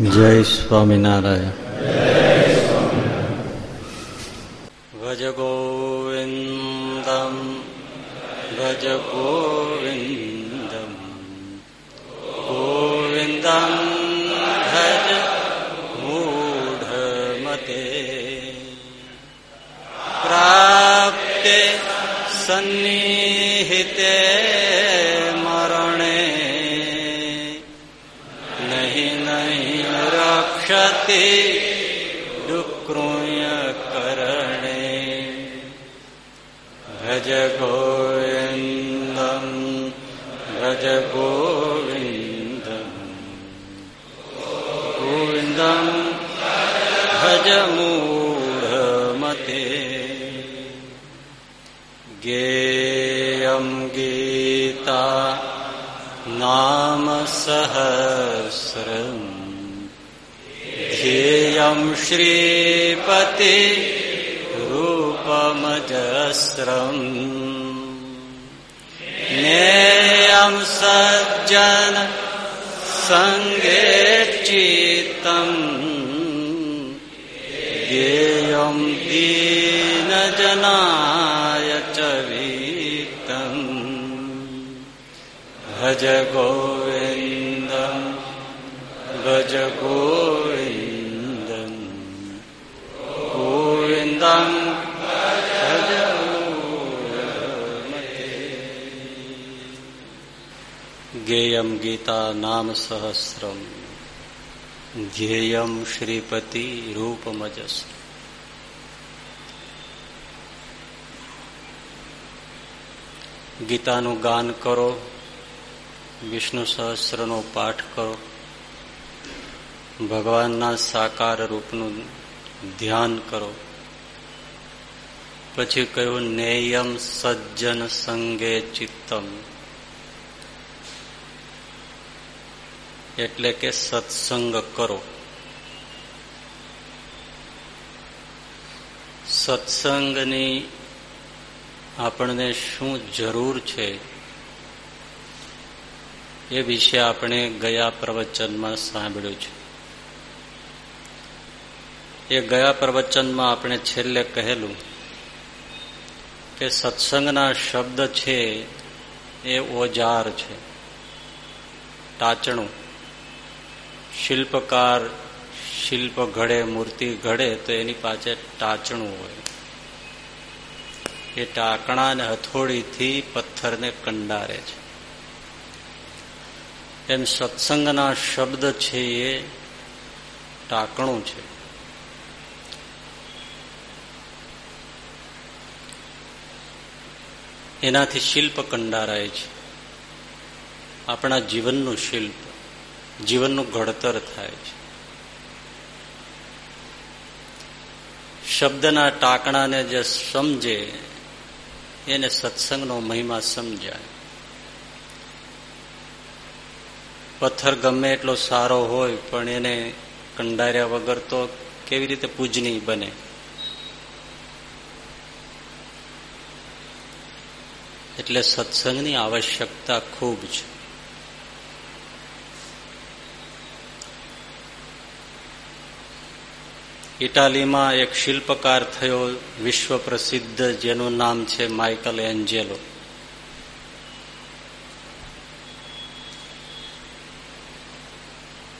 જય સ્વામિનારાયણ. ભજ ગોવિંદમ ભજ ગોવિંદમ. ગોવિંદમ તે ડુકૃય કરણે ભજ ગોવિંદમ ભજ ગોવિંદમ ગોવિંદમ ભજ મૂઢમતે ગેયમ ગીતા નામ સહસ્રમ ध्येयम् श्रीपति रूपमजस्रम् नेयम् सज्जन सङ्गे चित्तम् ज्ञेयम् दीनजनाय च वित्तम् भज गोविन्दम् भज गोविन्दम् ગેયમ ગીતા નામ સહસ્રમ ધ્યેયમ શ્રીપતિ રૂપમજસ ગીતાનું ગાન કરો વિષ્ણુ સહસ્રનો પાઠ કરો ભગવાનના સાકાર રૂપનું ધ્યાન કરો પછી કહ્યું, નેયમ સજ્જન સંગે ચિત્તમ. એટલે કે સત્સંગ કરો. સત્સંગની આપણને શું જરૂર છે એ વિશે આપણે ગયા પ્રવચનમાં સાંભળ્યું છે. એ ગયા પ્રવચનમાં આપણે છેલ્લે કહેલું કે સત્સંગના શબ્દ છે એ ઓજાર છે ટાચણું શિલ્પકાર શિલ્પ ઘડે મૂર્તિ ઘડે તો એની પાસે ટાંચણું હોય. એ ટાંકણા અને હથોડીથી પથ્થરને કંડારે છે. એમ સત્સંગના શબ્દ છે એ ટાંકણું છે. એનાથી શિલ્પ કંડારાય છે. આપણા જીવનનું શિલ્પ. જીવનનું ઘડતર થાય છે. શબ્દના ટાંકણાને જે સમજે, એને સત્સંગનો મહિમા સમજાય. પથ્થર ગમે એટલો સારો હોય, પણ એને કંડાર્યા વગર તો કેવી રીતે પૂજની બને? એટલે સત્સંગની આવશ્યકતા ખૂબ છે. ઇટાલીમાં એક શિલ્પકાર થયો વિશ્વ પ્રસિદ્ધ જેનું નામ છે માઇકલ એન્જેલો.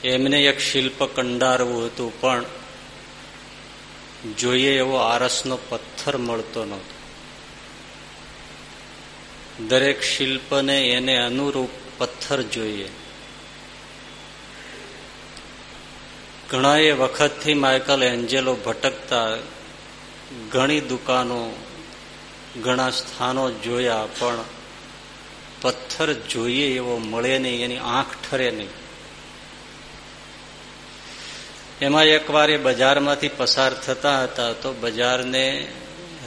એમને એક શિલ્પ કંડારવું હતું, પણ જોઈએ એવો આરસનો પથ્થર મળતો નહોતો. દરેક શિલ્પને એને અનુરૂપ પથ્થર જોઈએ. ઘણા એ વખતથી માઇકલ એન્જેલો ભટકતા ઘણી દુકાનો, ઘણા સ્થાનો જોયા, પણ પથ્થર જોઈએ એવો મળે નહીં, એની આંખ ઠરે નહીં. એમાં એકવાર એ બજારમાંથી પસાર થતા હતા, તો બજારને,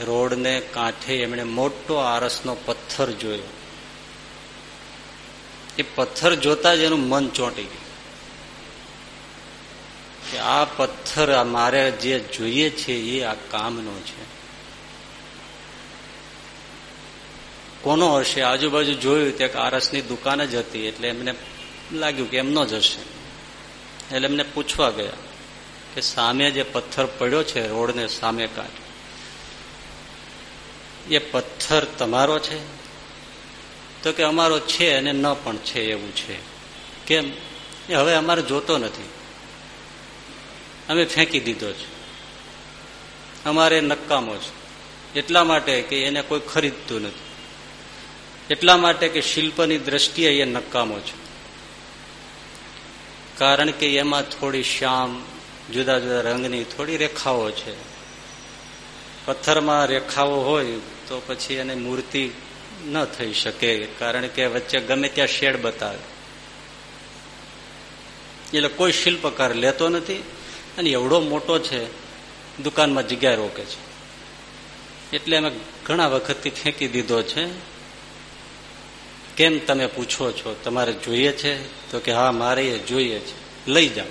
રોડને કાંઠે એમણે મોટો આરસનો પથ્થર જોયો. એ પથ્થર જોતા જ એનું મન ચોંટી ગયું. કે આ પથ્થર મારે જે જોઈએ છે એ આ કામનો છે. કોનો હશે? આજુબાજુ જોયું તે આરસની દુકાન જ હતી, એટલે એમને લાગ્યું કે એમનો જ હશે. એટલે એમને પૂછવા ગયા કે સામે જે પથ્થર પડ્યો છે રોડને સામે કાંઠ એ પથ્થર તમારો છે? તો કે અમારો છે અને ન પણ છે એવું છે. કેમ? એ હવે અમારે જોતો નથી. અમે ફેંકી દીધો છે. અમારે નકામો છે. એટલા માટે કે એને કોઈ ખરીદતું નથી. એટલા માટે કે શિલ્પની દ્રષ્ટિએ એ નકામો છે. કારણ કે એમાં થોડી શ્યામ, જુદા જુદા રંગની થોડી રેખાઓ છે. પથ્થરમાં રેખાઓ હોય તો પછી એને મૂર્તિ ન થઈ શકે, કારણ કે વચ્ચે ગમે ત્યાં શેડ બતાવે. એટલે કોઈ શિલ્પકાર લેતો નથી અને એવડો મોટો છે, દુકાનમાં જગ્યા રોકે છે. એટલે અમે ઘણા વખતથી ફેંકી દીધો છે. કેમ તમે પૂછો છો? તમારે જોઈએ છે? તો કે હા, મારે એ જોઈએ છે. લઈ જાઓ.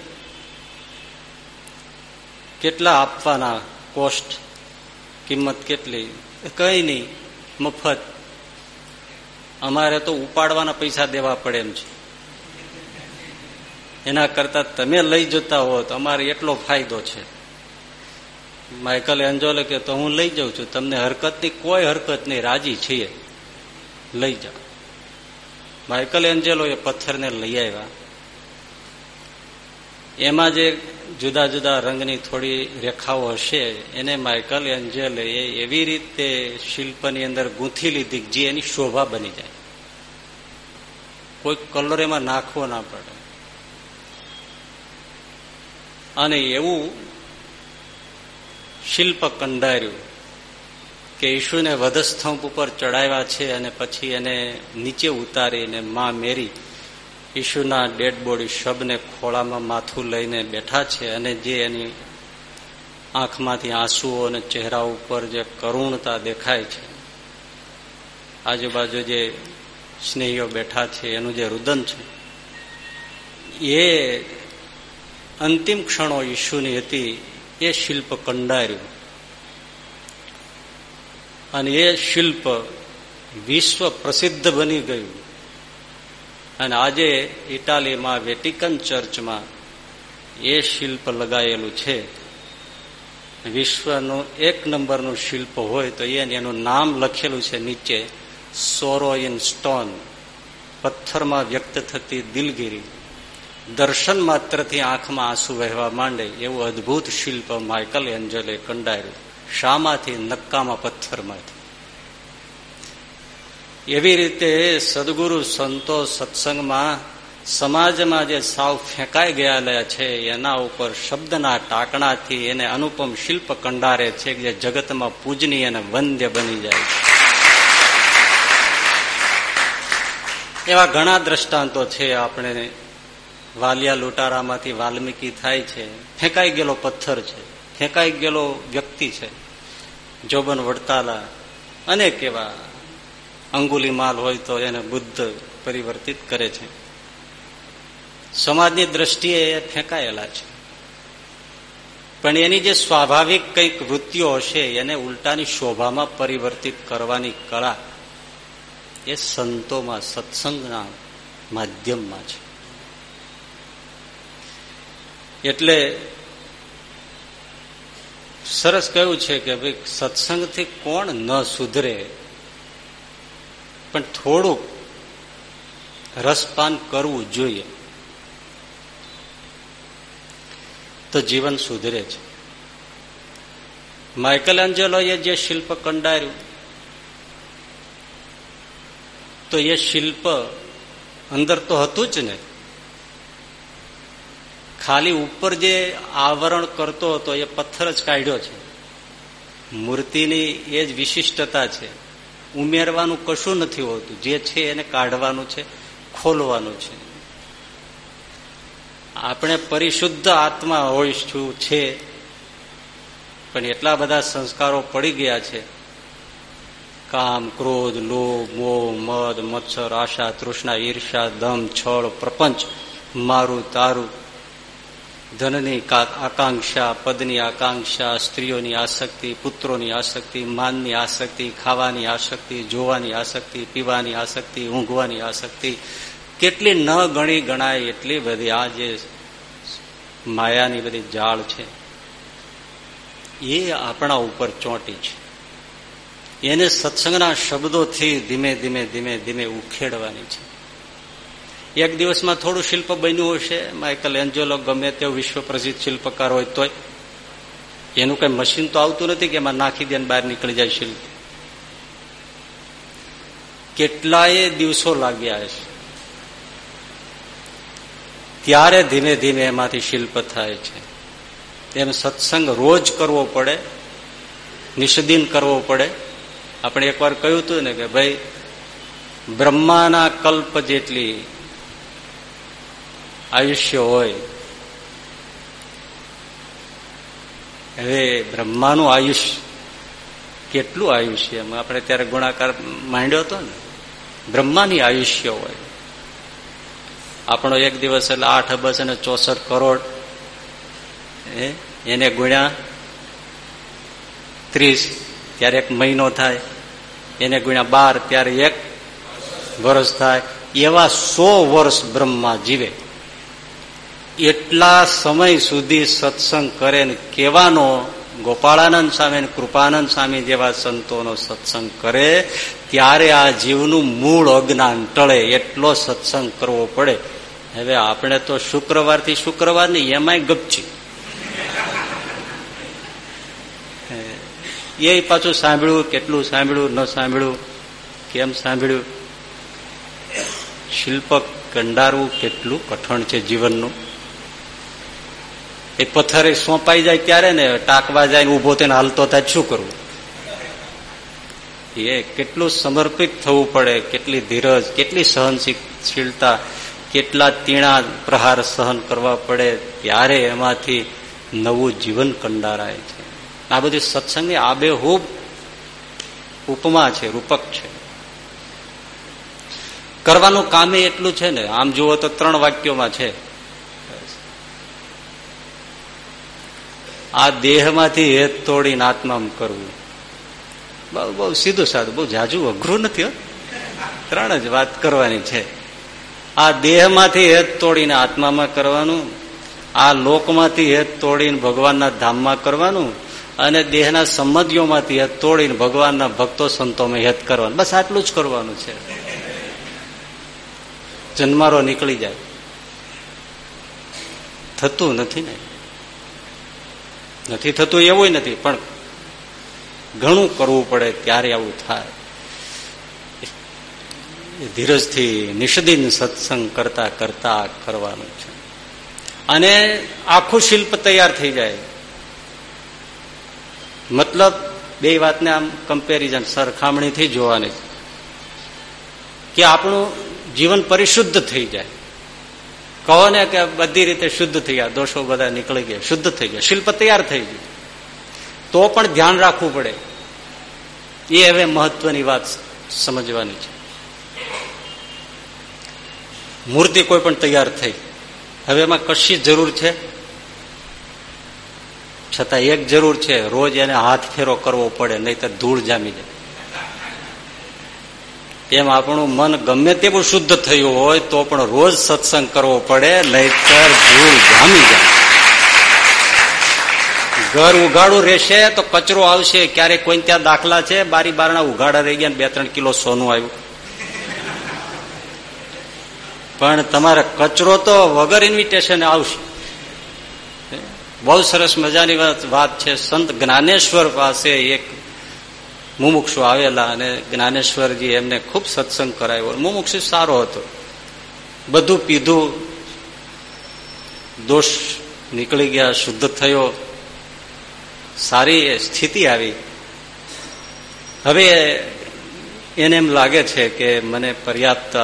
કેટલા આપવાના કોસ્ટ? કિંમત કેટલી? કઈ નહીં. મફત. અમારે તો ઉપાડવાના પૈસા દેવા પડે એમ છે. એના કરતા તમે લઈ જતા હો તો અમારે એટલો ફાયદો છે. માઇકલ એન્જોલે કે તો હું લઈ જાઉં છું. તમને હરકતની કોઈ હરકત નહીં, રાજી છીએ. લઈ જાઓ. માઇકલ એન્જેલો એ પથ્થરને લઈ આવ્યા. એમાં જે જુદા જુદા રંગની થોડી રેખાઓ હશે, એને માઇકલ એન્જેલે એવી રીતે શિલ્પની અંદર ગૂંથી લીધી જે એની શોભા બની જાય. કોઈ કલર એમાં નાખવો ના પડે. અને એવું શિલ્પ કંડાર્યું કે ઈશુને વધસ્તંભ ઉપર ચડાવ્યા છે અને પછી એને નીચે ઉતારીને માં મેરી ઈશુના ડેડ બોડી શબને ખોળામાં માથું લઈને બેઠા છે અને જે એની આંખમાંથી આંસુઓ અને ચહેરા ઉપર જે કરુણતા દેખાય છે. આજુબાજુ જે સ્નેહીઓ બેઠા છે, એનું જે રુદન છે, એ અંતિમ ક્ષણો ઈશુની હતી, એ શિલ્પ કંડાર્યું. અને એ શિલ્પ વિશ્વ પ્રસિદ્ધ બની ગયું. અને આજે ઇટાલીમાં વેટિકન ચર્ચમાં એ શિલ્પ લગાયેલું છે. વિશ્વનું એક નંબરનું શિલ્પ હોય તો એનું નામ લખેલું છે નીચે સોરો ઇન સ્ટોન. પથ્થરમાં વ્યક્ત થતી દિલગીરી. દર્શન માત્રથી આંખમાં આંસુ વહેવા માંડે એવું અદભુત શિલ્પ માઇકલ એન્જલે કંડાયું શામાંથી નક્કામાં પથ્થરમાંથી. એવી રીતે સદગુરુ સંતો સત્સંગમાં સમાજમાં જે સાવ ફેંકાઈ ગયેલા છે, એના ઉપર શબ્દના ટાંકણાથી એને અનુપમ શિલ્પ કંડારે છે જે જગતમાં પૂજનીય અને વંદ્ય બની જાય એવા ઘણા દ્રષ્ટાંતો છે આપણે વાલિયા લૂંટારામાંથી વાલ્મીકી થાય છે, ફેંકાઈ ગયેલો પથ્થર છે, ફેંકાઈ ગયેલો વ્યક્તિ છે, જોબન વડતાલા, અનેક એવા અંગુલી માલ હોય તો એને બુદ્ધ પરિવર્તિત કરે છે. સમાજની દ્રષ્ટિએ એ ફેંકાયેલા છે. પણ એની જે સ્વાભાવિક કંઈક વૃત્તિઓ હશે, એને ઉલટાની શોભામાં પરિવર્તિત કરવાની કળા એ સંતોમાં, સત્સંગના માધ્યમમાં છે. એટલે સરસ કહ્યું છે કે ભાઈ સત્સંગથી કોણ ન સુધરે, પણ થોડુંક રસપાન કરવું જોઈએ. તો જીવન સુધરે છે. માઇકલ એન્જેલોએ જે શિલ્પ કંડાર્યું, તો એ શિલ્પ અંદર તો હતું જ ને ખાલી ઉપર જે આવરણ કરતો હતો, એ પથ્થર જ કાઢ્યો છે. મૂર્તિની એ જ વિશિષ્ટતા છે. ઉમેરવાનું કશું નથી હોતું. જે છે એને કાઢવાનું છે, ખોલવાનું છે. આપણે પરિશુદ્ધ આત્મા હોઈશું છે પણ એટલા બધા સંસ્કારો પડી ગયા છે. કામ, ક્રોધ, લોભ, મોહ, મદ, મચ્છર, આશા, તૃષ્ણા ઈર્ષા દમ, છળ, પ્રપંચ, મારું, તારું ધનની આકાંક્ષા, પદની આકાંક્ષા, સ્ત્રીઓની આસક્તિ, પુત્રોની આસક્તિ, માનની આસક્તિ, ખાવાની આસક્તિ, જોવાની આસક્તિ, પીવાની આસક્તિ, ઊંઘવાની આસક્તિ. કેટલી ન ગણી ગણાય એટલી બધી આ જે માયાની બધી જાળ છે, એ આપણા ઉપર ચોંટી છે. એને સત્સંગના શબ્દોથી ધીમે ધીમે ધીમે ધીમે ઉખેડવાની છે. એક દિવસમાં થોડું શિલ્પ બન્યું હશે માઇકલ એન્જોલો ગમે તે વિશ્વ પ્રસિદ્ધ શિલ્પકાર હોય તોય. એનું કઈ મશીન તો આવતું નથી કે એમાં નાખી દે બહાર નીકળી જાય શિલ્પ. કેટલાય દિવસો લાગ્યા હશે. ત્યારે ધીમે ધીમે એમાંથી શિલ્પ થાય છે. એમ સત્સંગ રોજ કરવો પડે, નિષદિન કરવો પડે. આપણે એકવાર કહ્યું હતું ને કે ભાઈ, બ્રહ્માના કલ્પ જેટલી આયુષ્ય હોય. હવે બ્રહ્માનું આયુષ્ય કેટલું આયુષ્ય આપણે ત્યારે ગુણાકાર માંડ્યો હતો ને. બ્રહ્માની આયુષ્ય હોય. આપણો એક દિવસ એટલે આઠ અબસ અને ચોસઠ કરોડ એને ગુણ્યા ત્રીસ, ત્યારે એક મહિનો થાય. એને ગુણ્યા બાર, ત્યારે એક વર્ષ થાય. એવા સો વર્ષ બ્રહ્મા જીવે. એટલા સમય સુધી સત્સંગ કરે ને કેવાનો ગોપાળાનંદ સ્વામી કૃપાનંદ સ્વામી જેવા સંતોનો સત્સંગ કરે, ત્યારે આ જીવનું મૂળ અજ્ઞાન ટળે, એટલો સત્સંગ કરવો પડે. હવે આપણે તો શુક્રવારથી શુક્રવાર ને એમાંય ગપચી એ પાછું સાંભળ્યું, કેટલું સાંભળ્યું, ન સાંભળ્યું, કેમ સાંભળ્યું? શિલ્પ કંડારવું કેટલું કઠણ છે જીવનનું. એ પથ્થર સોંપાઈ જાય ત્યારે ને ટાંકવા જાય ઊભો તેને હાલતો થાય શું કરવું? એ કેટલું સમર્પિત થવું પડે, કેટલી ધીરજ, કેટલી સહનશીલતા, કેટલા તીણા પ્રહાર સહન કરવા પડે, ત્યારે એમાંથી નવું જીવન કંડારાય છે. આ બધું સત્સંગની આબેહૂબ ઉપમા છે, રૂપક છે. કરવાનું કામે એટલું છે ને, આમ જુઓ તો ત્રણ વાક્યોમાં છે. આ દેહમાંથી હેત તોડીને આત્મામાં કરવું. બહુ બહુ સીધું સાધું, બહુ જાજુ અઘરું નથી ત્રણ જ વાત કરવાની છે. આ દેહમાંથી હેત તોડીને આત્મામાં કરવાનું, આ લોકમાંથી હેત તોડીને ભગવાનના ધામમાં કરવાનું, અને દેહના સંબંધીઓમાંથી હેત તોડીને ભગવાનના ભક્તો સંતોમાં હેત કરવાનું. બસ આટલું જ કરવાનું છે. જન્મારો નીકળી જાય. થતું નથી ને. નથી, થતું એવું નથી, પણ ઘણું કરવું પડે ત્યારે આવું થાય. ધીરજથી નિષદિન સત્સંગ કરતા કરતા કરવાનું છે. અને આખું શિલ્પ તૈયાર થઈ જાય. મતલબ બે વાતને આમ કમ્પેરિઝન સરખામણીથી જોવાની કે આપણું જીવન પરિશુદ્ધ થઈ જાય. કહો ને કે બધી રીતે શુદ્ધ થઈ ગયા. દોષો બધા નીકળી ગયા. શુદ્ધ થઈ ગયા. શિલ્પ તૈયાર થઈ ગયું તો પણ ધ્યાન રાખવું પડે. એ હવે મહત્વની વાત સમજવાની છે. મૂર્તિ કોઈ પણ તૈયાર થઈ. હવે એમાં કશી જરૂર છે? છતાં એક જરૂર છે. રોજ એને હાથ ફેરો કરવો પડે, નહીતર ધૂળ જામી જાય. એમ આપણું મન ગમે તેવું શુદ્ધ થયું હોય તો પણ રોજ સત્સંગ કરવો પડે, નહીતર ભૂલ જામી જાય. ઘર ઉઘાડું રહેશે તો કચરો આવશે, ક્યારેક કોઈ ત્યાં દાખલા છે, બારી બારણા ઉઘાડા રહી ગયા બે ત્રણ કિલો સોનું આવ્યું. પણ તમારે કચરો તો વગર ઇન્વિટેશન આવશે. બહુ સરસ મજાની વાત છે. સંત જ્ઞાનેશ્વર પાસે એક મુમુક્ષુ આવેલા અને જ્ઞાનેશ્વરજી એમને ખૂબ સત્સંગ કરાયો મુમુક્ષુ સારો હતો. બધું પીધું. દોષ નીકળી ગયા, શુદ્ધ થયો. સારી સ્થિતિ આવી. હવે એને એમ લાગે છે કે મને પર્યાપ્ત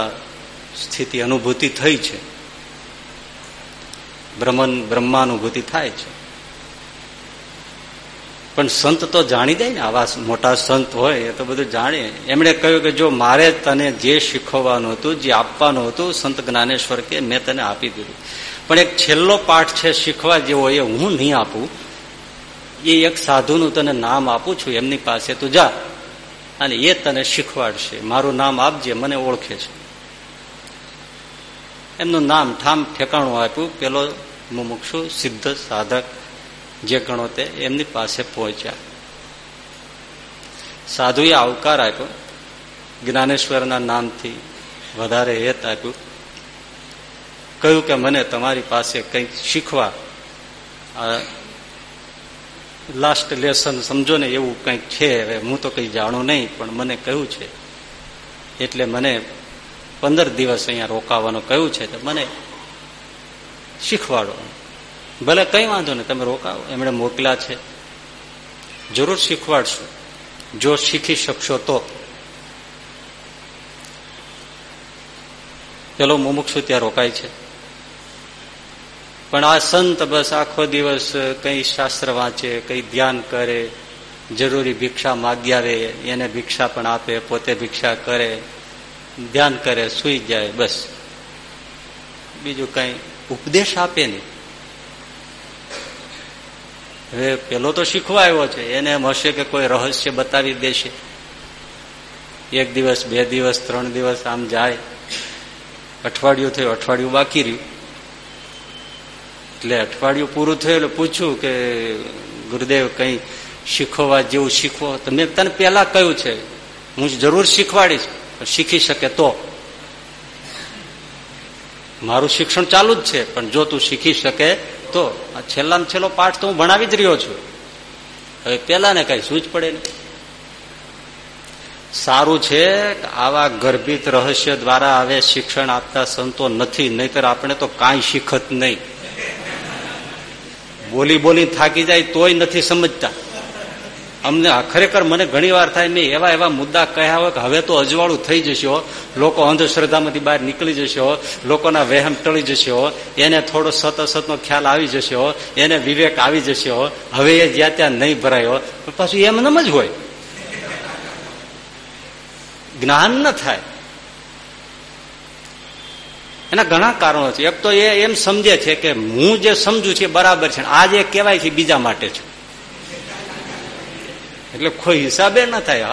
સ્થિતિ અનુભૂતિ થઈ છે. બ્રહ્મન, બ્રહ્માનુભૂતિ થાય છે. પણ સંત તો જાણી દે ને આવા મોટા સંત હોય, એ તો બધું જાણે. એમણે કહ્યું કે જો મારે તને જે શીખવવાનું હતું, જે આપવાનું હતું, સંત જ્ઞાનેશ્વર કે મેં તને આપી દીધું. પણ એક છેલ્લો પાઠ છે શીખવા જેવો, એ હું નહીં આપું. એ એક સાધુનું તને નામ આપું છું, એમની પાસે તું જા અને એ તને શીખવાડશે. મારું નામ આપજે, મને ઓળખે છે. એમનું નામ ઠામ ઠેકાણું આપ્યું. પેલો મુમુક્ષુ સિદ્ધ સાધક જે ગણો તે એમની પાસે પહોંચ્યા. સાધુએ આવકાર આપ્યો. જ્ઞાનેશ્વરના નામથી વધારે હેત આપ્યું. કહ્યું કે મને તમારી પાસે કંઈક શીખવા લાસ્ટ લેસન સમજો ને એવું કંઈક છે. હવે હું તો કંઈ જાણું નહીં, પણ મને કહ્યું છે. એટલે મને પંદર દિવસ અહીંયા રોકાવાનું કહ્યું છે, તો મને શીખવાડો. ભલે કઈ વાંધો નહીં, તમે રોકાવો. એમણે મોકલ્યા છે. જરૂર શીખવાડશું. જો શીખી શકશો તો. પેલો મુમુક્ષુ ત્યાં રોકાય છે. પણ આ સંત બસ આખો દિવસ કઈ શાસ્ત્ર વાંચે, કઈ ધ્યાન કરે, જરૂરી ભિક્ષા માગી આવે એને ભિક્ષા પણ આપે, પોતે ભિક્ષા કરે, ધ્યાન કરે, સુઈ જાય, બસ. બીજું કઈ ઉપદેશ આપે નહીં. હવે પેલો તો શીખવા આવ્યો છે, એને એમ હશે કે કોઈ રહસ્ય બતાવી દેશે. એક દિવસ, બે દિવસ, ત્રણ દિવસ આમ જાય. અઠવાડિયું થયું, અઠવાડિયું બાકી રહ્યું. એટલે અઠવાડિયું પૂરું થયું એટલે પૂછ્યું કે, ગુરુદેવ, કઈ શીખવા જેવું શીખવો? તો મેં તને પેલા કહ્યું છે, હું જરૂર શીખવાડીશ શીખી શકે તો. મારું શિક્ષણ ચાલુ જ છે, પણ જો તું શીખી શકે તો આ છેલ્લો પાઠ તો હું ભણાવી જ રહ્યો છું. હવે પેલા ને કઈ સૂઝ પડે ને. સારું છે આવા ગર્ભિત રહસ્ય દ્વારા હવે શિક્ષણ આપતા સંતો નથી, નહીતર આપણે તો કાંઈ શીખત નહીં. બોલી બોલી થાકી જાય તોય નથી સમજતા. અમને ખરેખર મને ઘણી વાર થાય મેં એવા એવા મુદ્દા કહ્યા હોય કે હવે તો અજવાળું થઈ જશે, લોકો અંધશ્રદ્ધામાંથી બહાર નીકળી જશે, લોકોના વહેમ ટળી જશે, એને થોડો સત અસતનો ખ્યાલ આવી જશે, એને વિવેક આવી જશે, હવે એ જ્યાં ત્યાં નહીં ભરાયો પાછું એમ જ હોય. જ્ઞાન ન થાય. એના ઘણા કારણો છે. એક તો એ એમ સમજે છે કે હું જે સમજુ છું બરાબર છે, આ જે કહેવાય છે બીજા માટે છે. એટલે કોઈ હિસાબે ન થાય.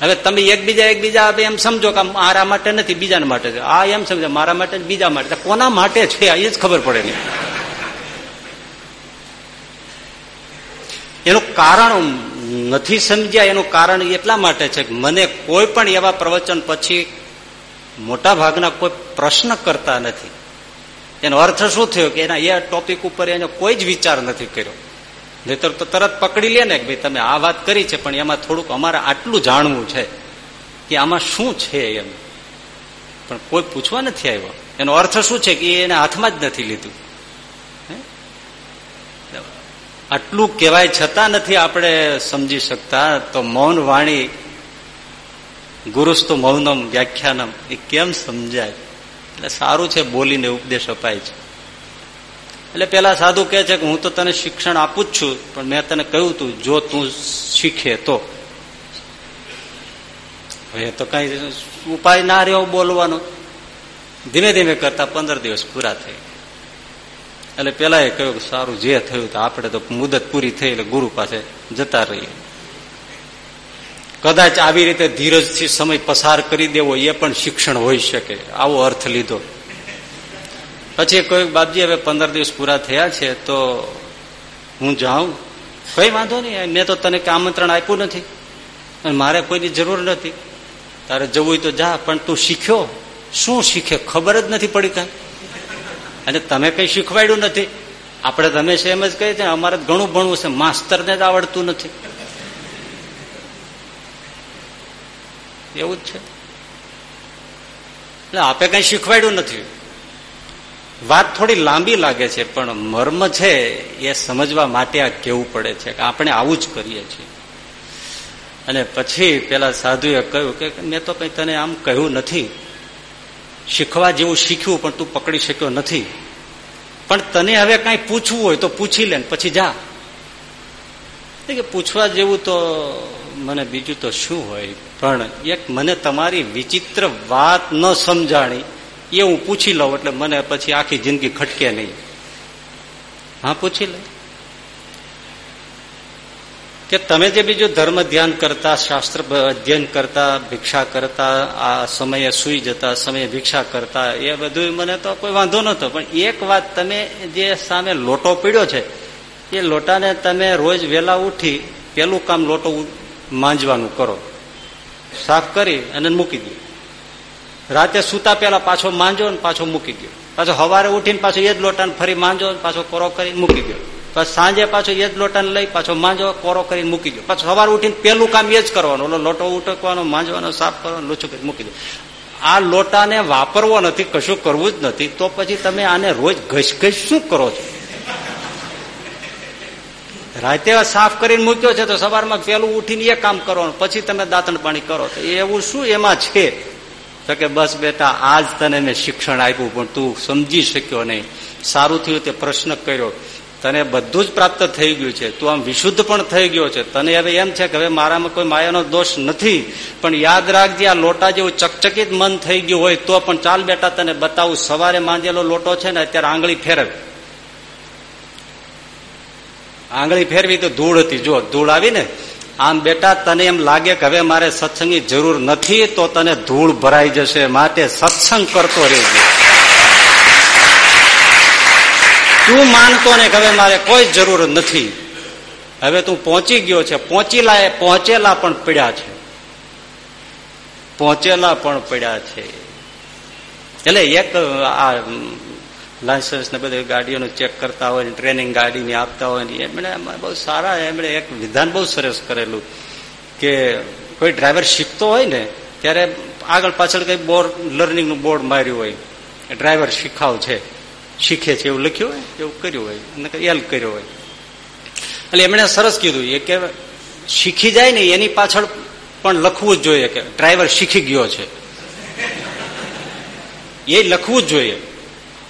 હવે તમે એકબીજા એકબીજા એમ સમજો કે મારા માટે નથી, બીજાના માટે છે. આ એમ સમજો, મારા માટે બીજા માટે. કોના માટે છે? એ જ ખબર પડે નહીં એનું કારણ નથી સમજ્યા, એનું કારણ એટલા માટે છે કે મને કોઈ પણ એવા પ્રવચન પછી મોટા ભાગના કોઈ પ્રશ્ન કરતા નથી. એનો અર્થ શું થયો? કે એના એ ટોપિક ઉપર એને કોઈ જ વિચાર નથી કર્યો. નહીતર તો તરત પકડી લે ને કે ભાઈ તમે આ વાત કરી છે, પણ એમાં થોડુંક અમારે આટલું જાણવું છે કે આમાં શું છે એમ. પણ કોઈ પૂછવા નથી આવ્યો. એનો અર્થ શું છે કે એને હાથમાં જ નથી લીધું. આટલું કહેવાય છતાં નથી આપણે સમજી શકતા. તો મૌન વાણી, ગુરુસ્તુ મૌનમ, વ્યાખ્યાનમ, એ કેમ સમજાય? એટલે સારું છે બોલીને ઉપદેશ અપાય છે. એટલે પેલા સાધુ કે છે કે હું તો તને શિક્ષણ આપું જ છું, પણ મેં તને કહ્યું તું, જો તું શીખે તો. હવે તો કઈ ઉપાય ના રહ્યો બોલવાનો. ધીમે ધીમે કરતા પંદર દિવસ પૂરા થઈ એટલે પેલા એ કહ્યું સારું જે થયું તો આપણે તો મુદત પૂરી થઈ એટલે ગુરુ પાસે જતા રહીએ. કદાચ આવી રીતે ધીરજથી સમય પસાર કરી દેવો, એ પણ શિક્ષણ હોઈ શકે. આવો અર્થ લીધો. પછી કોઈ બાપજી હવે પંદર દિવસ પૂરા થયા છે તો હું જાઉં. કઈ વાંધો નહીં મેં તો તને આમંત્રણ આપ્યું નથી. અને મારે કોઈની જરૂર નથી. તારે જવું હોય તો જા, પણ તું શીખ્યો. શું શીખે ખબર જ નથી પડી કઈ. અને તમે કઈ શીખવાડ્યું નથી. આપણે તમે છે એમ જ કહીએ છીએ અમારે ઘણું ભણવું છે, માસ્તરને જ આવડતું નથી. એવું જ છે. એટલે આપે કઈ શીખવાડ્યું નથી. વાત થોડી લાંબી લાગે છે, પણ મર્મ છે એ સમજવા માટે આ કેવું પડે છે કે આપણે આવું જ કરીએ છીએ. અને પછી પેલા સાધુએ કહ્યું કે મેં તો કઈ તને આમ કહ્યું નથી. શીખવા જેવું શીખ્યું, પણ તું પકડી શક્યો નથી. પણ તને હવે કઈ પૂછવું હોય તો પૂછી લે પછી જા. કે પૂછવા જેવું તો મને બીજું તો શું હોય? પણ એક મને તમારી વિચિત્ર વાત ન સમજાણી. એ હું પૂછી લઉં એટલે મને પછી આખી જિંદગી ખટકે નહીં. હા, પૂછી લે કે તમે જે બીજું ધર્મ ધ્યાન કરતા, શાસ્ત્ર અધ્યયન કરતા, ભિક્ષા કરતા, આ સમયે સુઈ જતા, સમયે ભિક્ષા કરતા, એ બધું મને તો કોઈ વાંધો નતો પણ એક વાત તમે જે સામે લોટો પીડ્યો છે, એ લોટાને તમે રોજ વેલા ઉઠી, પેલું કામ લોટો માંજવાનું કરો. સાફ કરી અને મૂકી દો. રાતે સૂતા પેલા પાછો માંજો ને પાછો મૂકી ગયો. પાછો સવારે ઉઠીને પાછો એ જ લોટાને ફરી માંજો પાછો કોરો કરી મૂકી ગયો. પછી સાંજે પાછો એ જ લોટાને લઈ પાછો માંજો, કોરો કરીને મૂકી ગયો. પાછો સવારે ઉઠીને પેલું કામ એ જ કરવાનું. ઓલો લોટો ઉટકવાનો, માંજવાનો, સાફ કરવાનો લોચો કરી મૂકી દો આ લોટાને વાપરવો નથી, કશું કરવું જ નથી, તો પછી તમે આને રોજ ઘસ ઘસ શું કરો છો? રાતે સાફ કરીને મૂક્યો છે તો સવારમાં પેલું ઉઠીને એ કામ કરવાનું. પછી તમે દાંતણ પાણી કરો. તો એવું શું એમાં છે? તો કે, બસ બેટા, આજ તને મેં શિક્ષણ આપ્યું, પણ તું સમજી શક્યો નહીં. સારું થયું તે પ્રશ્ન કર્યો. તને બધું જ પ્રાપ્ત થઈ ગયું છે. તું આમ વિશુદ્ધ પણ થઈ ગયો છે. તને હવે એમ છે કે હવે મારામાં કોઈ માયાનો દોષ નથી. પણ યાદ રાખજે, આ લોટા જેવું ચકચકિત મન થઈ ગયું હોય તો પણ ચાલ બેટા, તને બતાવું. સવારે માંજેલો લોટો છે ને, અત્યારે આંગળી ફેરવી. આંગળી ફેરવી તો ધૂળ હતી. જો ધૂળ આવી ને આમ બેટા, તને એમ લાગે કે હવે મારે સત્સંગની જરૂર નથી, તો તને ધૂળ ભરાઈ જશે. માટે સત્સંગ કરતો રહેજો. તું માનતો ને કે હવે મારે કોઈ જરૂર નથી. હવે તું પહોંચી ગયો છે. પહોંચેલા પહોંચેલા પણ પડ્યા છે. પહોંચેલા પણ પડ્યા છે. એટલે એક આ લાયસન્સ ને બધી ગાડીઓનું ચેક કરતા હોય ટ્રેનિંગ ગાડીની આપતા હોય ને એમણે બહુ સારા એમણે એક વિધાન બહુ સરસ કરેલું કે કોઈ ડ્રાઈવર શીખતો હોય ને ત્યારે આગળ પાછળ કઈ બોર્ડ લર્નિંગનું બોર્ડ માર્યું હોય. ડ્રાઈવર શીખાવ છે, શીખે છે, એવું લખ્યું હોય? એવું કર્યું હોય. અને એલ કર્યો હોય. એટલે એમણે સરસ કીધું. એ કે શીખી જાય ને એની પાછળ પણ લખવું જ જોઈએ કે ડ્રાઈવર શીખી ગયો છે. એ લખવું જ જોઈએ.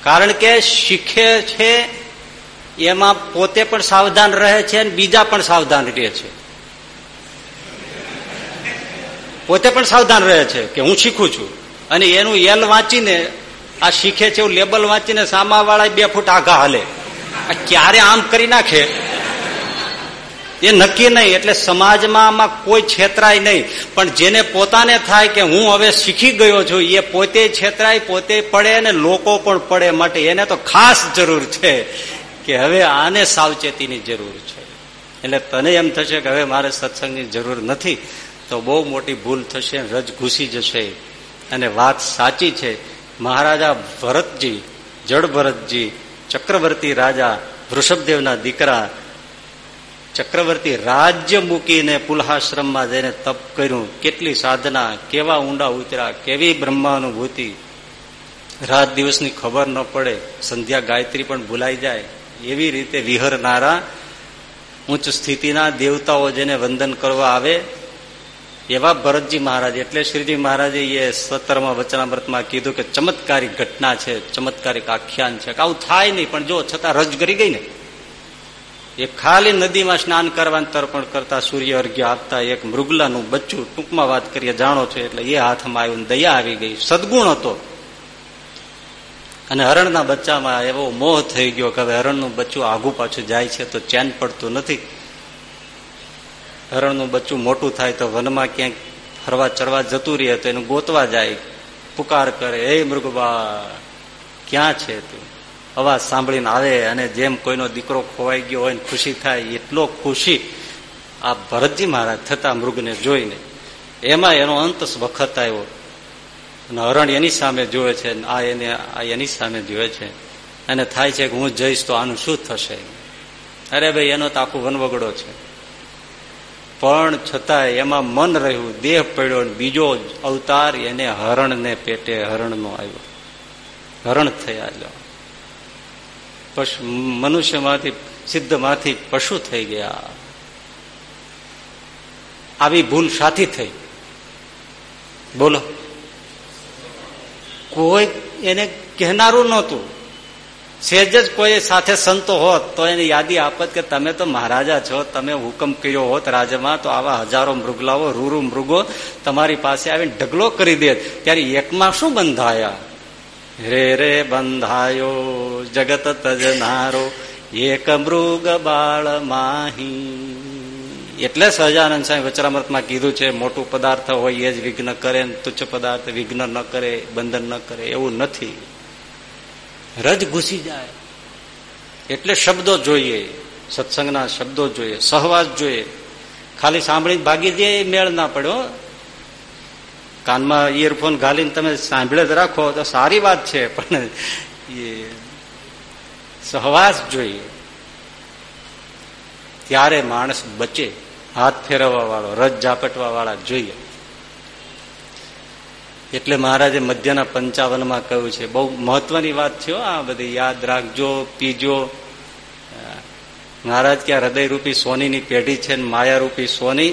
કારણ કે શીખે છે, એમાં પોતે પણ સાવધાન રહે છે અને બીજા પણ સાવધાન રહે છે. પોતે પણ સાવધાન રહે છે કે હું શીખું છું. અને એનું એલ વાંચીને, આ શીખે છે એવું લેબલ વાંચીને સામા વાળા બે ફૂટ આઘા હાલે. ક્યારે આમ કરી નાખે? એ નક્કી નહીં, એટલે સમાજમાં કોઈ છેતરાય નહીં. પણ જેને પોતાને થાય કે હું હવે શીખી ગયો છું, એ પોતે છેતરાય, પોતે પડે અને લોકો પણ પડે માટે. એને તો ખાસ જરૂર છે કે હવે આને સાવચેતીની જરૂર છે. એટલે તને એમ થશે કે હવે મારે સત્સંગની જરૂર નથી, તો બહુ મોટી ભૂલ થશે રજ ઘૂસી જશે. અને વાત સાચી છે, મહારાજા ભરતજી જડ ભરતજી ચક્રવર્તી રાજા, વૃષભદેવના દીકરા ચક્રવર્તી રાજ્ય મૂકીને પુલહાશ્રમમાં જઈને તપ કર્યું. કેટલી સાધના, કેવા ઊંડા ઉતર્યા કેવી બ્રહ્માનુભૂતિ. રાત દિવસની ખબર ન પડે, સંધ્યા ગાયત્રી પણ ભૂલાઈ જાય. એવી રીતે વિહરનારા ઉચ્ચ સ્થિતિના દેવતાઓ જેને વંદન કરવા આવે, એવા ભરતજી મહારાજ, એટલે શ્રીજી મહારાજે એ સત્તરમાં વચનામૃતમાં કીધું કે ચમત્કારિક ઘટના છે, ચમત્કારિક આખ્યાન છે. આવું થાય નહીં, પણ જો છતાં રજ કરી ગઈ ને. એ ખાલી નદીમાં સ્નાન કરવાનું તર્પણ કરતા સૂર્ય અર્ઘ્ય આપતા એક મૃગલાનું બચ્ચું ટૂંકમાં વાત કરીએ, જાણો છો, એટલે એ હાથમાં આવ્યું દયા આવી ગઈ, સદગુણ હતો. અને હરણના બચ્ચામાં એવો મોહ થઈ ગયો કે હવે હરણનું બચ્ચું આઘું પાછું જાય છે, તો ચેન પડતું નથી. હરણનું બચ્ચું મોટું થાય તો વનમાં ક્યાંક ફરવા ચરવા જતું રહે, તો એનું ગોતવા જાય, પુકાર કરે એ મૃગબા, ક્યાં છે તું? અવાજ સાંભળીને આવે અને જેમ કોઈનો દીકરો ખોવાઈ ગયો હોય ખુશી થાય, એટલો ખુશી આ ભરતજી મહારાજ થતા મૃગને જોઈને. એમાં એનો અંત વખત આવ્યો. અને હરણ એની સામે જોવે છે આ એને, આ એની સામે જોવે છે. અને થાય છે કે હું જઈશ તો આનું શું થશે? અરે ભાઈ, એનો તો આખું વનવગડો છે. પણ છતાંય એમાં મન રહ્યું, દેહ પડ્યો બીજો અવતાર એને હરણને પેટે હરણનો આવ્યો. હરણ થયા પશુ, મનુષ્યમાંથી, સિદ્ધમાંથી પશુ થઈ ગયા. આવી ભૂલ સાથી થઈ. બોલો. કોઈ એને કહેનારું નહોતું. સેજ જ કોઈ સાથે સંતો હોત, તો એની યાદી આપત કે તમે તો મહારાજા છો, તમે હુકમ કર્યો હોત રાજમાં તો આવા હજારો મૃગલાઓ રૂરુ મૃગો તમારી પાસે આવીને ઢગલો કરી દે ત્યારે એકમાં શું બંધાયા? રે રે બંધાયો જગત તજનારો એક મૃગ બાળ માહી એટલે સહજાનંદ સાહેબ વચરામૃતમાં કીધું છે, મોટું પદાર્થ હોય એ જ વિઘ્ન કરે તુચ્છ પદાર્થ વિઘ્ન ન કરે, બંધન ન કરે, એવું નથી. રજ ઘૂસી જાય. એટલે શબ્દો જોઈએ, સત્સંગના શબ્દો જોઈએ, સહવાસ જોઈએ. ખાલી સાંભળીને ભાગી દે મેળ ના પડ્યો કાનમાં ઇયરફોન ઘાલીને તમે સાંભળે જ રાખો તો સારી વાત છે, પણ એ સહવાસ જોઈએ. ત્યારે માણસ બચે, હાથ ફેરવવા વાળો રજ ઝાપટવા વાળા જોઈએ. એટલે મહારાજે મધ્યના પંચાવનમાં કહ્યું છે, બહુ મહત્વની વાત છે આ બધી યાદ રાખજો, પીજો. મહારાજ કે હૃદયરૂપી સોનીની પેઢી છે માયારૂપી સોની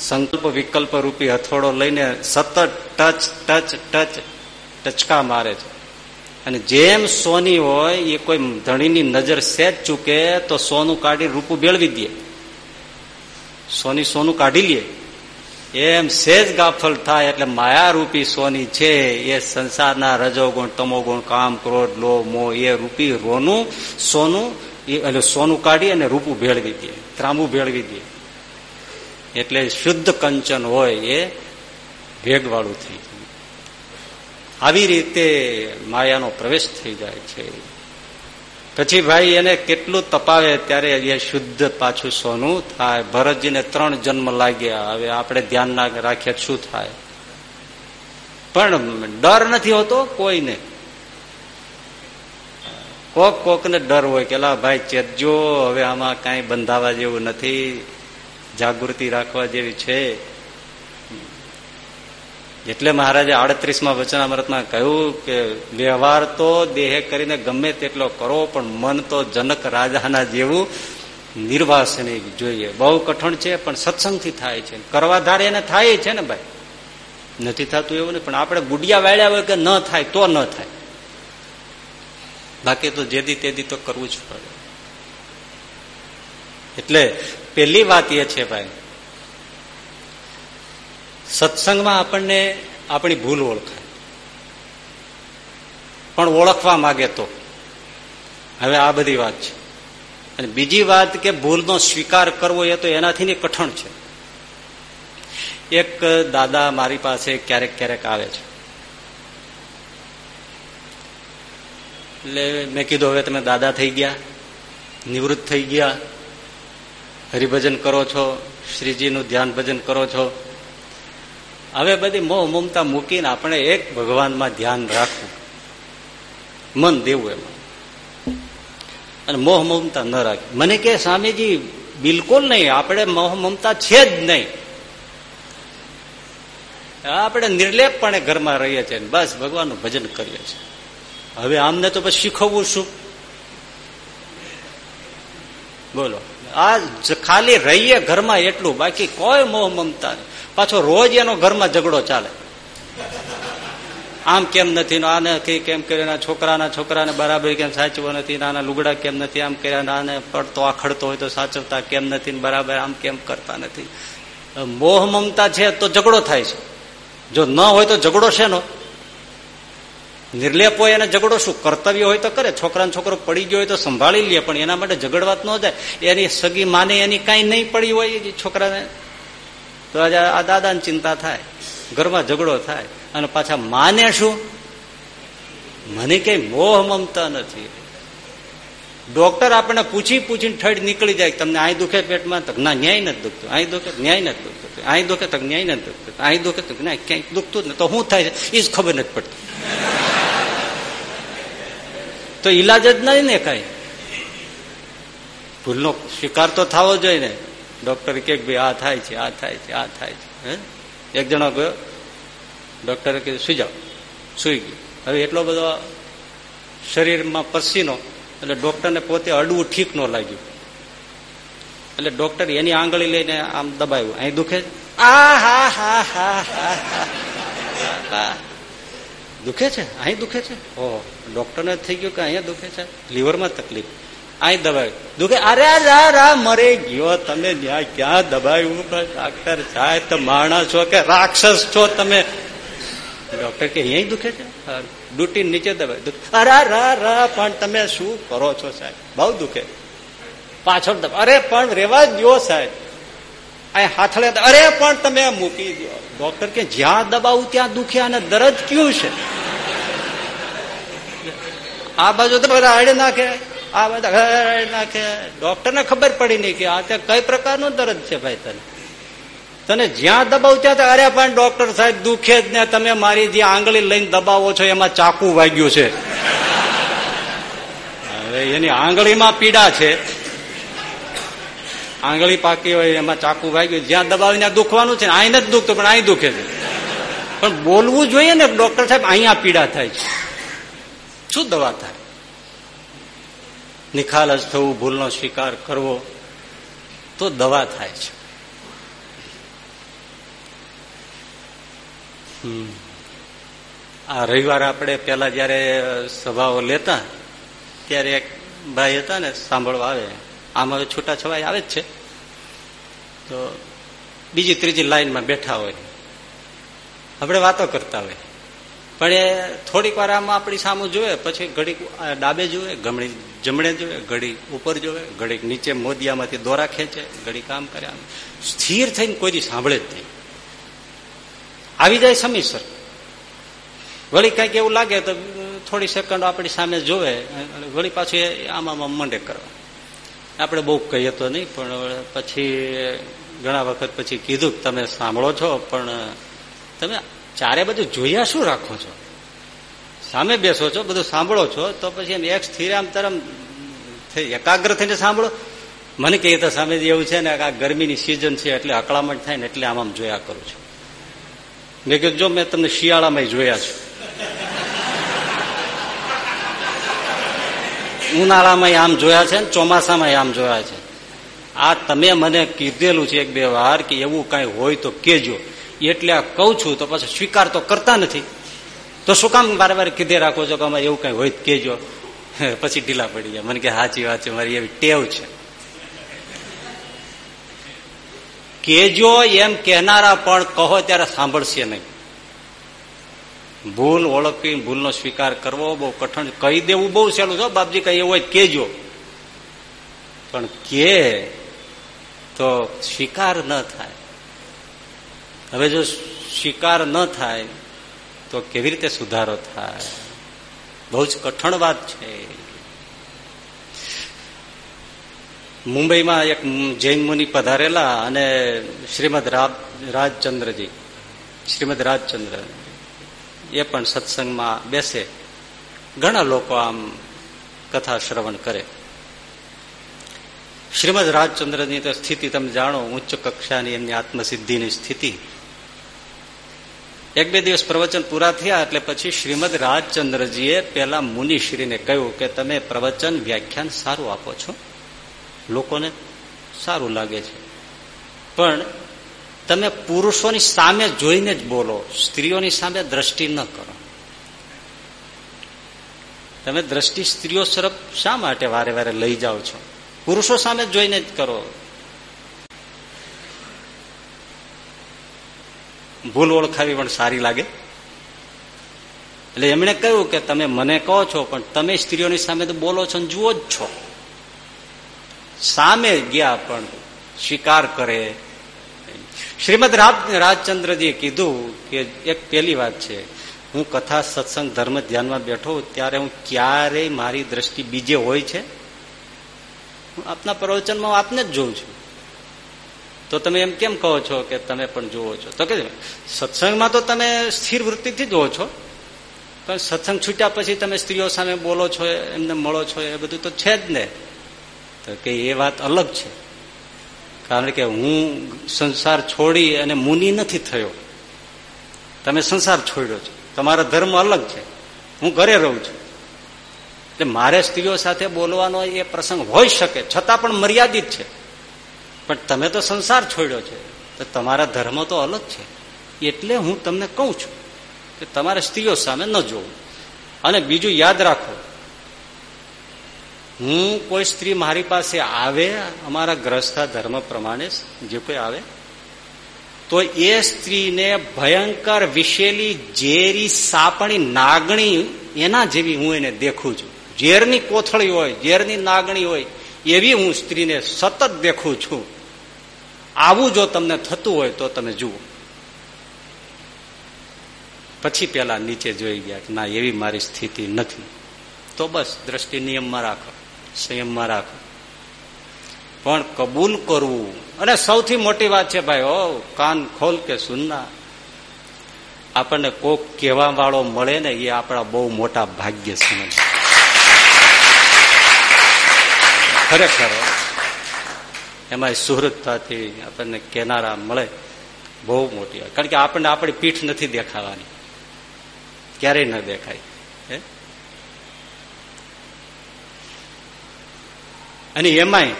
સંકલ્પ વિકલ્પ રૂપી હથોડો લઈને સતત ટચ ટચ ટચ, ટચકા મારે છે. અને જેમ સોની હોય, એ કોઈ ધણીની નજર સેજ ચૂકે, તો સોનું કાઢી રૂપું બેળવી દે. સોની સોનું કાઢી લે. એમ સેજ ગાફલ થાય, એટલે માયારૂપી સોની છે. એ સંસારના રજોગુણ, તમોગુણ, કામ, ક્રોધ લો મો એ રૂપી રોનું સોનું એટલે સોનું કાઢી અને રૂપું ભેળવી દે, ત્રાંબુ ભેળવી દે. એટલે શુદ્ધ કંચન હોય એ ભેગવાળું થઈ જાય. આવી રીતે માયાનો પ્રવેશ થઈ જાય છે. પછી ભાઈ એને કેટલું તપાવે ત્યારે એ શુદ્ધ પાછું સોનું થાય. ભરતજીને ત્રણ જન્મ લાગ્યા. હવે આપણે ધ્યાન ના રાખીએ શું થાય. પણ ડર નથી હોતો કોઈને. કોક કોક ને ડર હોય કે ભાઈ ચેતજો, હવે આમાં કઈ બંધાવા જેવું નથી. જાગૃતિ રાખવા જેવી છે. એટલે મહારાજે આડત્રીસમાં વચનામૃતમાં કહ્યું કે વ્યવહાર તો દેહ કરીને ગમે તેટલો કરો, પણ મન તો જનક રાજાના જેવું નિર્વાસની જોઈએ. બહુ કઠણ છે, પણ સત્સંગથી થાય છે. કરવા ધારે એને થાય છે ને ભાઈ? નથી થતું એવું નહીં પણ આપણે ગુડિયા વાળ્યા હોય કે ન થાય તો ન થાય. બાકી તો જેદી તેદી તો કરવું જ પડે. એટલે પેલી વાત એ છે ભાઈ, સત્સંગમાં આપણને આપણી ભૂલ ઓળખાય. પણ ઓળખવા માગે તો. હવે આ બધી વાત છે. અને બીજી વાત કે ભૂલનો સ્વીકાર કરવો એ તો એનાથી કઠણ છે. એક દાદા મારી પાસે ક્યારેક ક્યારેક આવે છે. એટલે મેં કીધું, હવે તમે દાદા થઈ ગયા, નિવૃત્ત થઈ ગયા હરિભજન કરો છો, શ્રીજીનું ધ્યાન ભજન કરો છો. હવે બધી મોહ મમતા મૂકીને આપણે એક ભગવાનમાં ધ્યાન રાખવું. મન દેવું એમાં. અને મોહ મમતા ન રાખવી મને કે, સ્વામીજી, બિલકુલ નહીં. આપણે મોહ મમતા છે જ નહીં. આપણે નિર્લેપપણે ઘરમાં રહીએ છીએ બસ ભગવાનનું ભજન કરીએ છીએ. હવે આમને તો પછી શીખવવું શું? બોલો. આ ખાલી રહીએ ઘરમાં એટલું, બાકી કોઈ મોહ મમતા નહીં. પાછો રોજ એનો ઘરમાં ઝઘડો ચાલે. આમ કેમ નથી આને કેમ કર્યો છોકરાના છોકરાને બરાબર કેમ સાચવો નથી આના લુગડા કેમ નથી આમ કર્યા આને પડતો આખડતો હોય તો સાચવતા કેમ નથી બરાબર આમ કેમ કરતા નથી. મોહ મમતા છે તો ઝઘડો થાય છે. જો ન હોય તો ઝઘડો છે નો નિર્લેપ હોય એને ઝઘડો શું? કર્તવ્ય હોય તો કરે. છોકરાને છોકરો પડી ગયો હોય તો સંભાળી લે, પણ એના માટે ઝઘડવાત ન જાય. એની સગી માને એની કઈ નહીં પડી હોય છોકરાને. તો આજે આ દાદાને ચિંતા થાય. ઘરમાં ઝઘડો થાય. અને પાછા માને શું? મને કઈ મોહ મમતા નથી. ડોક્ટર આપણને પૂછી પૂછીને ઠડ નીકળી જાય તમને અહીં દુખે પેટમાં? તો ના, ન્યાય નથી દુખતું. અહીં દુખે ન્યાય નથી દુખતું. અહીં દુખે તક ન્યાય નથી દુખતું. અહીં દુખે તક ના ક્યાંક દુખતું ને તો શું થાય છે? એ જ ખબર નથી પડતી. તો ઈલાજ જ નહીં ને કઈ? ભૂલનો સ્વીકાર તો થવો જોઈએ ને. ડોક્ટર કે ભાઈ, આ થાય છે, આ થાય છે, આ થાય છે. એક જણો ગયો. ડોક્ટરે કીધું, સુઈ જાઓ. સુઈ ગયો. હવે એટલો બધો શરીરમાં પસીનો એટલે ડોક્ટરને પોતે અડવું ઠીક ન લાગ્યું. એટલે ડોક્ટર એની આંગળી લઈને આમ દબાવ્યું. અહીં દુખે? આ હા હા હા હા દુખે છે? અહીં દુખે છે? ઓ, ડોક્ટરને થઈ ગયું કે અહીંયા દુખે છે? લીવરમાં તકલીફ. અહીં દબાવ્યું. દુખે? અરે રા રા મરે ગયો તમે જ્યાં ક્યાં દબાવ્યું? ડાક્ટર સાહેબ, તો માણસ છો કે રાક્ષસ છો તમે. ડોક્ટર કે અહીંયા દુખે છે? ડૂટી નીચે દબાય. અરે રા રા પણ તમે શું કરો છો સાહેબ? બહુ દુખે. પાછળ અરે, પણ રેવા દો સાહેબ. આ હાથળે અરે, પણ તમે મૂકી દો ડોક્ટર કે, જ્યાં દબાવું ત્યાં દુખે અને દરદ કયું છે? આ બાજુ તો બધા હળી નાખે. આ બધા નાખે. ડોક્ટર ને ખબર પડી નહીં કે આ કઈ પ્રકારનું દર્દ છે ભાઈ તને? તને જ્યાં દબાવ ત્યાં અરે પણ ડોક્ટર સાહેબ દુખે જ ને તમે મારી જે આંગળી લઈને દબાવો છો એમાં ચાકુ વાગ્યું છે. હવે એની આંગળીમાં પીડા છે. આંગળી પાકી હોય એમાં ચાકુ વાગ્યું. જ્યાં દબાવીને દુખવાનું છે અહીં જ દુખતું, પણ અહીં દુખે છે. પણ બોલવું જોઈએ ને, ડોક્ટર સાહેબ અહીંયા પીડા થાય છે. શું દવા થાય? નિખાલસ થવું, ભૂલનો સ્વીકાર કરવો, તો દવા થાય છે. આ રવિવાર આપણે પેલા જયારે સભાઓ લેતા, ત્યારે એક ભાઈ હતા ને, સાંભળવા આવે. આમ હવે છૂટા છવાય આવે જ છે. તો બીજી ત્રીજી લાઈનમાં બેઠા હોય. આપણે વાતો કરતા હોય. પણ એ થોડીક વાર આમાં આપણી સામું જોવે પછી ઘડીક ડાબે જોવે ગમણી જમણે જોવે ઘડી ઉપર જોવે ઘડીક નીચે મોદિયામાંથી દોરા ખેંચે ઘડી કામ કરે સ્થિર થઈને કોઈ સાંભળે જ નહીં. આવી જાય સમીસર વળી કંઈક એવું લાગે તો થોડી સેકન્ડ આપણી સામે જોવે વળી પાછું આમાં મંડે કરવા. આપણે બહુ કહીએ તો નહીં, પણ પછી ઘણા વખત પછી કીધું તમે સાંભળો છો, પણ તમે ચારે બધું જોયા શું રાખો છો? સામે બેસો છો, બધું સાંભળો છો, તો પછી એમ એક સ્થિર આમ તરમ એકાગ્ર થઈને સાંભળો. મને કહીએ તો સામે એવું છે ને, આ ગરમીની સિઝન છે, એટલે અકળામણ થાય ને, એટલે આમ જોયા કરું છું. મેં કીધું જો મેં તમને શિયાળામાં જોયા છું. ઉનાળામાં આમ જોયા છે ને ચોમાસામાં આમ જોયા છે. આ તમે મને કીધેલું છે એક બે વાર કે એવું કઈ હોય તો કેજો એટલે આ કઉ છું તો પછી સ્વીકાર તો કરતા નથી. તો શું કામ વારે વારે કીધે રાખો છો કે અમારે એવું કઈ હોય કેજો પછી ઢીલા પડી જાય મને કે સાચી વાત છે, મારી એવી ટેવ છે. કેજો એમ કહેનારા પણ કહો ત્યારે સાંભળશે નહીં. ભૂલ ઓળખી, ભૂલનો સ્વીકાર કરવો બહુ કઠણ. કહી દેવું બહુ સહેલું છે બાપજી કહીએ હોય કેજો પણ કે તો સ્વીકાર ન થાય. હવે જો સ્વીકાર ન થાય, તો કેવી રીતે સુધારો થાય? બહુ જ કઠણ વાત છે. મુંબઈમાં એક જૈન મુનિ પધારેલા અને શ્રીમદ રાજચંદ્રજી, શ્રીમદ રાજચંદ્ર. એ પણ સત્સંગમાં બેસે. ઘણા લોકો આમ કથા શ્રવણ કરે. શ્રીમદ રાજચંદ્રની તો સ્થિતિ તમે જાણો, ઉચ્ચ કક્ષાની એમની આત્મસિદ્ધિની સ્થિતિ. એક બે દિવસ પ્રવચન પૂરા થયા એટલે પછી શ્રીમદ રાજચંદ્રજીએ પેલા મુનિશ્રીને કહ્યું કે તમે પ્રવચન, વ્યાખ્યાન સારું આપો છો. લોકોને સારું લાગે છે. પણ તમે પુરુષોની સામે જોઈને જ બોલો, સ્ત્રીઓની સામે દ્રષ્ટિ ન કરો. તમે દ્રષ્ટિ સ્ત્રીઓ તરફ શા માટે વારે વારે લઈ જાઓ છો? પુરુષો સામે જોઈને જ કરો. ભૂલ ઓળખાવી પણ સારી લાગે. એટલે એમણે કહ્યું કે તમે મને કહો છો, પણ તમે સ્ત્રીઓની સામે તો બોલો છો જુઓ જ છો. સામે ગયા પણ સ્વીકાર કરે. શ્રીમદ રાજચંદ્રજીએ કીધું કે એક પેલી વાત છે, હું કથા, સત્સંગ, ધર્મ ધ્યાનમાં બેઠો ત્યારે હું ક્યારેય મારી દ્રષ્ટિ બીજે હોય છે? હું આપના પ્રવચનમાં આપને જ જોઉં છું. તો તમે એમ કેમ કહો છો કે તમે પણ જુઓ છો? તો કે સત્સંગમાં તો તમે સ્થિર વૃત્તિથી જુઓ છો. પણ સત્સંગ છૂટ્યા પછી તમે સ્ત્રીઓ સામે બોલો છો, એમને મળો છો, એ બધું તો છે જ ને. તો કે એ વાત અલગ છે. કારણ કે હું સંસાર છોડી અને મુનિ નથી થયો. તમે સંસાર છોડ્યો છો. તમારો ધર્મ અલગ છે. હું ઘરે રહું છું. એટલે મારે સ્ત્રીઓ સાથે બોલવાનો એ પ્રસંગ હોઈ શકે, છતાં પણ મર્યાદિત છે. પણ તમે તો સંસાર છોડ્યો છે. તો તમારા ધર્મ તો અલગ છે. એટલે હું તમને કહું છું કે તમારે સ્ત્રીઓ સામે ન જોવું. અને બીજું યાદ રાખો હું કોઈ સ્ત્રી મારી પાસે આવે, અમારા ગ્રસ્થ ધર્મ પ્રમાણે જે કોઈ આવે, તો એ સ્ત્રીને ભયંકર વિશેલી ઝેરી સાપણી નાગણી એના જેવી હું એને દેખું છું. ઝેરની કોથળી હોય, ઝેરની નાગણી હોય, એવી હું સ્ત્રીને સતત દેખું છું. આવું જો તમને થતું હોય તો તમે જુઓ. પછી પેલા નીચે જોઈ ગયા ના, એવી મારી સ્થિતિ નથી. તો બસ દ્રષ્ટિ નિયમમાં રાખો. સંયમમાં રાખો. પણ કબૂલ કરવું, અને સૌથી મોટી વાત છે ભાઈ ઓ કાન ખોલ કે સુનના. આપણને કોક કહેવા વાળો મળે ને, એ આપણા બહુ મોટા ભાગ્ય સમજ. ખરેખર એમાં સુહૃદતાથી આપણને કેનારા મળે, બહુ મોટી કારણ કે આપણને આપણી પીઠ નથી દેખાવાની. ક્યારેય ન દેખાય. અને એમાંય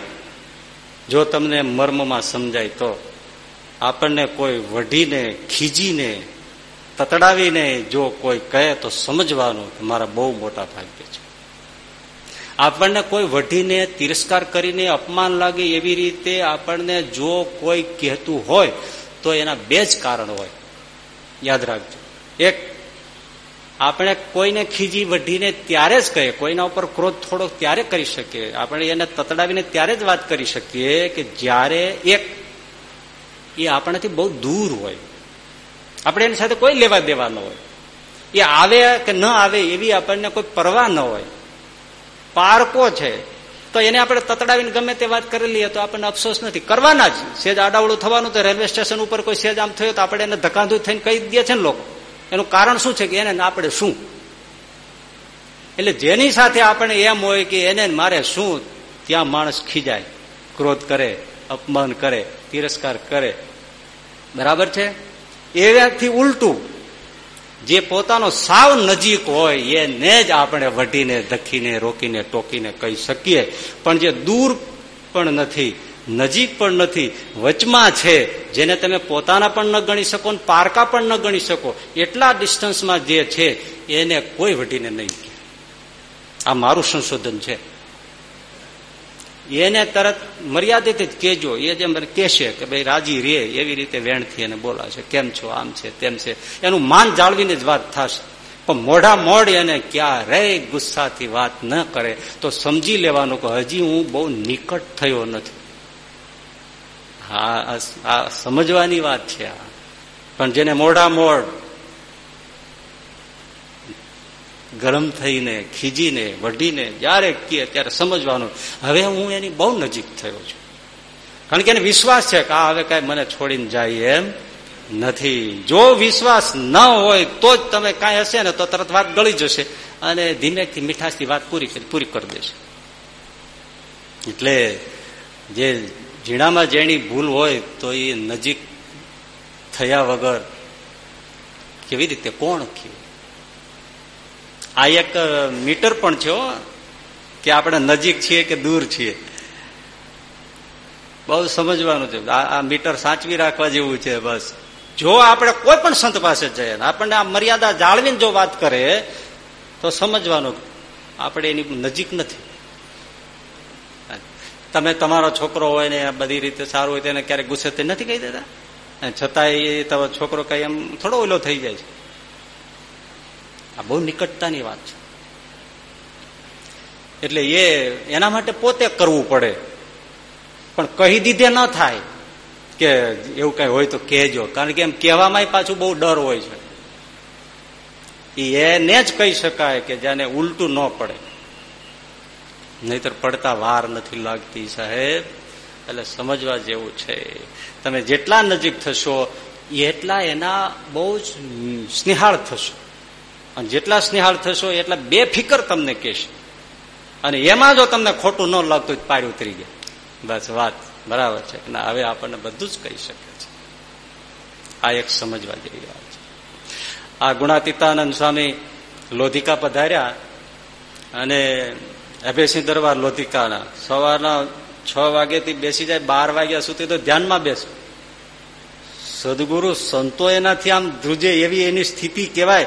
જો તમને મર્મમાં સમજાય તો આપણને કોઈ વઢીને, ખીજીને, તતડાવીને જો કોઈ કહે તો સમજવાનું કે મારા બહુ મોટા ભાગ્ય છે. આપણને કોઈ વઢીને તિરસ્કાર કરીને અપમાન લાગે એવી રીતે આપણને જો કોઈ કહેતું હોય તો એના બે જ કારણ હોય. યાદ રાખજો. એક આપણે કોઈને ખીજી વઢીને ત્યારે જ કહીએ. કોઈના ઉપર ક્રોધ થોડોક ત્યારે કરી શકીએ. આપણે એને તતડાવીને ત્યારે જ વાત કરી શકીએ કે જ્યારે એક એ આપણાથી બહુ દૂર હોય, આપણે એની સાથે કોઈ લેવા દેવા ન હોય. એ આવે કે ન આવે એવી આપણને કોઈ પરવા ન હોય. પારકો છે. તો એને આપણે તતડાવીને ગમે તે વાત કરી લઈએ તો આપણને અફસોસ નથી. કરવાના જ. સેજ આડાવડું થવાનું તો રેલવે સ્ટેશન ઉપર કોઈ સેજ આમ થયો તો આપણે એને ધકાધું થઈને કહી દે છે ને લોકો. એનું કારણ શું છે કે એને આપણે શું? એટલે જેની સાથે આપણે એમ હોય કે એને મારે શું, ત્યાં માણસ ખીજાય, ક્રોધ કરે, અપમાન કરે, તિરસ્કાર કરે. બરાબર છે? એનાથી ઉલટું જે પોતાનો સાવ નજીક હોય એને જ આપણે વઢીને ધખીને રોકીને, ટોકીને કહી શકીએ. પણ જે દૂર પણ નથી નજીક પણ નથી, વચમાં છે, જેને તમે પોતાના પણ ન ગણી શકો પારકા પણ ન ગણી શકો, એટલા ડિસ્ટન્સમાં જે છે, એને કોઈ વઢીને નહીં આ મારું સંશોધન છે. એને તરત મર્યાદિત જ કેજો એ જે મને કહેશે કે ભાઈ રાજી રે, એવી રીતે વેણથી એને બોલાશે કેમ છો? આમ છે, તેમ છે. એનું માન જાળવીને જ વાત થશે. પણ મોઢા મોડ એને ક્યારેય ગુસ્સાથી વાત ન કરે, તો સમજી લેવાનું કે હજી હું બહુ નિકટ થયો નથી. હા આ સમજવાની વાત છે આ. પણ જેને મોઢા મોડ ગરમ થઈને, ખીજીને, વઢીને જયારે કહે ત્યારે સમજવાનું. હવે હું એની બહુ નજીક થયો છું. કારણ કે એને વિશ્વાસ છે કે આ હવે કઈ મને છોડીને જાય એમ નથી. જો વિશ્વાસ ન હોય તો જ તમે કાંઈ હશે ને તો તરત વાત ગળી જશે અને ધીમેથી મીઠાશથી વાત પૂરી પૂરી કરી દેશે. એટલે જે ઝીણામાં જેની ભૂલ હોય તો એ નજીક થયા વગર કેવી રીતે, કોણ કે આ એક મીટર પણ છે કે આપણે નજીક છીએ કે દૂર છીએ. બહુ સમજવાનું છે. આ મીટર સાચવી રાખવા જેવું છે બસ. જો આપણે કોઈ પણ સંત પાસે જઈએ આપણને આ મર્યાદા જાળવીને જો વાત કરે, તો સમજવાનું આપણે એની નજીક નથી. તમે તમારો છોકરો હોય ને બધી રીતે સારું હોય તેને ક્યારેક ગુસ્સે નથી કહી દેતા? છતાંય તમારો છોકરો કઈ એમ થોડો ઓલો થઈ જાય છે. આ બહુ નિકટતાની વાત છે. એટલે એ એના માટે પોતે કરવું પડે. પણ કહી દીધે ન થાય કે એવું કઈ હોય તો કહેજો. કારણ કે એમ કહેવામાં પાછું બહુ ડર હોય છે. એને જ કહી શકાય કે જેને ઉલટું ન પડે. નહીતર પડતા વાર નથી લાગતી સાહેબ. એટલે સમજવા જેવું છે. તમે જેટલા નજીક થશો, એટલા એના બહુ જ સ્નેહાળ થશો. અને જેટલા સ્નેહાળ થશો, એટલા બે ફિકર તમને કહેશે. અને એમાં જો તમને ખોટું ન લાગતું પાર ઉતરી ગયા. બસ વાત બરાબર છે. ના, હવે આપણને બધું જ કહી શકે છે. આ એક સમજવા જેવી વાત છે. આ ગુણાતીતાનંદ સ્વામી લોધિકા પધાર્યા અને અભયસિંહ દરબાર લોધિકાના. સવારના છ વાગ્યાથી બેસી જાય, બાર વાગ્યા સુધી તો ધ્યાનમાં બેસે. સદગુરુ સંતો એનાથી આમ ધ્રુજે એવી એની સ્થિતિ કહેવાય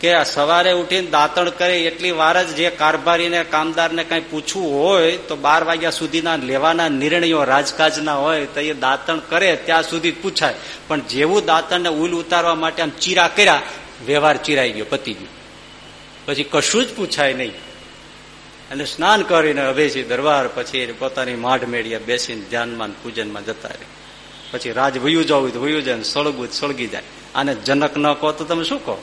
કે સવારે ઉઠીને દાંતણ કરે, એટલી વાર જ જે કારભારીને, કામદારને કઈ પૂછવું હોય, તો બાર વાગ્યા સુધીના લેવાના નિર્ણયો રાજકાજના હોય, તો એ દાંતણ કરે, ત્યાં સુધી પૂછાય. પણ જેવું દાંતણને ઉલ ઉતારવા માટે આમ ચીરા કર્યા, વ્યવહાર ચીરાઈ ગયો, પતી ગયો. પછી કશું જ પૂછાય નહીં. અને સ્નાન કરીને અભેસી દરબાર પછી પોતાની માઢ મેળીએ બેસીને ધ્યાનમાં પૂજનમાં જતા રહે. પછી રાજ વયું જવું તો વયું જાય સળગવું સળગી જાય. આને જનક ન કહો તો તમે શું કહો?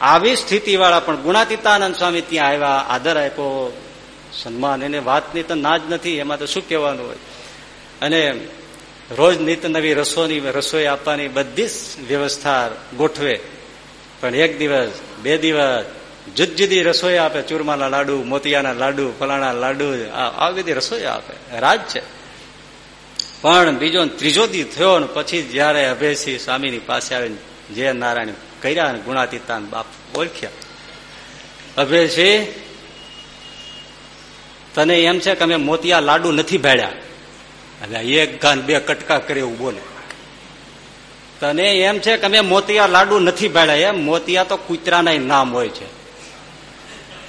આવી સ્થિતિ વાળા પણ ગુણાતીતાનંદ સ્વામી ત્યાં આવ્યા, આદર આપ્યો. સન્માન એને વાતની તો ના જ નથી, એમાં તો શું કહેવાનું હોય? અને રોજ નિત નવી રસોની રસોઈ આપવાની બધી જ વ્યવસ્થા ગોઠવે. પણ એક દિવસ, બે દિવસ જુદ જુદી રસોઈ આપે, ચૂરમાના લાડુ, મોતિયાના લાડુ, ફલાણા લાડુ આવી બધી રસોઈ આપે. રાજ છે. પણ બીજો ત્રીજો દી થયો ને પછી જયારે અભયસિંહ સ્વામીની પાસે આવીને જય નારાયણ કર્યા ને ગુણાતીતા બાપ ઓળખ્યા. અભયસિંહ, તને એમ છે કે અમે મોતિયા લાડુ નથી ભાડ્યા એટલે એક ગાન બે કટકા કરે એવું બોલે. તને એમ છે કે અમે મોતિયા લાડુ નથી ભાડ્યા એમ, મોતિયા તો કૂતરાના નામ હોય છે.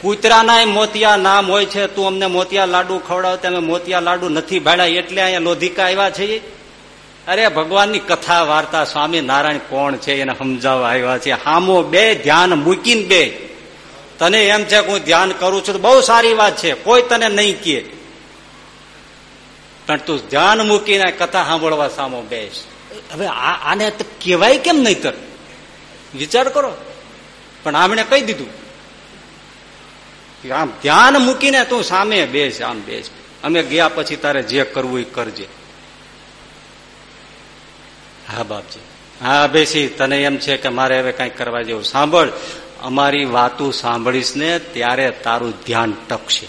કૂતરાના મોતિયા નામ હોય છે, તું અમને મોતિયા લાડુ ખવડાવ તમે મોતિયા લાડુ નથી ભાડ્યા. એટલે અહીંયા લોધિકા આવ્યા છે. અરે, ભગવાનની કથા વાર્તા સ્વામી નારાયણ કોણ છે એને સમજાવવા આવ્યા છે. હામો બે, ધ્યાન મૂકીને બે. તને એમ છે કે હું ધ્યાન કરું છું બહુ સારી વાત છે. કોઈ તને નહીં કે પણ તું ધ્યાન મૂકીને કથા સાંભળવા સામો બેસ. હવે આને કહેવાય કેમ નહીં વિચાર કરો. પણ આમણે કહી દીધું. આમ ધ્યાન મૂકીને તું સામે બેસ, આમ બેસ. અમે ગયા પછી તારે જે કરવું એ કરજે. હા, બાપજી. હા, બેસી. તને એમ છે કે મારે હવે કઈ કરવા જેવું. સાંભળ, અમારી વાતું સાંભળીશ ને ત્યારે તારું ધ્યાન ટકશે.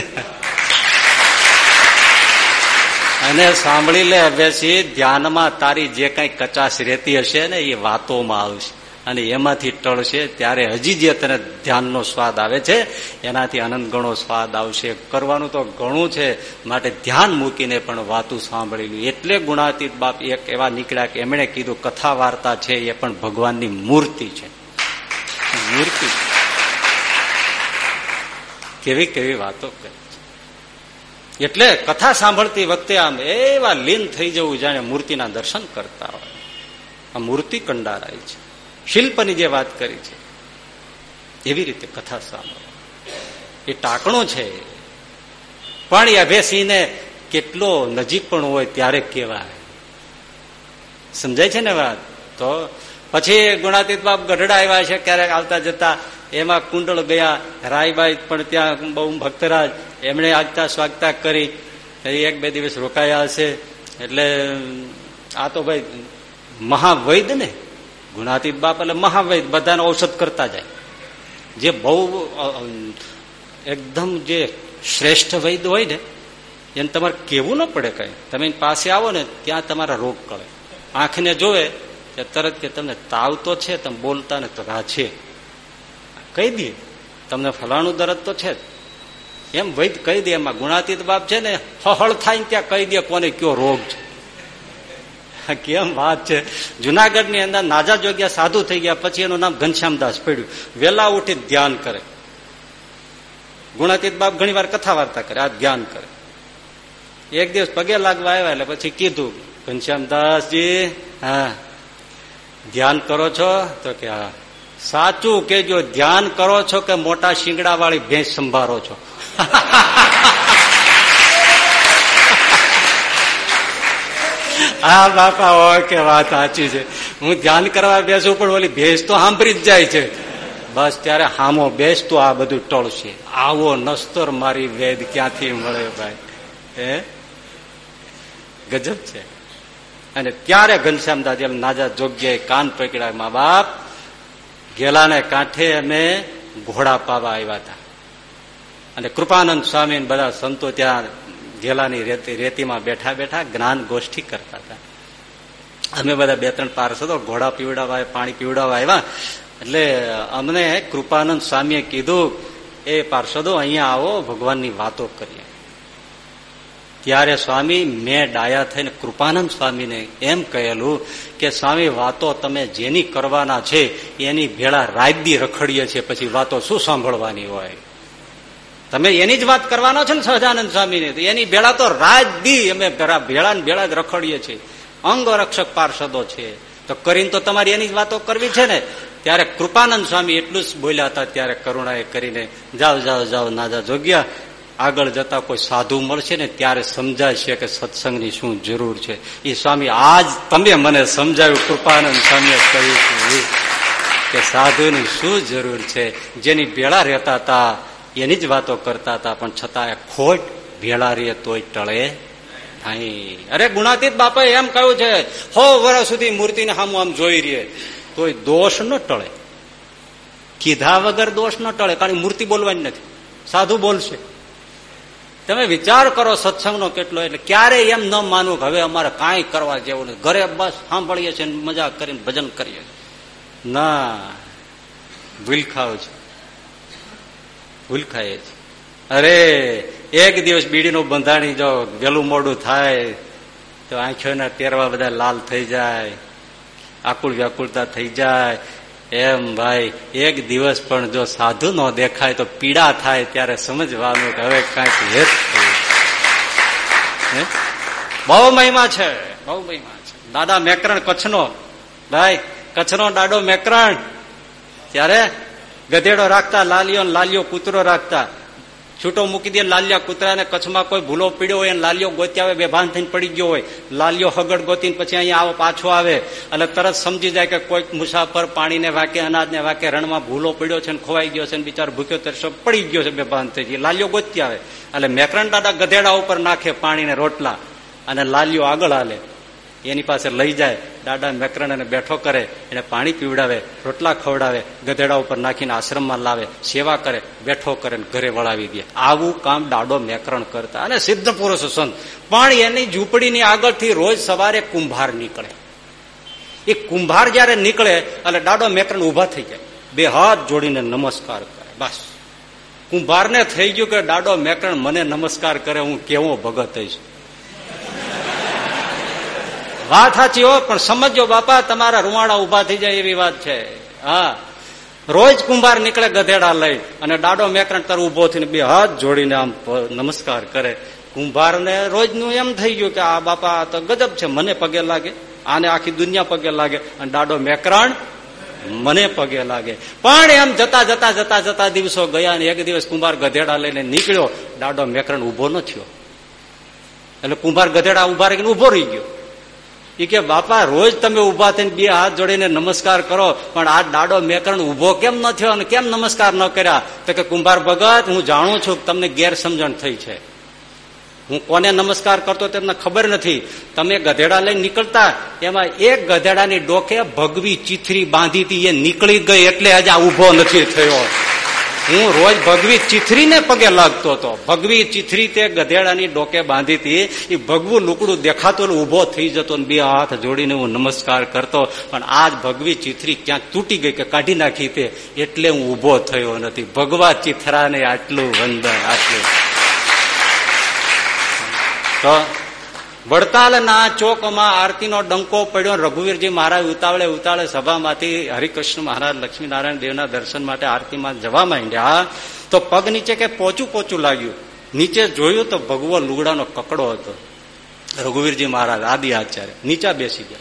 અને સાંભળી લે, બેસી. ધ્યાનમાં તારી જે કઈ કચાશ રહેતી હશે ને એ વાતોમાં આવશે. અને એમાંથી ટળશે ત્યારે હજી જે તને ધ્યાનનો સ્વાદ આવે છે, એનાથી આનંદ ગણો સ્વાદ આવશે. કરવાનું તો ઘણું છે, માટે ધ્યાન મૂકીને પણ વાતું સાંભળેલું એટલે ગુણાતીત બાપ એક એવા નીકળ્યા કે એમણે કીધું કથા વાર્તા છે એ પણ ભગવાનની મૂર્તિ છે. મૂર્તિ કેવી કેવી વાતો કરે એટલે કથા સાંભળતી વખતે આમ એવા લીન થઈ જવું, જાણે મૂર્તિના દર્શન કરતા હોય. આ મૂર્તિ કંડારાય છે. શિલ્પની જે વાત કરી છે, એવી રીતે કથા સાંભળો. એ ટાંકણો છે. પણ એ અભયસિંહને કેટલો નજીક પણ હોય ત્યારે કહેવાય. સમજાય છે ને વાત? તો પછી ગુણાતીત બાપ ગઢડા આવ્યા છે, ક્યારેક આવતા જતા એમાં કુંડળ ગયા, રાયબાઈ પણ ત્યાં બહુ ભક્તરાજ, એમણે આગતા સ્વાગતા કરી. એક બે દિવસ રોકાયા હશે. એટલે, આ તો ભાઈ મહાવૈદ ને ગુણાતીત બાપ એટલે મહાવૈદ, બધાને ઔષધ કરતા જાય. જે બહુ એકદમ જે શ્રેષ્ઠ વૈદ હોય ને, એને તમારે કેવું ન પડે કઈ. તમે પાસે આવો ને, ત્યાં તમારા રોગ કળે. આંખને જોવે, કે તરત કે તમને તાવ તો છે, તમે બોલતા ને તો આ છે. કહી દે. તમને ફલાણું દરદ તો છે એમ વૈદ કહી દે, એમાં ગુણાતીત બાપ છે ને હળ થાય ત્યાં કહી દે કોને કયો રોગ છે. કેમ વાત છે? જુનાગઢની અંદર નાજા જોગ્યા સાધુ થઈ ગયા, પછી એનું નામ ઘનશ્યામદાસ પડ્યું. વેલા ઉઠી ધ્યાન કરે. ગુણાતીત બાપ ઘણી વાર કથા વાર્તા કરે, આ ધ્યાન કરે. એક દિવસ પગે લાગવા આવ્યા એટલે પછી કીધું, ઘનશ્યામદાસજી, હા, ધ્યાન કરો છો? તો કે, હા. સાચું કેજો ધ્યાન કરો છો કે મોટા શિંગડા વાળી ભેંસ સંભાળો છો? હા બાપા હોય કે વાત સાચી છે. હું ધ્યાન કરવા બેસું પણ ઓલી ભેંસ તો સાંભળી જ જાય છે. બસ ત્યારે હામો બેસતો આ બધું ટળશે. આવો નસ્તર મારી વેદ ક્યાંથી મળે ભાઈ? હે? ગજબ છે. અને ત્યારે ઘનશ્યામદાસ નાજા જોગ્યાએ કાન પકડ્યા. મા બાપ ગેલાને કાંઠે અમે ઘોડા પાવા આવ્યા હતા. અને કૃપાનંદ સ્વામી બધા સંતો ત્યાં ગેલાની રેતી રેતીમાં બેઠા બેઠા જ્ઞાન ગોષ્ઠી કરતા હતા. અમે બધા બે ત્રણ પાર્ષદો ઘોડા પીવડાવવા પાણી પીવડાવવા આવ્યા. એટલે અમને કૃપાનંદ સ્વામીએ કીધું, એ પાર્ષદો, અહીંયા આવો, ભગવાનની વાતો કરીએ. ત્યારે સ્વામી મેં ડાયા થઈને કૃપાનંદ સ્વામીને એમ કહેલું કે, સ્વામી, વાતો તમે જેની કરવાના છે, એની ભેળા રાયદી રખડીએ છીએ, પછી વાતો શું સાંભળવાની હોય? તમે એની જ વાત કરવાનો છે ને સહજાનંદ સ્વામીને એની ભેળા તો રાત દી અમે ભેળા ને ભેળા જ રખડીએ છીએ. અંગ રક્ષક પાર્ષદો છે. તો કરીને તો તમારી એની જ વાતો કરવી છે ને? ત્યારે કૃપાનંદ સ્વામી એટલું જ બોલ્યા હતા ત્યારે કરુણાએ કરીને, જાઓ જાઓ જાઓ, નાજા જોગ્યા. આગળ જતા કોઈ સાધુ મળશે ને ત્યારે સમજાય છે કે સત્સંગની શું જરૂર છે. એ સ્વામી આજ તમે મને સમજાવ્યું, કૃપાનંદ સ્વામીએ કહ્યું કે સાધુની શું જરૂર છે? જેની ભેળા રહેતા હતા એની જ વાતો કરતા હતા, પણ છતાં ખોટ ભેળા રહે તોય ટળે નહીં. અરે ગુણાતીત બાપાએ એમ કહ્યું છે, હો વર્ષ સુધી મૂર્તિને સામું આમ જોઈ રહીએ તોય દોષ ન ટળે. કીધા વગર દોષ ન ટળે, કારણ મૂર્તિ બોલવાની નથી. સાધુ બોલશે. તમે વિચાર કરો, સત્સંગનો કેટલો, એટલે ક્યારે એમ ન માનવું કે હવે અમારે કાંઈ કરવા જેવું નથી. ઘરે બસ સાંભળીએ છીએ મજા કરીને ભજન કરીએ. ના, ભૂલ ખાવ છે. ભૂલ ખાઈએ છે અરે, એક દિવસ બીડીનું બંધાણી જો વેલું મોડું થાય, તો આંખોના તેરવા બધા લાલ થઈ જાય, આકુળ વ્યાકુળતા થઈ જાય. એમ ભાઈ, એક દિવસ પણ જો સાધુ નો દેખાય તો પીડા થાય ત્યારે સમજવાનું કે હવે કાંઈક હેત બહુ મહિમા છે, બહુ મહિમા છે. દાદા મેકરણ કચ્છનો. ભાઈ, કચ્છનો દાડો મેકરણ. ત્યારે ગધેડો રાખતા, લાલીઓ લાલીઓ કૂતરો રાખતા. છૂટો મૂકી દે, લાલિયા કૂતરાને કચ્છમાં કોઈ ભૂલો પીડ્યો હોય લાલિયો ગોતી આવે, બેભાન થઈને પડી ગયો હોય. લાલિયો હગડ ગોતીને પછી અહીંયા આવો પાછો આવે. એટલે તરત સમજી જાય કે કોઈક મુસાફર પાણીને વાકે, અનાજને વાકે, રણમાં ભૂલો પીડ્યો છે ખોવાઈ ગયો છે બિચાર ભૂખ્યો તરસો પડી ગયો છે, બેભાન થઈ ગયો. લાલિયો ગોતી આવે. એટલે મેકરણ દાદા ગધેડા ઉપર નાખે પાણીને રોટલા અને લાલિયો આગળ હાલે. એની પાસે લઈ જાય દાડા મેકરણ એને બેઠો કરે, એને પાણી પીવડાવે, રોટલા ખવડાવે, ગધેડા ઉપર નાખીને આશ્રમમાં લાવે, સેવા કરે, બેઠો કરે ઘરે વળાવી દે. આવું કામ દાડો મેકરણ કરતા. અને સિદ્ધ પુરુષ સંત, પણ એની ઝૂંપડીની આગળથી રોજ સવારે કુંભાર નીકળે. એ કુંભાર જયારે નીકળે, એટલે દાડો મેકરણ ઊભા થઈ જાય. બે હાથ જોડીને નમસ્કાર કરે. બસ. કુંભારને થઈ ગયું કે દાડો મેકરણ મને નમસ્કાર કરે, હું કેવો ભગત થઈશ? વાત સાચી હો, પણ સમજો બાપા, તમારા રૂવાડા ઊભા થઈ જાય એવી વાત છે. હા. રોજ કુંભાર નીકળે ગધેડા લઈ અને દાડો મેકરણ તર ઊભો થઈને બે હાથ જોડીને આમ નમસ્કાર કરે. કુંભારને રોજનું એમ થઈ ગયું કે આ બાપા તો ગજબ છે, મને પગે લાગે. આને આખી દુનિયા પગે લાગે. અને દાડો મેકરણ મને પગે લાગે. પણ એમ જતા જતા જતા જતા દિવસો ગયા અને એક દિવસ કુંભાર ગધેડા લઈને નીકળ્યો. દાડો મેકરણ ઊભો ન થયો. એટલે કુંભાર ગધેડા ઊભા રહીને ઊભો રહી ગયો. એ કે, બાપા, રોજ તમે ઊભા થઈને બે હાથ જોડીને નમસ્કાર કરો. પણ આ દાડો મેકરણ ઊભો કેમ ન થયો અને કેમ નમસ્કાર ન કર્યા? તો કે, કુંભાર ભગત, હું જાણું છું કે તમને ગેરસમજણ થઈ છે. હું કોને નમસ્કાર કરતો તેમને ખબર નથી. તમે ગધેડા લઈને નીકળતા, એમાં એક ગધેડાની ડોકે ભગવી ચીથરી બાંધી હતી, એ નીકળી ગઈ એટલે હજી આ ઊભો નથી થયો. હું રોજ ભગવી ચીથરીને પગે લાગતો હતો. ભગવી ચીથરી તે ગધેડાની ડોકે બાંધી હતી. એ ભગવું લુકડું દેખાતું ઊભો થઈ જતો બે હાથ જોડીને હું નમસ્કાર કરતો. પણ આજ ભગવી ચીથરી ક્યાંક તૂટી ગઈ કે કાઢી નાખી તે એટલે હું ઊભો થયો નથી. ભગવા ચીથરાને આટલું વંદન આટલું તો વડતાલના ચોકમાં આરતીનો ડંકો પડ્યો રઘુવીરજી મહારાજ ઉતાવળે ઉતાવળે સભામાંથી હરિકૃષ્ણ મહારાજ લક્ષ્મીનારાયણ દેવના દર્શન માટે આરતીમાં જવા માંડ્યા. તો પગ નીચે કે પોચું પોચું લાગ્યું. નીચે જોયું તો ભગવો લુગડાનો કકડો હતો. રઘુવીરજી મહારાજ, આદિ આચાર્ય, નીચા બેસી ગયા.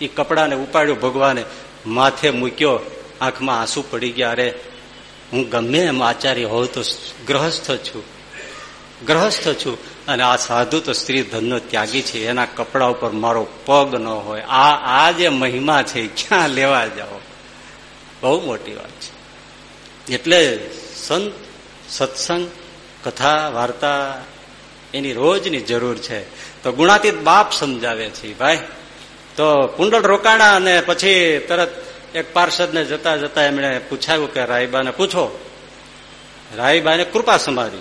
એ કપડાને ઉપાડ્યો, ભગવાને માથે મૂક્યો, આંખમાં આંસુ પડી ગયા. અરે, હું ગમે એમ આચાર્ય હોઉં તો ગ્રહસ્થ છું. ગ્રહસ્થ છું. અને આ સાધુ તો સ્ત્રી ધનનો ત્યાગી છે. એના કપડા ઉપર મારો પગ ન હોય. આ આ જે મહિમા છે, ક્યાં લેવા જાઓ? બહુ મોટી વાત છે. એટલે સંત, સત્સંગ, કથા, વાર્તા એની રોજની જરૂર છે. તો ગુણાતીત બાપ સમજાવે છે, ભાઈ. તો કુંડળ રોકાણા અને પછી તરત એક પાર્ષદને જતા જતા એમણે પૂછાયું કે, રાયબાને પૂછો. રાયબાને કૃપા સમાધિ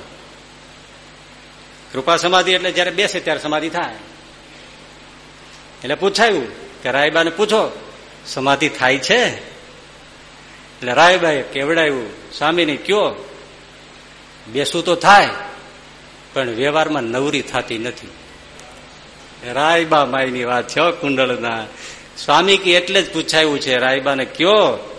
કૃપા સમાધિ એટલે જયારે બેસે ત્યારે સમાધિ થાય. એટલે પૂછાયું કે રાયબાને પૂછો, સમાધિ થાય છે? એટલે રાયબાએ કેવડાયું, સ્વામીને કયો, બેસવું તો થાય, પણ વ્યવહારમાં નવરી થતી નથી. રાયબા માયની વાત છે કુંડળના. સ્વામી કે એટલે જ પૂછાયું છે, રાયબાને કયો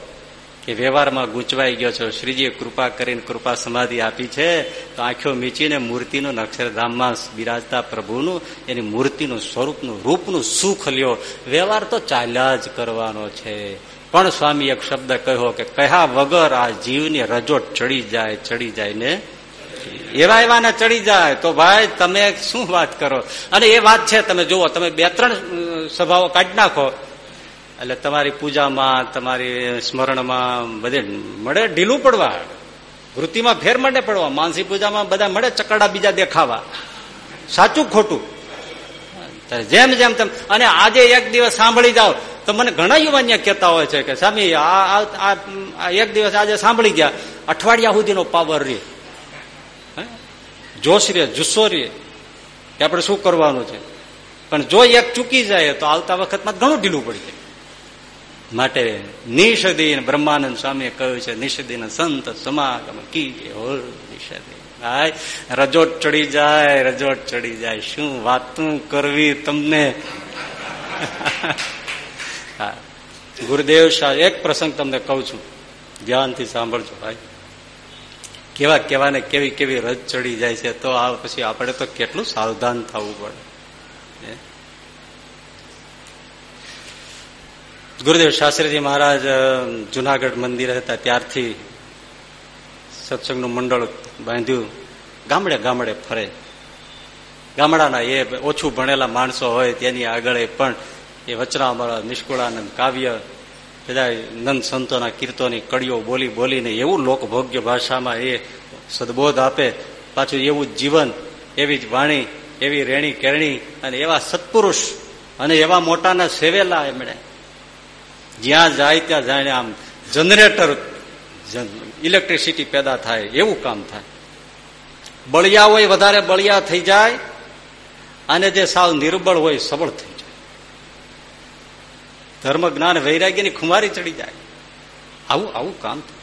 કે વ્યવહારમાં ગૂંચવાઈ ગયો છો, શ્રીજીએ કૃપા કરીને કૃપા સમાધિ આપી છે, તો આંખો મીચીને મૂર્તિનું અક્ષરધામમાં બિરાજતા પ્રભુનું, એની મૂર્તિનું સ્વરૂપનું, રૂપનું સુખ લ્યો. વ્યવહાર તો ચાલ્યા જ કરવાનો છે. પણ સ્વામી એક શબ્દ કહ્યો કે કયા વગર આ જીવની રજોટ ચડી જાય ચડી જાય ને? એવા એવાને ચડી જાય. તો ભાઈ તમે શું વાત કરો? અને એ વાત છે, તમે જુઓ, તમે બે ત્રણ સભાઓ કાઢી નાખો. એટલે તમારી પૂજામાં, તમારી સ્મરણમાં બધે મળે ઢીલું પડવા. વૃત્તિમાં ફેર મળે પડવા. માનસી પૂજામાં બધા મળે ચકડા બીજા દેખાવા. સાચું ખોટું? જેમ જેમ તેમ. અને આજે એક દિવસ સાંભળી જાઓ. તો મને ઘણા યુવાન કહેતા હોય છે કે સ્વામી આ એક દિવસ આજે સાંભળી ગયા. અઠવાડિયા સુધીનો પાવર રે. જોશ રે, જુસ્સો રે. કે આપણે શું કરવાનું છે? પણ જો એક ચૂકી જાય, તો આવતા વખતમાં ઘણું ઢીલું પડી જાય. માટે નિષદીન બ્રહ્માનંદ સ્વામીએ કહ્યું છે, નિષદીન સંત સમાગમ કી નિષદી. ભાઈ, રજોટ ચડી જાય, રજોટ ચડી જાય. શું વાતું કરવી તમને? ગુરુદેવ શાહ, એક પ્રસંગ તમને કઉ છું. ધ્યાનથી સાંભળજો ભાઈ. કેવા કેવા ને કેવી કેવી રજ ચડી જાય છે, તો આ પછી આપણે તો કેટલું સાવધાન થવું પડે. ગુરુદેવ શાસ્ત્રીજી મહારાજ જુનાગઢ મંદિર હતા, ત્યારથી સત્સંગનું મંડળ બાંધ્યું. ગામડે ગામડે ફરે. ગામડાના એ ઓછું ભણેલા માણસો હોય, તેની આગળ પણ એ વચરામળ નિષ્કુળાનંદ કાવ્ય બધા નંદ સંતોના કીર્તોની કડીઓ બોલી બોલીને એવું લોકભોગ્ય ભાષામાં એ સદબોધ આપે, પાછું એવું જીવન, એવી જ વાણી, એવી રેણી કેરણી અને એવા સત્પુરુષ અને એવા મોટાના સેવેલા એમણે જ્યાં જાય ત્યાં જાય આમ જનરેટર ઇલેક્ટ્રિસિટી પેદા થાય, એવું કામ થાય. બળિયા હોય, વધારે બળિયા થઈ જાય, અને જે સાવ નિર્બળ હોય, સબળ થઈ જાય. ધર્મ, જ્ઞાન, વૈરાગ્યની ખુમારી ચડી જાય. આવું આવું કામ થાય.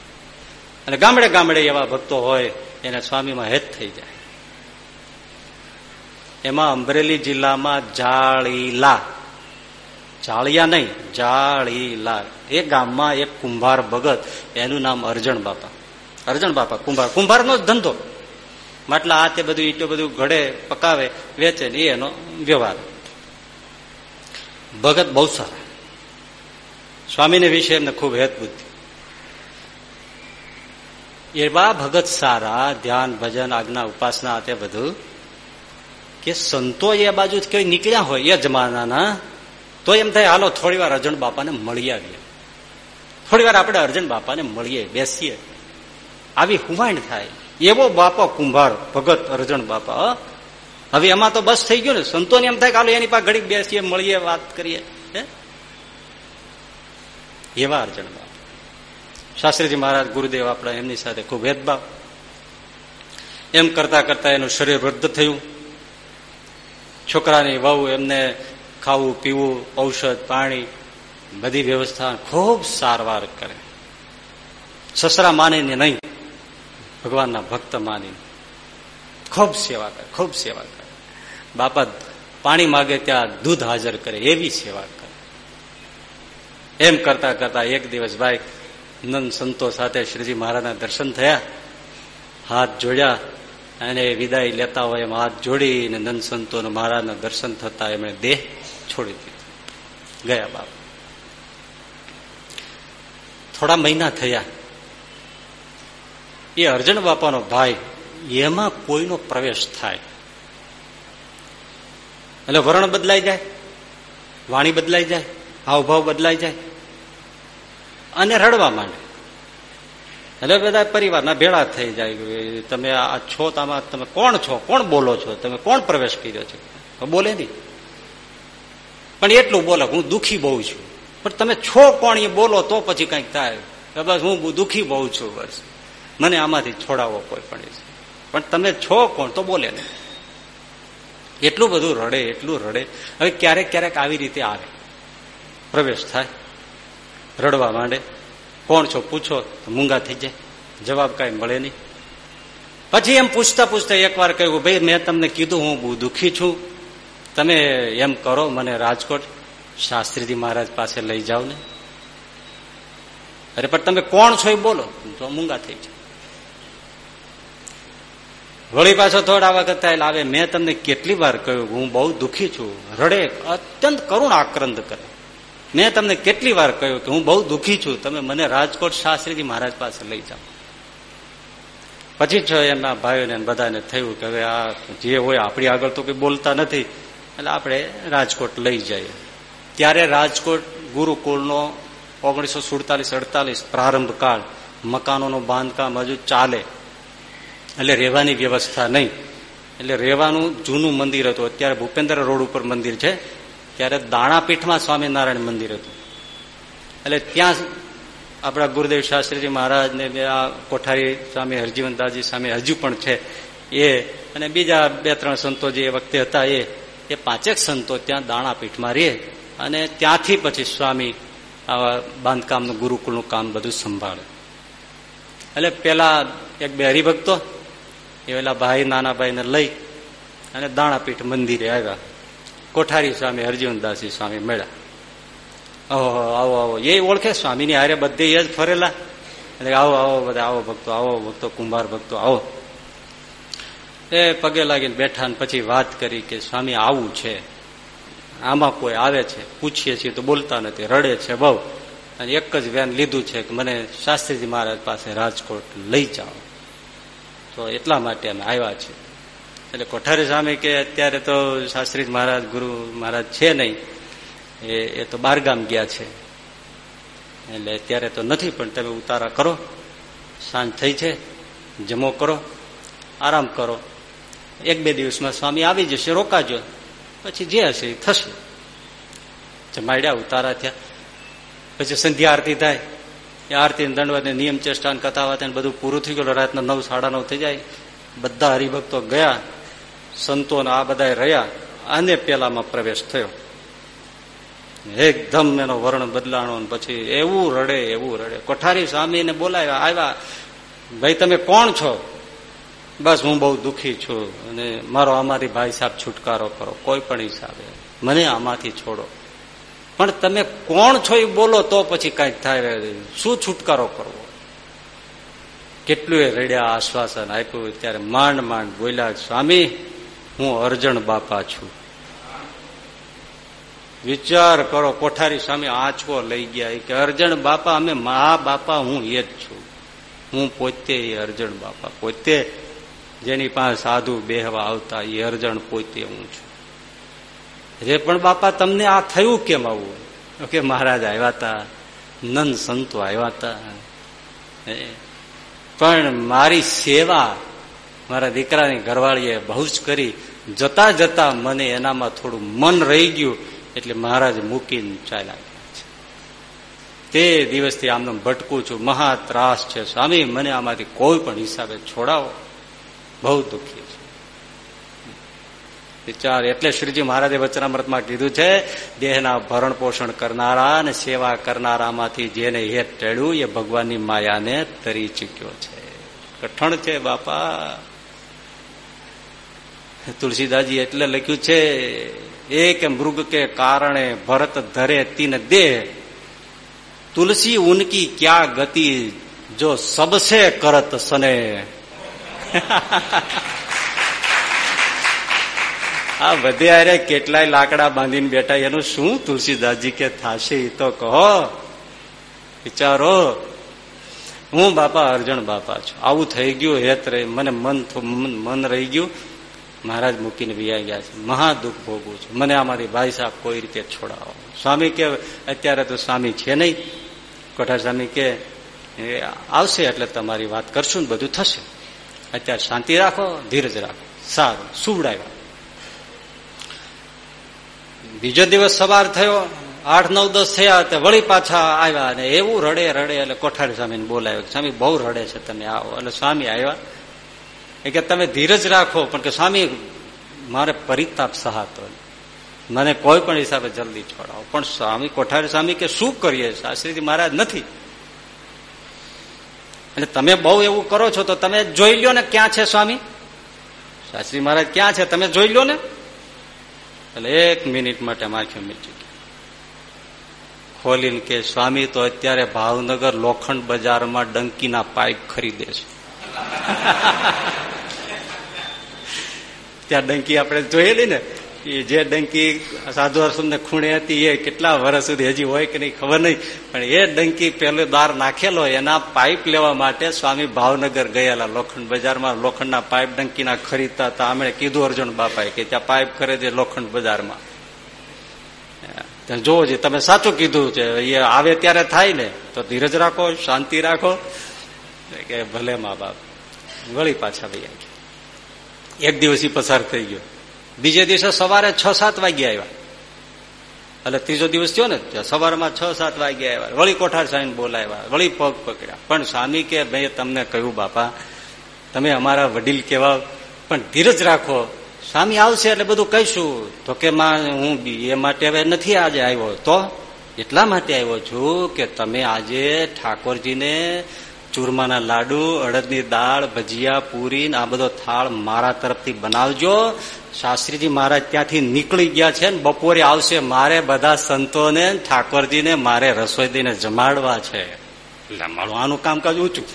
અને ગામડે ગામડે એવા ભક્તો હોય, એને સ્વામીમાં હેત થઈ જાય. એમાં અમરેલી જિલ્લામાં જાળીલા જાળિયા નહીં, જાળીલા. એ ગામમાં એક કુંભાર ભગત, એનું નામ અર્જણ બાપા. અર્જણ બાપા, કુંભાર. કુંભારનો જ ધંધો. માટલા આ તે બધું ઈટો બધું ઘડે, પકાવે, વેચે, ને એનો વ્યવહાર. ભગત બહુ સારા. સ્વામીને વિશે એમને ખૂબ હેત બુદ્ધિ. એવા ભગત સારા, ધ્યાન, ભજન, આજ્ઞા, ઉપાસના, તે બધું, કે સંતો એ બાજુ કઈ નીકળ્યા હોય, એ જમાનાના તો એમ થાય, હાલો થોડી વાર અર્જણ બાપાને મળી આવીએ. થોડી વાર આપણે અર્જણ બાપાને મળીએ, બેસીએ. આવી હુમાયણ થાય. એવો બાપા કુંભાર, ભગત અર્જણ બાપા હવે એમાં તો બસ થઈ ગયું ને. સંતોને એમ થાય કે, હાલો, એની પાસે ઘડીક બેસીએ, મળીએ, વાત કરીએ. એવા અર્જણ બાપા. શાસ્ત્રીજી મહારાજ, ગુરુદેવ આપણા એમની સાથે ખૂબ ભેદભાવ. એમ કરતા કરતા એનું શરીર વૃદ્ધ થયું. છોકરાની વહુ એમને ખાવું, પીવું, ઔષધ, પાણી, બધી વ્યવસ્થા ખૂબ સારવાર કરે. સસરા માનીને નહીં, ભગવાનના ભક્ત માનીને. ખૂબ સેવા કરે, ખૂબ સેવા કરે. બાપા પાણી માગે ત્યાં દૂધ હાજર કરે, એવી સેવા કરે. એમ કરતા કરતા એક દિવસ ભાઈ નંદ સંતો સાથે શ્રીજી મહારાજના દર્શન થયા. હાથ જોડ્યા, અને વિદાય લેતા હોય એમ હાથ જોડીને નંદ સંતો મહારાજના દર્શન થતા એમણે દેહ છોડી દીધું. ગયા બાપ. થોડા મહિના થયા. એ અર્જણ બાપાનો ભાઈ એમાં કોઈનો પ્રવેશ થાય. એટલે વરણ બદલાઈ જાય, વાણી બદલાઈ જાય, હાવભાવ બદલાઈ જાય અને રડવા માંડે. એટલે બધા પરિવારના ભેળા થઈ જાય તમે આ છો, તામાં કોણ છો, કોણ બોલો છો, તમે કોણ પ્રવેશ કર્યો છે? બોલે નહીં. પણ એટલું બોલે હું દુઃખી બહુ છું. પણ તમે છો કોણ એ બોલો તો પછી કંઈક થાય. બસ હું દુઃખી બહુ છું બસ. મને આમાંથી છોડાવો કોઈ પણ પણ તમે છો કોણ તો બોલે નહીં એટલું બધું રડે, એટલું રડે. હવે ક્યારેક ક્યારેક આવી રીતે આવે. પ્રવેશ થાય. રડવા માંડે. કોણ છો? પૂછો મૂંગા થઈ જાય. જવાબ કાંઈ મળે નહીં. પછી એમ પૂછતા પૂછતા એકવાર કહ્યું ભાઈ મેં તમને કીધું હું બહુ દુઃખી છું. તમે એમ કરો, મને રાજકોટ શાસ્ત્રીજી મહારાજ પાસે લઈ જાઓ ને અરે, પણ તમે કોણ છો એ બોલો. તો મૂંગા થઈ જાય વળી પાછો થોડા વખત થયેલા આવે, મેં તમને કેટલી વાર કહ્યું, હું બહુ દુઃખી છું. રડે અત્યંત કરુણ આક્રંદ કરે. મેં તમને કેટલી વાર કહ્યું કે હું બહુ દુઃખી છું, તમે મને રાજકોટ શાસ્ત્રીજી મહારાજ પાસે લઈ જાઓ. પછી જ એમના ભાઈઓને બધાને થયું કે હવે આ જે હોય આપણી આગળ તો કંઈ બોલતા નથી. એટલે આપણે રાજકોટ લઈ જઈએ. ત્યારે રાજકોટ ગુરુકુળનો ઓગણીસો સુડતાલીસ અડતાલીસ પ્રારંભ કાળ, મકાનોનું બાંધકામ હજુ ચાલે. એટલે રહેવાની વ્યવસ્થા નહીં. એટલે રહેવાનું જૂનું મંદિર હતું. અત્યારે ભૂપેન્દ્ર રોડ ઉપર મંદિર છે. ત્યારે દાણાપીઠમાં સ્વામિનારાયણ મંદિર હતું. એટલે ત્યાં આપણા ગુરુદેવ શાસ્ત્રીજી મહારાજ ને આ કોઠારી સ્વામી હરજીવનદાસજી સ્વામી હજુ પણ છે. એ અને બીજા બે ત્રણ સંતો જે વખતે હતા એ એ પાંચેક સંતો ત્યાં દાણાપીઠમાં રહે અને ત્યાંથી પછી સ્વામી આવા બાંધકામનું, ગુરુકુળનું કામ બધું સંભાળે. એટલે પેલા એક બે હરિભક્તો, એ પેલા ભાઈ નાના ભાઈને લઈ અને દાણાપીઠ મંદિરે આવ્યા. કોઠારી સ્વામી, હરજીવનદાસજી સ્વામી મળ્યા. ઓહો, આવો આવો. એ ઓળખે સ્વામીની હારે બધે એ જ ફરેલા? એટલે આવો આવો, બધા આવો ભક્તો આવો ભક્તો, કુંભાર ભક્તો, આવો. એ પગે લાગીને બેઠા ને પછી વાત કરી કે, સ્વામી, આવું છે. આમાં કોઈ આવે છે? પૂછીએ છીએ તો બોલતા નથી, રડે છે બહુ. અને એક જ વેન લીધું છે કે, મને શાસ્ત્રીજી મહારાજ પાસે રાજકોટ લઈ જાઓ. તો એટલા માટે અમે આવ્યા છીએ. એટલે કોઠારી સામે કે, અત્યારે તો શાસ્ત્રી મહારાજ, ગુરુ મહારાજ છે નહીં. એ એ તો બારગામ ગયા છે. એટલે અત્યારે તો નથી, પણ તમે ઉતારા કરો. સાંજ થઈ છે. જમો કરો. આરામ કરો. એક બે દિવસમાં સ્વામી આવી જશે, રોકાજો. પછી જે હશે એ થશે. જમાડ્યા, ઉતારા થયા. પછી સંધ્યા આરતી થાય. એ આરતી દંડવત નિયમ, ચેષ્ટા કથા વાત બધું પૂરું થઈ ગયું. રાતના નવ, સાડા નવ થઈ જાય. બધા હરિભક્તો ગયા. સંતો આ બધા રહ્યા. અને પેલામાં પ્રવેશ થયો. એકદમ એનો વર્ણ બદલાણો પછી એવું રડે એવું રડે. કોઠારી સ્વામીને બોલાવ્યા, આવ્યા. ભાઈ, તમે કોણ છો? બસ હું બહુ દુખી છું અને મારો અમારી ભાઈ સાહેબ છુટકારો કરો, કોઈ પણ હિસાબે. મને આમાંથી છોડો. પણ તમે કોણ છો એ બોલો તો પછી કંઈક થાય શું છુટકારો કરવો? કેટલું એ રડ્યા આશ્વાસન આપ્યું ત્યારે માંડ માંડ બોલ્યા, સ્વામી, હું અર્જણ બાપા છું. વિચાર કરો, કોઠારી સ્વામી આંચકો લઈ ગયા કે, અર્જણ બાપા, અમે મહા બાપા હું એ જ છું. હું પોતે એ અર્જણ બાપા, પોતે જેની પાસે સાધુ બેહવા આવતા એ અરજણ પોતે હું છું. રે પણ બાપા, તમને આ થયું કેમ આવું? કે મહારાજ આવ્યા હતા નંદ સંતો આવ્યા હતા પણ મારી સેવા મારા દીકરાની ઘરવાળીએ બહુ જ કરી. જતા જતા મને એનામાં થોડું મન રહી ગયું, એટલે મહારાજ મૂકીને ચાલ્યા તે દિવસથી આમને ભટકું છું. મહા ત્રાસ છે. સ્વામી, મને આમાંથી કોઈ પણ હિસાબે છોડાવો. બહુ દુઃખી છે. વિચાર એટલે શ્રીજી મહારાજે વચનામૃતમાં કીધું છે, દેહના ભરણ પોષણ કરનારા અને સેવા કરનારામાંથી જેને હેત ટેળ્યું, એ ભગવાનની માયાને તરી ચૂક્યો છે. કઠણ છે બાપા. તુલસીદાસજી એટલે લખ્યું છે, એક મૃગ કે કારણે ભરત ધરે તીન દેહ, તુલસી ઉનકી ક્યાં ગતિ જો સબસે કરત સને આ બધે અરે કેટલાય લાકડા બાંધીને બેઠા એનું શું તુલસીદાસજી કે થાશે એ તો કહો. વિચારો. હું બાપા અર્જણ બાપા છું. આવું થઈ ગયું હેત રહી મને મન મન રહી ગયું. મહારાજ મૂકીને વિયા ગયા છે. મહા દુઃખ ભોગવું છું. મને અમારી ભાઈ સાહેબ કોઈ રીતે છોડાવો. સ્વામી કે, અત્યારે તો સ્વામી છે નહીં. કોઠાર સ્વામી કે આવશે એટલે તમારી વાત કરશું ને બધું થશે. અત્યારે શાંતિ રાખો, ધીરજ રાખો. સારું, સુવડાવ્યા. બીજો દિવસ સવાર થયો, આઠ, નવ, દસ થયા તે વળી પાછા આવ્યા અને એવું રડે રડે એટલે કોઠારી સ્વામીને બોલાવ્યો સ્વામી, બહુ રડે છે તમે આવો. એટલે સ્વામી આવ્યા. એ કે, તમે ધીરજ રાખો, પણ કે સ્વામી, મારે પરિતાપ સહાતો મને કોઈ પણ હિસાબે જલ્દી છોડાવો. પણ સ્વામી, કોઠારી સ્વામી કે, શું કરીએ? શાસ્ત્રીજી મહારાજ નથી. એટલે તમે બહુ એવું કરો છો તો તમે જોઈ લો ને ક્યાં છે સ્વામી? શાસ્ત્રી મહારાજ, ક્યાં છે? તમે જોઈ લો ને. એટલે એક મિનિટ માટે માખી મીચી ખોલીને કે, સ્વામી, તો અત્યારે ભાવનગર લોખંડ બજારમાં ડંકીના પાઇપ ખરીદે છે. ત્યાં ડંકી આપણે જોયેલી ને. એ જે ડંકી સાધુ ને ખૂણે હતી, એ કેટલા વર્ષ સુધી હજી હોય કે નહીં ખબર નહીં, પણ એ ડંકી પેલો દાર નાખેલો એના પાઇપ લેવા માટે સ્વામી ભાવનગર ગયેલા લોખંડ બજારમાં. લોખંડના પાઇપ ડંકીના ખરીદતા હતા. અમે કીધું અર્જુન બાપાએ કે ત્યાં પાઇપ ખરીદે લોખંડ બજારમાં. જોવો છે તમે સાચું કીધું છે. એ આવે ત્યારે થાય ને, તો ધીરજ રાખો, શાંતિ રાખો. કે ભલે મા બાપ. વળી પાછા ભાઈ એક દિવસ પસાર થઈ ગયો. બીજે દિવસે સવારે છ, સાત વાગ્યા આવ્યા. એટલે ત્રીજો દિવસ થયો ને સવારમાં છ, સાત વાગ્યા આવ્યા. વળી કોઠાર સાહેબ બોલાવ્યા. વળી પગ પકડ્યા. પણ સ્વામી કે ભાઈ તમને કહ્યું, બાપા, તમે અમારા વડીલ કેવા, પણ ધીરજ રાખો. સ્વામી આવશે એટલે બધું કહીશું. તો કે હું એ માટે હવે નથી આજે આવ્યો. તો? એટલા માટે આવ્યો છું કે તમે આજે ઠાકોરજીને ચૂરમાના લાડુ, અડદની દાળ, ભજીયા, પૂરી આ બધો થાળ મારા તરફથી બનાવજો. શાસ્ત્રીજી મહારાજ ત્યાંથી નીકળી ગયા છે ને બપોરે આવશે મારે બધા સંતોને, ઠાકોરજીને મારે રસોઈ દઈને જમાડવા છે. એટલે મારું આનું કામકાજ ઊંચું.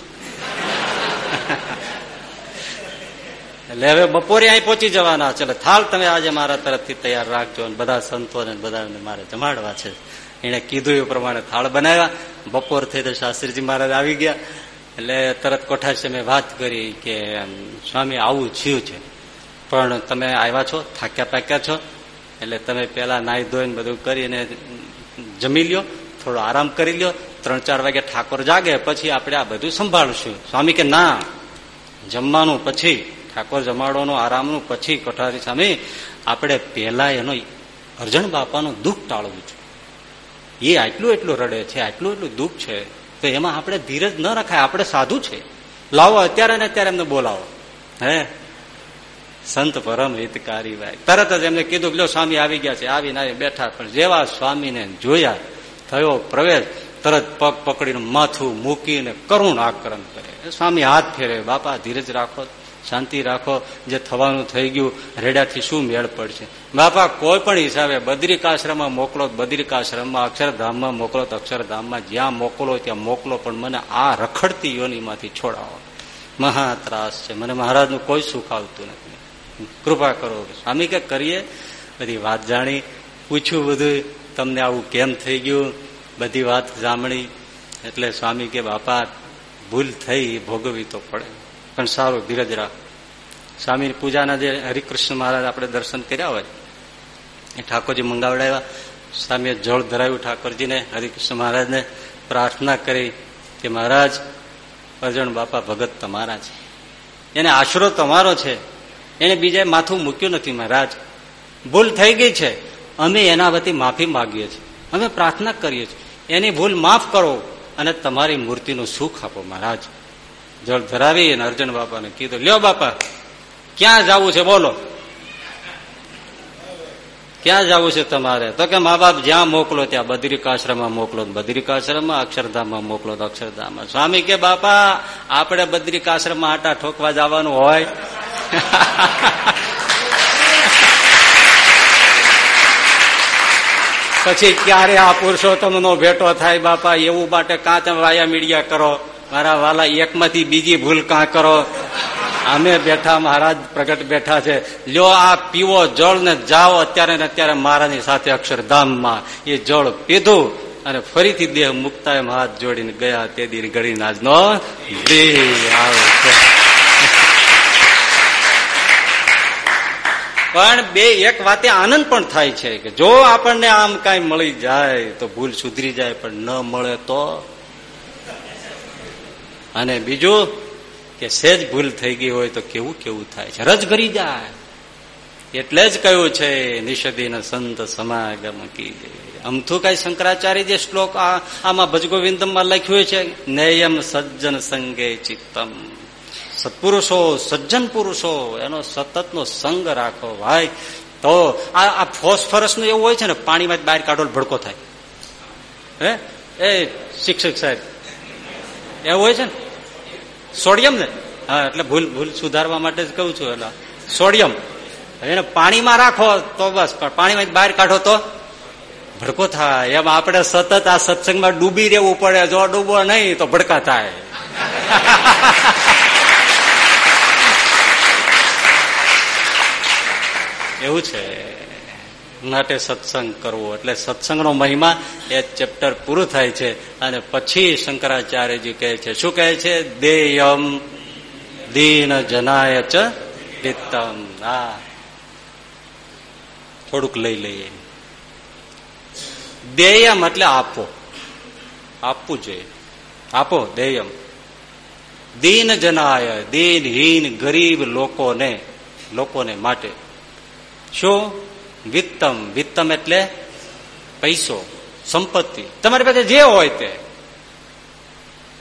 એટલે હવે બપોરે અહીં પહોંચી જવાના છે. થાળ તમે આજે મારા તરફથી તૈયાર રાખજો બધા સંતોને બધાને મારે જમાડવા છે. એને કીધું એ પ્રમાણે થાળ બનાવ્યા. બપોર થઈ તો શાસ્ત્રીજી મહારાજ આવી ગયા. એટલે તરત કોઠાર મેં વાત કરી કે સ્વામી, આવું થયું છે. પણ તમે આવ્યા છો, થાક્યા પાક્યા છો. એટલે તમે પેલા નાહી ધોઈને બધું કરીને જમી લ્યો, થોડો આરામ કરી લ્યો. ત્રણ ચાર વાગે ઠાકોર જાગે, પછી આપણે આ બધું સંભાળશું. સ્વામી કે, ના. જમવાનું પછી, ઠાકોર જમાડવાનું આરામનું પછી કોઠારી સામે આપણે પેલા એનો અર્જણ બાપાનું દુઃખ ટાળવું છે. એ આટલું એટલું રડે છે, આટલું એટલું દુઃખ છે. તો એમાં આપણે ધીરજ ન રખાય, આપણે સાધુ છે. લાવો અત્યારે ને અત્યારે એમને બોલાવો. હે? સંત પરમ હિતકારી ભાઈ. તરત જ એમને કીધું લો સ્વામી આવી ગયા છે, આવીને આવી બેઠા પણ જેવા સ્વામીને જોયા, થયો પ્રવેશ, તરત પગ પકડીને માથું મૂકીને કરુણ આક્રમ કરે. સ્વામી હાથ ફેરે બાપા ધીરજ રાખો. શાંતિ રાખો. જે થવાનું થઈ ગયું, રેડાથી શું મેળ પડશે? બાપા, કોઈ પણ હિસાબે બદ્રિકાશ્રમમાં મોકલો બદ્રિકાશ્રમમાં અક્ષરધામમાં મોકલો તો અક્ષરધામમાં જ્યાં મોકલો ત્યાં મોકલો, પણ મને આ રખડતી યોનીમાંથી છોડાવો. મહા ત્રાસ છે મને મહારાજનું કોઈ સુખ આવતું નથી. કૃપા કરો સ્વામી, કે કરીએ? બધી વાત જાણી, પૂછ્યું બધું, તમને આવું કેમ થઈ ગયું? બધી વાત જામણી એટલે સ્વામી કે, બાપા, ભૂલ થઈ, ભોગવવી તો પડે. પણ સારું ધીરજ રાખ. સ્વામી પૂજાના જે હરિકૃષ્ણ મહારાજ આપણે દર્શન કર્યા હોય, એ ઠાકોરજી મંગાવડાવ્યા. સ્વામીએ જળ ધરાવ્યું ઠાકોરજીને, હરિકૃષ્ણ મહારાજને પ્રાર્થના કરી કે મહારાજ અર્જણ બાપા ભગત તમારા છે. એને આશરો તમારો છે. એને બીજા માથું મૂક્યું નથી મહારાજ. ભૂલ થઈ ગઈ છે. અમે એના વતી માફી માગીએ છીએ. અમે પ્રાર્થના કરીએ છીએ. એની ભૂલ માફ કરો અને તમારી મૂર્તિનું સુખ આપો મહારાજ. જળ ધરાવી અને અર્જુન બાપાને કીધું, લ્યો બાપા, ક્યાં જવું છે બોલો. ક્યાં જવું છે તમારે? તો કે મા બાપ જ્યાં મોકલો ત્યાં બદ્રિકાશ્રમમાં મોકલો બદ્રિકાશ્રમમાં અક્ષરધામમાં મોકલો, તો અક્ષરધામમાં. સ્વામી કે, બાપા, આપણે બદ્રિકાશ્રમમાં આટા ઠોકવા જવાનું હોય. પછી ક્યારે આ પુરુષોત્તમ નો ભેટો થાય બાપા? એવું માટે કાચ વાયા મીડિયા કરો. મારા વાલા એકમાંથી બીજી ભૂલ કાં કરો? અમે બેઠા, મહારાજ પ્રગટ બેઠા છે. લ્યો આ પીવો જળ ને જાઓ અત્યારે ને અત્યારે મહારાજની સાથે અક્ષરધામમાં. એ જળ પીધું અને ફરીથી દેહ મુક્તા એમ હાથ જોડીને ગયા તે દિન ઘડી નાજનો દેહ આવે છે. પણ બે એક વાતે આનંદ પણ થાય છે કે જો આપણને આમ કઈ મળી જાય તો ભૂલ સુધરી જાય, પણ ન મળે તો અને બીજું કે સેજ ભૂલ થઈ ગઈ હોય તો કેવું કેવું થાય છે? રજ ભરી જાય. એટલે જ કહ્યું છે, નિષદીન સંત સમાગમ કી અમથું કઈ શંકરાચાર્ય જે શ્લોક આમાં ભજગોવિંદમાં લખ્યું છે, નેયમ સજ્જન સંગે ચિત્તમ. સત્પુરુષો, સજ્જન પુરુષો, એનો સતતનો સંગ રાખો ભાઈ. તો આ ફોસ્ફરસનું એવું હોય છે ને, પાણીમાં બહાર કાઢો ભડકો થાય. હે? એ શિક્ષક સાહેબ એવું હોય છે ને? સોડિયમ ને? હા, એટલે ભૂલ ભૂલ સુધારવા માટે જ કહું છું એટલે સોડિયમ. એને પાણીમાં રાખો તો બસ પાણીમાં બહાર કાઢો તો ભડકો થાય. એમ આપણે સતત આ સત્સંગમાં ડૂબી રહેવું પડે. જો ડૂબો નહીં તો ભડકા થાય. એવું છે. માટે સત્સંગ કરવો. એટલે સત્સંગનો મહિમા એ ચેપ્ટર પૂરું થાય છે અને પછી શંકરાચાર્યજી કહે છે. શું કહે છે? દેયમ દીન જનાય ચિત્તમ હા. થોડુંક લઈ લઈએ. દેયમ એટલે આપો. આપવું જોઈએ. આપો, દેયમ. દીન જનાય, દીનહીન ગરીબ લોકોને લોકોને માટે. શું? વિત્તમ વિત્તમ એટલે પૈસો, સંપત્તિ. તમારી પાસે જે હોય તે.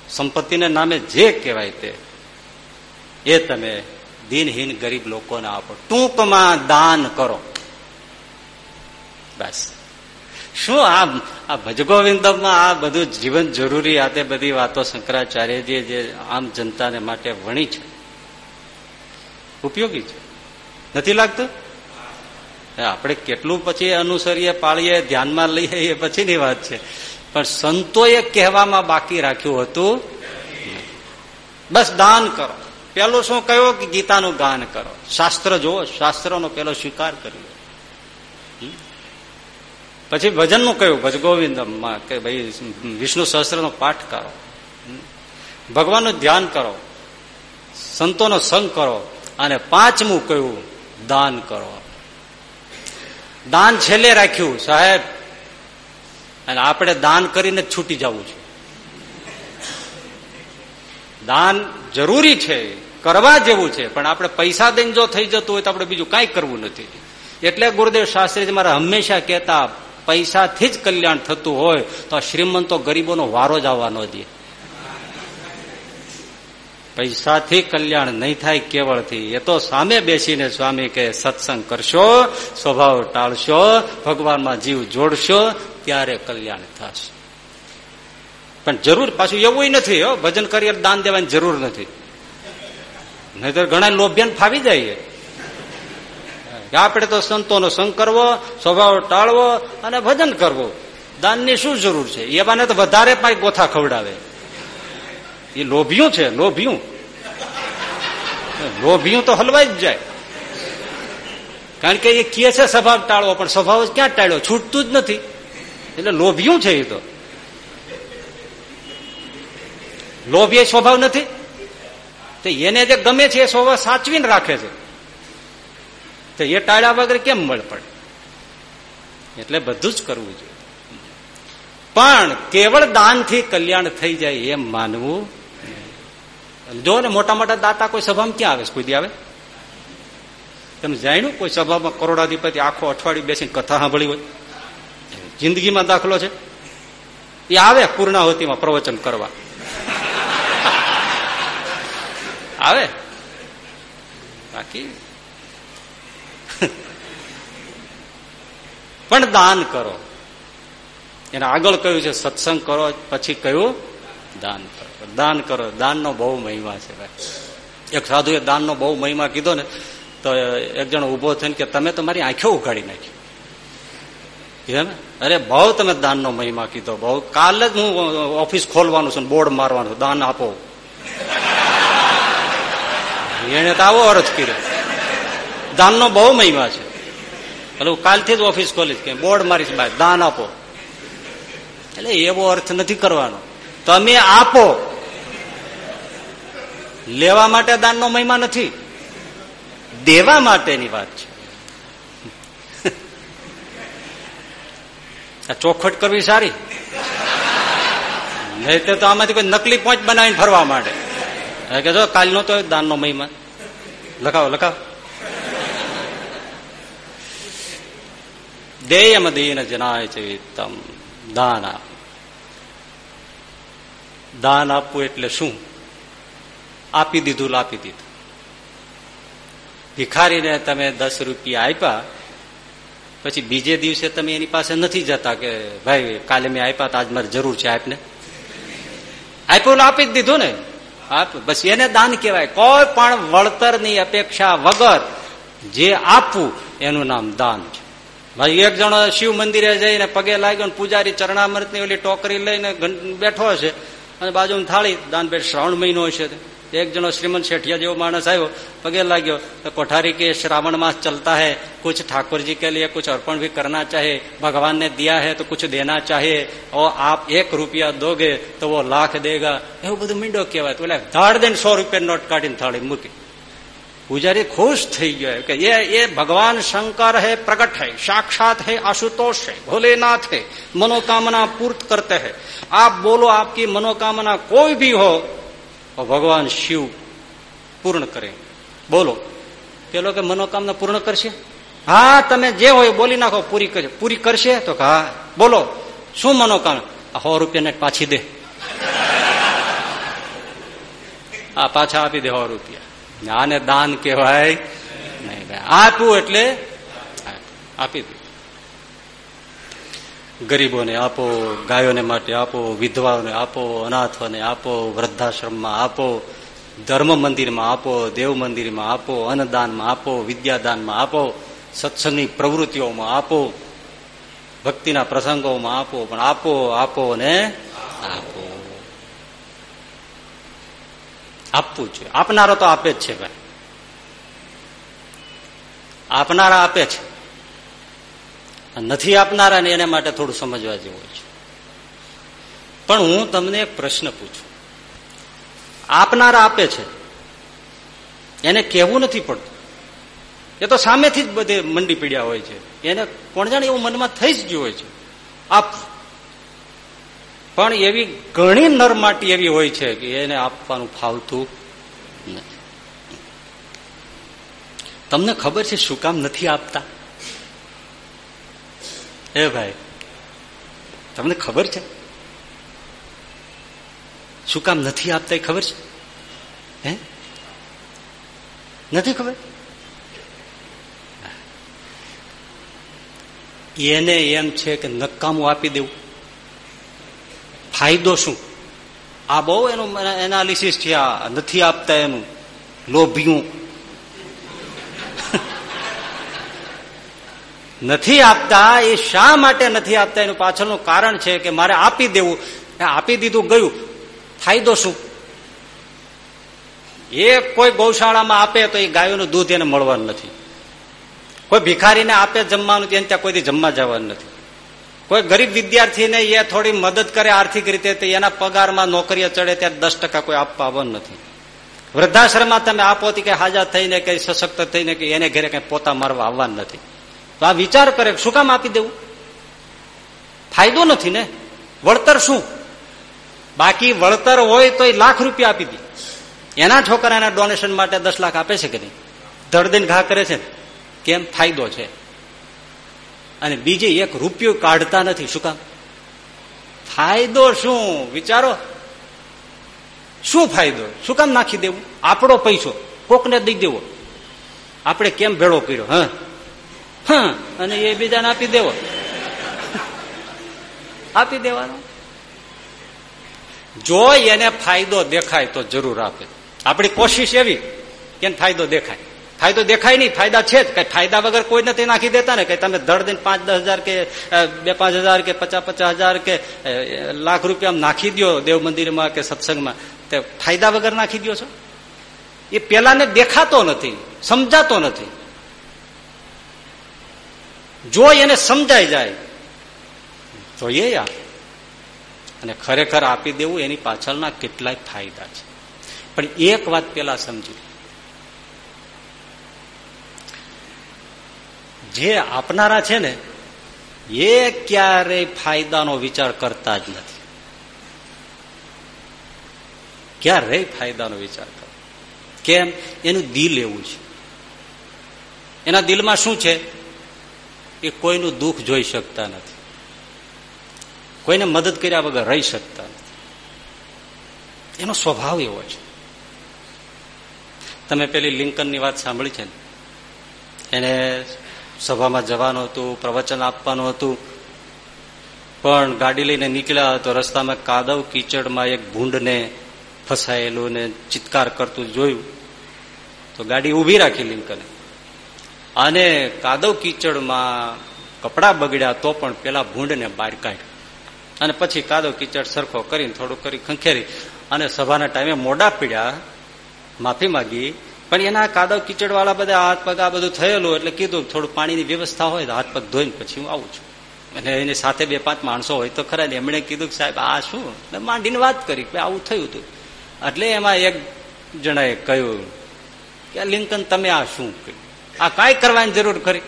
સંપત્તિને નામે જે કહેવાય તે. એ તમે દિનહીન ગરીબ લોકોને આપો. ટૂંકમાં દાન કરો. બસ. શું આ આ ભજગોવિંદમાં આ બધું જીવન જરૂરી આ તે બધી વાતો શંકરાચાર્યજી જે આમ જનતાને માટે વણી છે. ઉપયોગી છે. નથી લાગતું? આપણે કેટલું પછી અનુસરીએ, પાળીએ, ધ્યાનમાં લઈએ, એ પછીની વાત છે. પણ સંતોએ કહેવામાં બાકી રાખ્યું હતું બસ દાન કરો. પેલું શું કહ્યું કે ગીતાનું ગાન કરો? શાસ્ત્ર જુઓ, શાસ્ત્રનો પેલો સ્વીકાર કર્યો. પછી ભજનનું કહ્યું ભજ કે ભાઈ, વિષ્ણુ સહસ્ત્રનો પાઠ કરો. ભગવાનનું ધ્યાન કરો. સંતોનો સંગ કરો. અને પાંચમું કહ્યું, દાન કરો. દાન છેલ્લે રાખ્યું, સાહેબ. અને આપણે દાન કરીને છૂટી જવું છે. દાન જરૂરી છે, કરવા જેવું છે, પણ આપણે પૈસા દઈને જો થઈ જતું હોય તો આપણે બીજું કાંઈ કરવું નથી. એટલે ગુરુદેવ શાસ્ત્રીજી મારા હંમેશા કહેતા, પૈસાથી જ કલ્યાણ થતું હોય તો શ્રીમંતો ગરીબોનો વારો જ આવવા ન દે પૈસાથી કલ્યાણ નહીં થાય કેવળથી. એ તો સામે બેસીને સ્વામી કે સત્સંગ કરશો, સ્વભાવ ટાળશો, ભગવાનમાં જીવ જોડશો, ત્યારે કલ્યાણ થશે. પણ જરૂર પાછું એવું નથી, હો, ભજન કરીએ દાન દેવાની જરૂર નથી. નહીતર ઘણા લોભ્યાન ફાવી જાય. આપણે તો સંતોનો સંગ કરવો, સ્વભાવ ટાળવો અને ભજન કરવું. દાનની શું જરૂર છે? એ બાને તો વધારે પાઈ ગોથા ખવડાવે. એ લોભિયું છે, લોભિયું. લોભિયું તો હલવાઈ જ જાય. કારણ કે એ કે છે સ્વભાવ ટાળવો, પણ સ્વભાવ ક્યાં ટાળ્યો? છૂટતું જ નથી. એટલે લોભિયું છે એ તો. લોભ એ સ્વભાવ નથી. તો એને જે ગમે છે એ સ્વભાવ સાચવીને રાખે છે. તો એ ટાળ્યા વગર કેમ મળ પડે? એટલે બધું જ કરવું જોઈએ. પણ કેવળ દાનથી કલ્યાણ થઈ જાય એમ માનવું જો ને મોટા મોટા દાતા કોઈ સભામાં ક્યાં આવે કોઈ આવે? તમે જાણ્યું? કોઈ સભામાં કરોડાધિપતિ આખો અઠવાડિયું બેસીને કથા સાંભળી હોય? જિંદગીમાં દાખલો છે? એ આવે પૂર્ણાહુતિમાં પ્રવચન કરવા. આવે? બાકી? પણ દાન કરો. એને આગળ કહ્યું છે, સત્સંગ કરો. પછી કહ્યું, દાન કરો. દાન કરો, દાનનો બહુ મહિમા છે ભાઈ. એક સાધુએ દાનનો બહુ મહિમા કીધો ને, તો એક જણ ઊભો થઈને કે, તમે તો મારી આંખો ઉઘાડી નાખી. ને અરે, બહુ તમે દાનનો મહિમા કીધો, બહુ. કાલે જ હું ઓફિસ ખોલવાનું છું બોર્ડ મારવાનું દાન આપો. એને તો આવો અર્થ કર્યો. દાનનો બહુ મહિમા છે. એટલે હું કાલથી જ ઓફિસ ખોલીશ કે, બોર્ડ મારીશ ભાઈ, દાન આપો. એટલે એવો અર્થ નથી કરવાનો. તમે આપો. લેવા માટે દાનનો મહિમા નથી. દેવા માટેની વાત છે. ચોખટ કરવી સારી. નહીં તો આમાંથી કોઈ નકલી પોંચ બનાવીને ફરવા માંડે. કે જો કાલનો તો દાનનો મહિમા. લખાવો લખાવો. દેયમ દીન જનાય છે દાન આપ. દાન આપવું એટલે શું? આપી દીધું, લાપી દીધું. ભિખારીને તમે દસ રૂપિયા આપ્યા પછી બીજે દિવસે તમે એની પાસે નથી જતા કે, ભાઈ, કાલે મેં આપ્યા તો આજ મારે જરૂર છે આપને. આપ્યું આપી જ દીધું ને. આપ, બસ એને દાન કહેવાય. કોઈ પણ વળતરની અપેક્ષા વગર જે આપવું, એનું નામ દાન છે. ભાઈ, એક જણો શિવ મંદિરે જઈને પગે લાગ્યો પૂજારી ચરણામૃતની ઓલી ટોકરી લઈને બેઠો હશે અને બાજુ થાળી, દાન બેઠ શ્રાવણ મહિનો હશે એક જણો શ્રીમંત શેઠિયા જેવો માણસ આવ્યો પગે લાગ્યો તો કોઠારી કે શ્રાવણ માસ ચલતા है कुछ ठाकुर जी के लिए कुछ अर्पण भी करना चाहे भगवान ने दिया है तो कुछ देना चाहिए और आप एक रुपया दोगे तो वो लाख देगा એવું બધું મીંડો કહેવાય તો એટલે ધાડ દઈને સો રૂપિયા નોટ કાઢીને થાળી મૂકી પૂજારી ખુશ થઈ ગયો કે ये ये भगवान शंकर है प्रकट है साक्षात है आशुतोष है भोलेनाथ है मनोकामना पूर्त करते हैं आप बोलो आपकी मनोकामना कोई भी हो ભગવાન શિવ પૂર્ણ કરે બોલો પેલો કે મનોકામના પૂર્ણ કરશે હા તમે જે હોય બોલી નાખો પૂરી કરશે પૂરી કરશે તો હા બોલો શું મનોકામના સો રૂપિયાને પાછી દે આ પાછા આપી દે સો રૂપિયા આને દાન કહેવાય નહીં આપવું એટલે આપી દે ગરીબોને આપો, ગાયોને માટે આપો, વિધવાઓને આપો, અનાથોને આપો, વૃદ્ધાશ્રમમાં આપો, ધર્મ મંદિરમાં આપો, દેવ મંદિરમાં આપો, અન્નદાનમાં આપો, વિદ્યાદાનમાં આપો, સત્સંગની પ્રવૃત્તિઓમાં આપો, ભક્તિના પ્રસંગોમાં આપો, પણ આપો આપો ને આપો. આપવું જોઈએ. આપનારો તો આપે જ છે ભાઈ. આપનારા આપે છે નથી આપનારા ને એના માટે થોડું સમજવા જેવું છે. પણ હું તમને એક પ્રશ્ન પૂછું. આપનારા આપે છે. એને કહેવું નથી પડતું. એ તો સામેથી જ બધે મંડી પીડ્યા હોય છે. એને કોણ જાણે એવું મનમાં થઈ જ ગયું હોય છે. આપ. પણ એવી ઘણી નરમાટી એવી હોય છે કે એને આપવાનું ફાવતું નથી. તમને ખબર છે શું કામ નથી આપતા? એ ભાઈ, તમને ખબર છે? શું કામ નથી આપતા એ ખબર છે? હે? નથી ખબર? એને એમ છે કે નકામું આપી દેવું. ફાયદો શું? આ બહુ એનું એનાલિસિસ છે, આ નથી આપતા એનું. લોભિયું. નથી આપતા, એ શા માટે નથી આપતા? એનું પાછળનું કારણ છે કે મારે આપી દેવું. આપી દીધું ગયું. ફાયદો શું? એ કોઈ ગૌશાળામાં આપે તો એ ગાયોનું દૂધ એને મળવાનું નથી. કોઈ ભિખારીને આપે જમવાનું એને ત્યાં કોઈથી જમવા જવાનું નથી. કોઈ ગરીબ વિદ્યાર્થીને એ થોડી મદદ કરે આર્થિક રીતે, તો એના પગારમાં નોકરીએ ચડે ત્યાં દસ કોઈ આપવા આવવાનું નથી. વૃદ્ધાશ્રમમાં તમે આપો કે હાજર થઈને કઈ સશક્ત થઈને કે એને ઘરે કઈ પોતા મારવા આવવાનું નથી. તો આ વિચાર કરે શું કામ આપી દેવું? ફાયદો નથી ને? વળતર શું? બાકી વળતર હોય તો એ લાખ રૂપિયા આપી દે. એના છોકરાના ડોનેશન માટે દસ લાખ આપે છે કે નહીં? ધડ ઘા કરે છે કેમ? ફાયદો છે. અને બીજે એક રૂપિયો કાઢતા નથી. શું કામ? ફાયદો શું? વિચારો. શું ફાયદો? શું કામ નાખી દેવું? આપણો પૈસો કોકને દઈ દેવો. આપણે કેમ ભેળો કર્યો હા? હા, અને એ બીજાને આપી દેવો. આપી દેવાનો. જો એને ફાયદો દેખાય તો જરૂર આપે. આપણી કોશિશ એવી કે ફાયદો દેખાય. ફાયદો દેખાય નહીં, ફાયદા છે જ. કઈ ફાયદા વગર કોઈ નથી નાખી દેતા ને. કે તમે ધડ દઈને પાંચ, દસ હજાર કે બે, પાંચ હજાર કે, પચાસ પચાસ હજાર કે લાખ રૂપિયા નાખી દો દેવ મંદિરમાં કે સત્સંગમાં. તે ફાયદા વગર નાખી દો છો? એ પેલાને દેખાતો નથી, સમજાતો નથી. જો એને સમજાઈ જાય, તો એ આપે અને ખરેખર આપી દેવું એની પાછળના કેટલાય ફાયદા છે. પણ એક વાત પેલા સમજી જે આપનારા છે ને, એ ક્યારેય ફાયદાનો વિચાર કરતા જ નથી. ક્યારેય ફાયદાનો વિચાર કરો કેમ? એનું દિલ એવું છે. એના દિલમાં શું છે? એ કોઈનું દુઃખ જોઈ શકતા નથી. કોઈને મદદ કર્યા વગર રહી શકતા નથી. એનો સ્વભાવ એવો છે. તમે પેલી લિંકનની વાત સાંભળી છે ને? એને સભામાં જવાનું હતું, પ્રવચન આપવાનું હતું, પણ ગાડી લઈને નીકળ્યા તો રસ્તામાં કાદવ કીચડમાં એક ભૂંડને ફસાયેલું ને ચિત્કાર કરતું જોયું. તો ગાડી ઊભી રાખી લિંકને. અને કાદવ કીચડમાં કપડા બગડ્યા તો પણ પેલા ભૂંડને બહાર કાઢ્યો. અને પછી કાદવ કીચડ સરખો કરીને થોડું કરી ખંખેરી. અને સભાના ટાઈમે મોડા પીડ્યા, માફી માગી, પણ એના કાદવ કીચડ વાળા બધા હાથ પગ આ બધું થયેલું એટલે કીધું, થોડું પાણીની વ્યવસ્થા હોય તો હાથ પગ ધોઈને પછી હું આવું છું. અને એની સાથે બે પાંચ માણસો હોય તો ખરા એમણે કીધું કે, સાહેબ, આ શું? માંડીને વાત કરી કે, આવું થયું હતું એટલે એમાં એક જણાએ કહ્યું કે, લિંકન, તમે આ શું કર્યું? આ કાંઈ કરવાની જરૂર ખરી?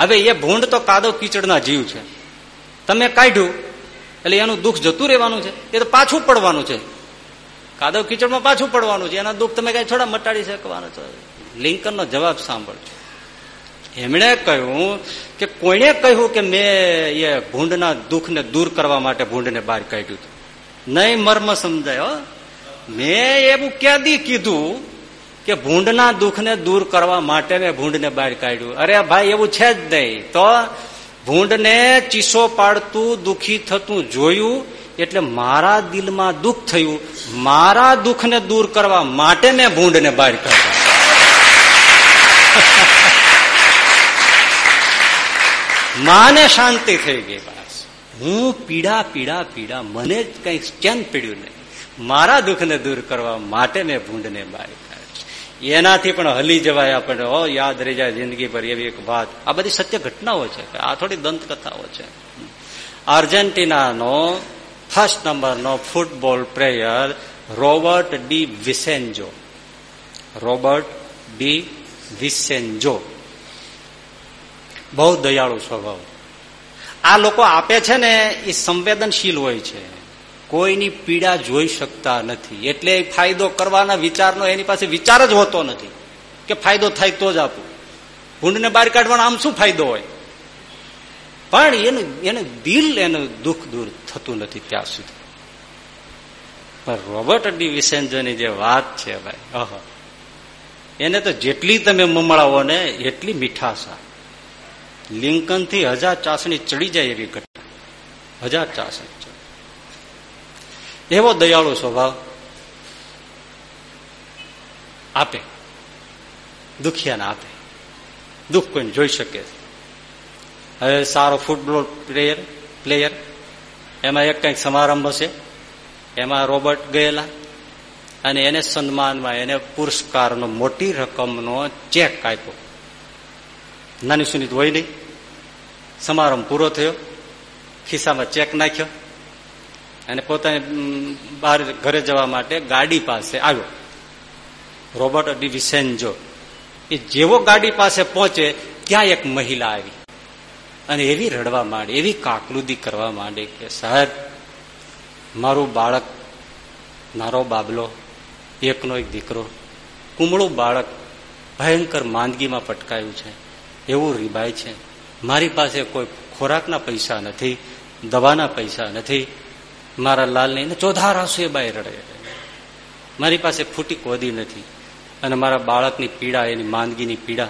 હવે એ ભૂંડ તો કાદવ કીચડના જીવ છે. તમે કાઢ્યું, એટલે એનું દુઃખ જતું રહેવાનું છે. એ તો પાછું પડવાનું છે. કાદવ કીચડમાં પાછું પડવાનું છે. એના દુઃખ તમે કઈ થોડા મટાડી શકવાનું છો. લિંકનનો જવાબ સાંભળજો. એમણે કહ્યું કે કોઈને કહ્યું કે મેં એ ભૂંડના દુઃખને દૂર કરવા માટે ભૂંડને બહાર કાઢ્યું હતું? નહીં, મર્મ સમજાય. મેં એવું ક્યાદી કીધું કે ભૂંડના દુઃખને દૂર કરવા માટે મેં ભૂંડને બહાર કાઢ્યું. અરે ભાઈ, એવું છે જ નહીં. તો ભૂંડને ચીસો પાડતું, દુઃખી થતું જોયું, એટલે મારા દિલમાં દુઃખ થયું. મારા દુઃખને દૂર કરવા માટે મેં ભૂંડને બહાર કાઢ્યું. માને શાંતિ થઈ ગઈ બસ. હું પીડા પીડા પીડા, મને જ કઈ કેમ પીડ્યું નહીં. મારા દુઃખને દૂર કરવા માટે મેં ભૂંડને બહાર એનાથી પણ હલી જવાય આપણે. ઓ યાદ રહી જાય જિંદગી પર એવી એક વાત. આ બધી સત્ય ઘટનાઓ છે આ થોડી દંતકથાઓ છે. આર્જેન્ટિનાનો ફર્સ્ટ નંબરનો football player Robert de Vicenzo. Robert de Vicenzo. બહુ દયાળુ સ્વભાવ. આ લોકો આપે છે ને એ સંવેદનશીલ હોય છે. કોઈની પીડા જોઈ શકતા નથી. એટલે ફાયદો કરવાના વિચારનો એની પાસે વિચાર જ હોતો નથી. કે ફાયદો થાય તો જ આપું. ભૂંડને બહાર કાઢવાનો આમ શું ફાયદો હોય? પણ એનું, એને દિલ, એનું દુઃખ દૂર થતું નથી ત્યાં સુધી. પણ રોબર્ટ ડી વિસેન્જોની જે વાત છે ભાઈ, અહ. એને તો જેટલી તમે મમળાવો ને એટલી મીઠાશા લિંકનથી હજાર ચાસણી ચડી જાય એવી ઘટના. હજાર ચાસણી એવો દયાળુ સ્વભાવ આપે. દુખિયાને આપે. દુઃખ કોઈને જોઈ શકે. હવે સારો ફૂટબોલ પ્લેયર પ્લેયર એમાં એક કંઈક સમારંભ હશે. એમાં રોબર્ટ ગયેલા અને એને સન્માનમાં એને પુરસ્કારનો મોટી રકમનો ચેક આપ્યો. નાની સુનિત હોય નહીં સમારંભ પૂરો થયો. ખિસ્સામાં ચેક નાખ્યો. અને પોતાને બહાર ઘરે જવા માટે ગાડી પાસે આવ્યો. Robert D વિસેન્જો. એ જેવો ગાડી પાસે પહોંચે, ત્યાં એક મહિલા આવી. અને એવી રડવા માંડી, એવી કાકલુદી કરવા માંડી કે, સાહેબ, મારું બાળક નારો બાબલો, એકનો એક દીકરો, કુમળું બાળક ભયંકર માંદગીમાં પટકાયું છે, એવું રીબાય છે. મારી પાસે કોઈ ખોરાકના પૈસા નથી, દવાના પૈસા નથી મારા લાલની ચોધા ચોધાર આંસુ એ બાય રડે. મારી પાસે ફૂટી કોદી નથી અને મારા બાળકની પીડા, એની માંદગીની પીડા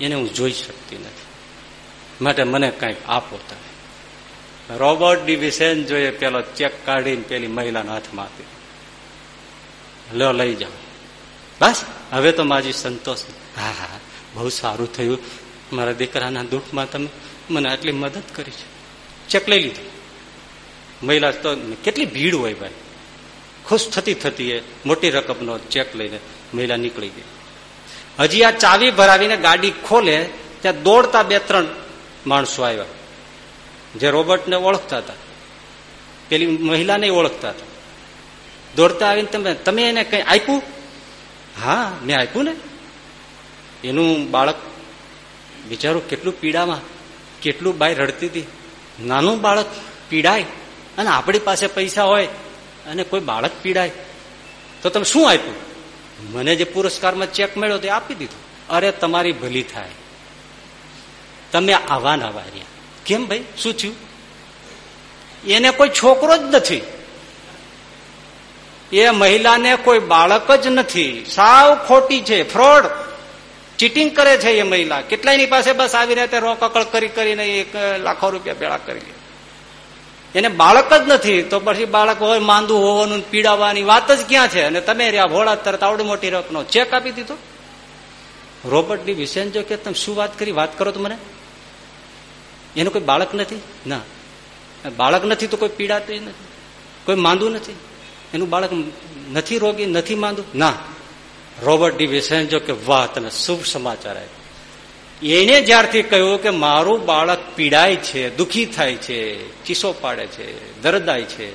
એને હું જોઈ શકતી નથી. માટે મને કંઈક આપો તમે. રોબર્ટ ડિવિસેન જોઈએ પેલો ચેક કાઢીને પેલી મહિલાના હાથમાં આપી લો, લઈ જાઓ. બસ, હવે તો માજી સંતોષ. હા હા, બહુ સારું થયું. મારા દીકરાના દુઃખમાં તમે મને આટલી મદદ કરી છે. ચેક લઈ લીધું. મહિલા તો કેટલી ભીડ હોય ભાઈ. ખુશ થતી થતી એ મોટી રકમનો ચેક લઈને મહિલા નીકળી ગઈ. હજી આ ચાવી ભરાવીને ગાડી ખોલે ત્યાં દોડતા બે ત્રણ માણસો આવ્યા. જે રોબર્ટને ઓળખતા હતા. પેલી મહિલાને ઓળખતા હતા. દોડતા આવીને તમે તમે એને કઈ આપ્યું? હા, મેં આપ્યું ને. એનું બાળક બિચારું કેટલું પીડામાં, કેટલું બાય રડતી હતી. નાનું બાળક પીડાય. અને આપણી પાસે પૈસા હોય અને કોઈ બાળક પીડાય, તો તમે શું આપ્યું? મને જે પુરસ્કારમાં ચેક મળ્યો તે આપી દીધો. અરે, તમારી ભલી થાય. તમે આવા ના રહ્યા કેમ ભાઈ? શું થયું? એને કોઈ છોકરો જ નથી. એ મહિલાને કોઈ બાળક જ નથી. સાવ ખોટી છે, ફ્રોડ. ચીટિંગ કરે છે એ મહિલા. કેટલાયની પાસે બસ આવીને તે રોકકળ કરી કરીને એક લાખો રૂપિયા ભેળા કરી એને બાળક જ નથી, તો પછી બાળક હોય, માંદું હોવાનું, પીડાવાની વાત જ ક્યાં છે? અને તમે રહ્યા ભોળા તરત આવડી મોટી રકમનો ચેક આપી દીધો? રોબર્ટ ડી વિસેન્જો કે તમે શું વાત કરી, વાત કરો તો મને. એનું કોઈ બાળક નથી? ના. બાળક નથી તો કોઈ પીડાતું નથી. કોઈ માંદું નથી. એનું બાળક નથી રોગી, નથી માંદું? ના. રોબર્ટ ડી વિસેન્જો કે વાહ તમે શુભ સમાચાર આપ્યા. એને જ્યારથી કહ્યું કે મારું બાળક પીડાય છે, દુખી થાય છે, ચીસો પાડે છે, દર્દાય છે,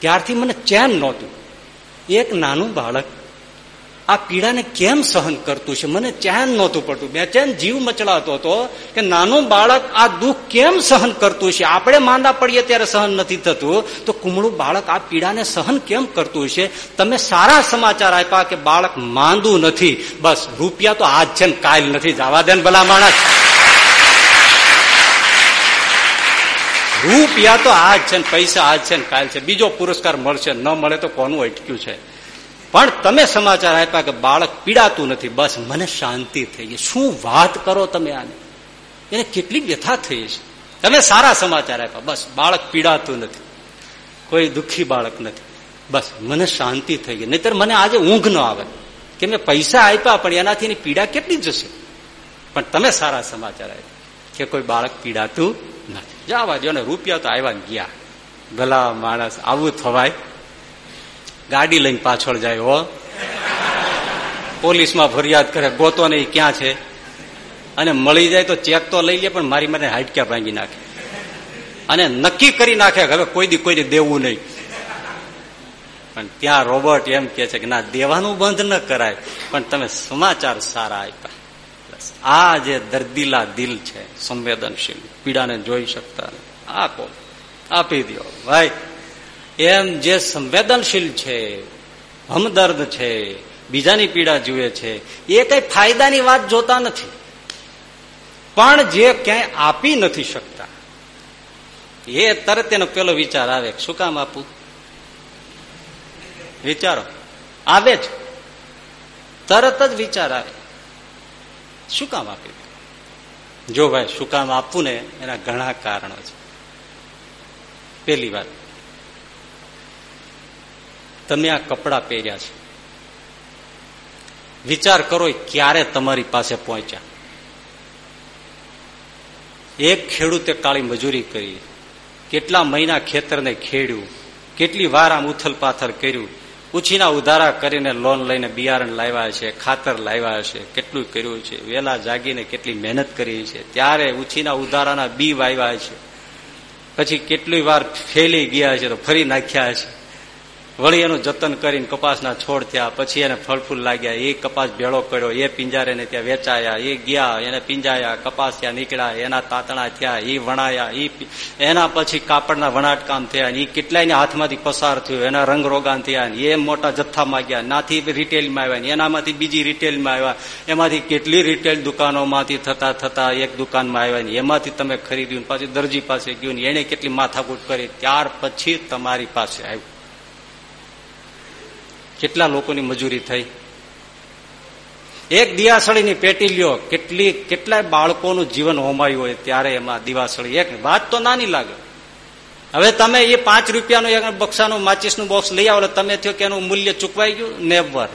ત્યારથી મને ચેન નહોતું. એક નાનું બાળક આ પીડાને કેમ સહન કરતું છે? મને ચેન નહોતું પડતું. બે ચેન જીવ મચડાતો હતો કે નાનું બાળક આ દુઃખ કેમ સહન કરતું છે? આપણે માંદા પડીએ ત્યારે સહન નથી થતું. તો કુમળું બાળક આ પીડાને સહન કેમ કરતું છે? તમે સારા સમાચાર આપ્યા કે બાળક માંદું નથી. બસ, રૂપિયા તો આજ છે ને કાલ નથી. જવા દે ભલા માણસ. રૂપિયા તો આજ છે ને, પૈસા આજ છે ને, કાલ છે બીજો પુરસ્કાર મળશે, ન મળે તો કોનું અટક્યું છે? પણ તમે સમાચાર આપ્યા કે બાળક પીડાતું નથી, બસ મને શાંતિ થઈ ગઈ. શું વાત કરો તમે આને? એને કેટલી વ્યથા થઈ છે. તમે સારા સમાચાર આપ્યા. બસ બાળક પીડાતું નથી. કોઈ દુઃખી બાળક નથી. બસ મને શાંતિ થઈ ગઈ. નહીતર મને આજે ઊંઘ ન આવે. કે મેં પૈસા આપ્યા, પણ એનાથી પીડા કેટલી જશે? પણ તમે સારા સમાચાર આપ્યા કે કોઈ બાળક પીડાતું નથી. જવા દો ને, રૂપિયા તો આવ્યા ગયા. ભલા માણસ આવું થવાય. ગાડી લઈને પાછળ જાય, હો. પોલીસમાં ફરિયાદ કરે, ગોતો ને ક્યાં છે? અને મળી જાય તો ચેક તો લઈ લે, પણ મારી મારે હાઇટક્યા ભાંગી નાખે. અને નક્કી કરી નાખે હવે કોઈ દી કોઈને દેવું નહીં. પણ ત્યાં રોબર્ટ એમ કે છે કે, ના, દેવાનું બંધ ન કરાય, પણ તમે સમાચાર સારા આપ્યા. આ જે દર્દીલા દિલ છે, સંવેદનશીલ, પીડાને જોઈ શકતા આપો આપી દો ભાઈ એમ જે સંવેદનશીલ છે, હમદર્દ છે, બીજાની પીડા જુએ છે, એ કઈ ફાયદાની વાત જોતા નથી. પણ જે ક્યાંય આપી નથી શકતા, એ તરત એનો પેલો વિચાર આવે શું કામ આપું? વિચારો. આવે જ. તરત જ વિચાર આવે. શું કામ આપી? જો ભાઈ, શું કામ આપવું ને? એના ઘણા કારણો છે. પેલી વાત. તમે આ કપડા પહેર્યા છે. વિચાર કરો ક્યારે તમારી પાસે પહોંચ્યા. એક ખેડૂતે કાળી મજૂરી કરી. કેટલા મહિના ખેતરને ખેડ્યું. કેટલી વાર આમ ઉથલ પાથલ કર્યું. ઉછીના ઉધારા કરીને લોન લઈને બિયારણ લાવ્યા છે, ખાતર લાવ્યા છે, કેટલું કર્યું છે, વેલા જાગીને કેટલી મહેનત કરી છે. ત્યારે ઉછીના ઉધારાના બી વાવ્યા છે. પછી કેટલી વાર ફેલી ગયા છે તો ફરી નાખ્યા છે. વળી એનું જતન કરીને કપાસના છોડ થયા. પછી એને ફળફૂલ લાગ્યા. એ કપાસ ભેળો કર્યો. એ પિંજારે ને ત્યાં વેચાયા. એ ગયા. એને પિંજાયા. કપાસ ત્યાં નીકળ્યા. એના તાતણા થયા. એ વણાયા. એ એના પછી કાપડના વણાટ કામ થયા એ કેટલાય હાથમાંથી પસાર થયું. એના રંગ રોગાન થયા એ મોટા જથ્થામાં ગયા નાથી રિટેલમાં આવ્યા એનામાંથી બીજી રિટેલમાં આવ્યા. એમાંથી કેટલી રિટેલ દુકાનોમાંથી થતા થતા એક દુકાનમાં આવ્યા ને એમાંથી તમે ખરીદ્યું પાછી દરજી પાસે ગયું ને એને કેટલી માથાકૂટ કરી. ત્યાર પછી તમારી પાસે આવ્યું. કેટલા લોકોની મજૂરી થઈ? એક દિવાસળીની પેટી લ્યો, કેટલી, કેટલાય બાળકોનું જીવન હોમાયું હોય ત્યારે એમાં દિવાસળી. એક વાત તો નાની લાગે. હવે તમે એ પાંચ રૂપિયાનું એક બક્ષાનું માચીસનું બોક્સ લઈ આવો તમે થયો કે એનું મૂલ્ય ચૂકવાઈ ગયું? નેવર.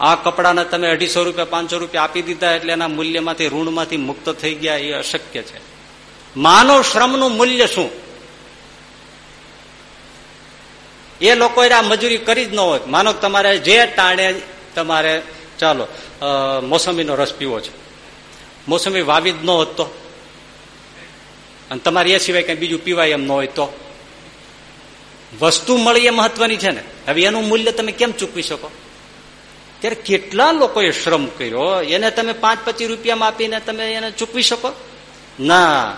આ કપડાને તમે અઢીસો રૂપિયા, પાંચસો રૂપિયા આપી દીધા એટલે એના મૂલ્યમાંથી ઋણમાંથી મુક્ત થઈ ગયા એ અશક્ય છે. માનવ શ્રમનું મૂલ્ય શું? એ લોકો આ મજૂરી કરી જ ન હોય. માનો તમારે જે ટાણે તમારે, ચાલો મોસમીનો રસ પીવો છે. મોસમી વાવી જ ન હોત તો? અને તમારે એ સિવાય કઈ બીજું પીવાય એમ ન હોય તો? વસ્તુ મળી એ મહત્વની છે ને. હવે એનું મૂલ્ય તમે કેમ ચૂકવી શકો? ત્યારે કેટલા લોકોએ શ્રમ કર્યો? એને તમે પાંચ પચીસ રૂપિયામાં આપીને તમે એને ચૂકવી શકો? ના.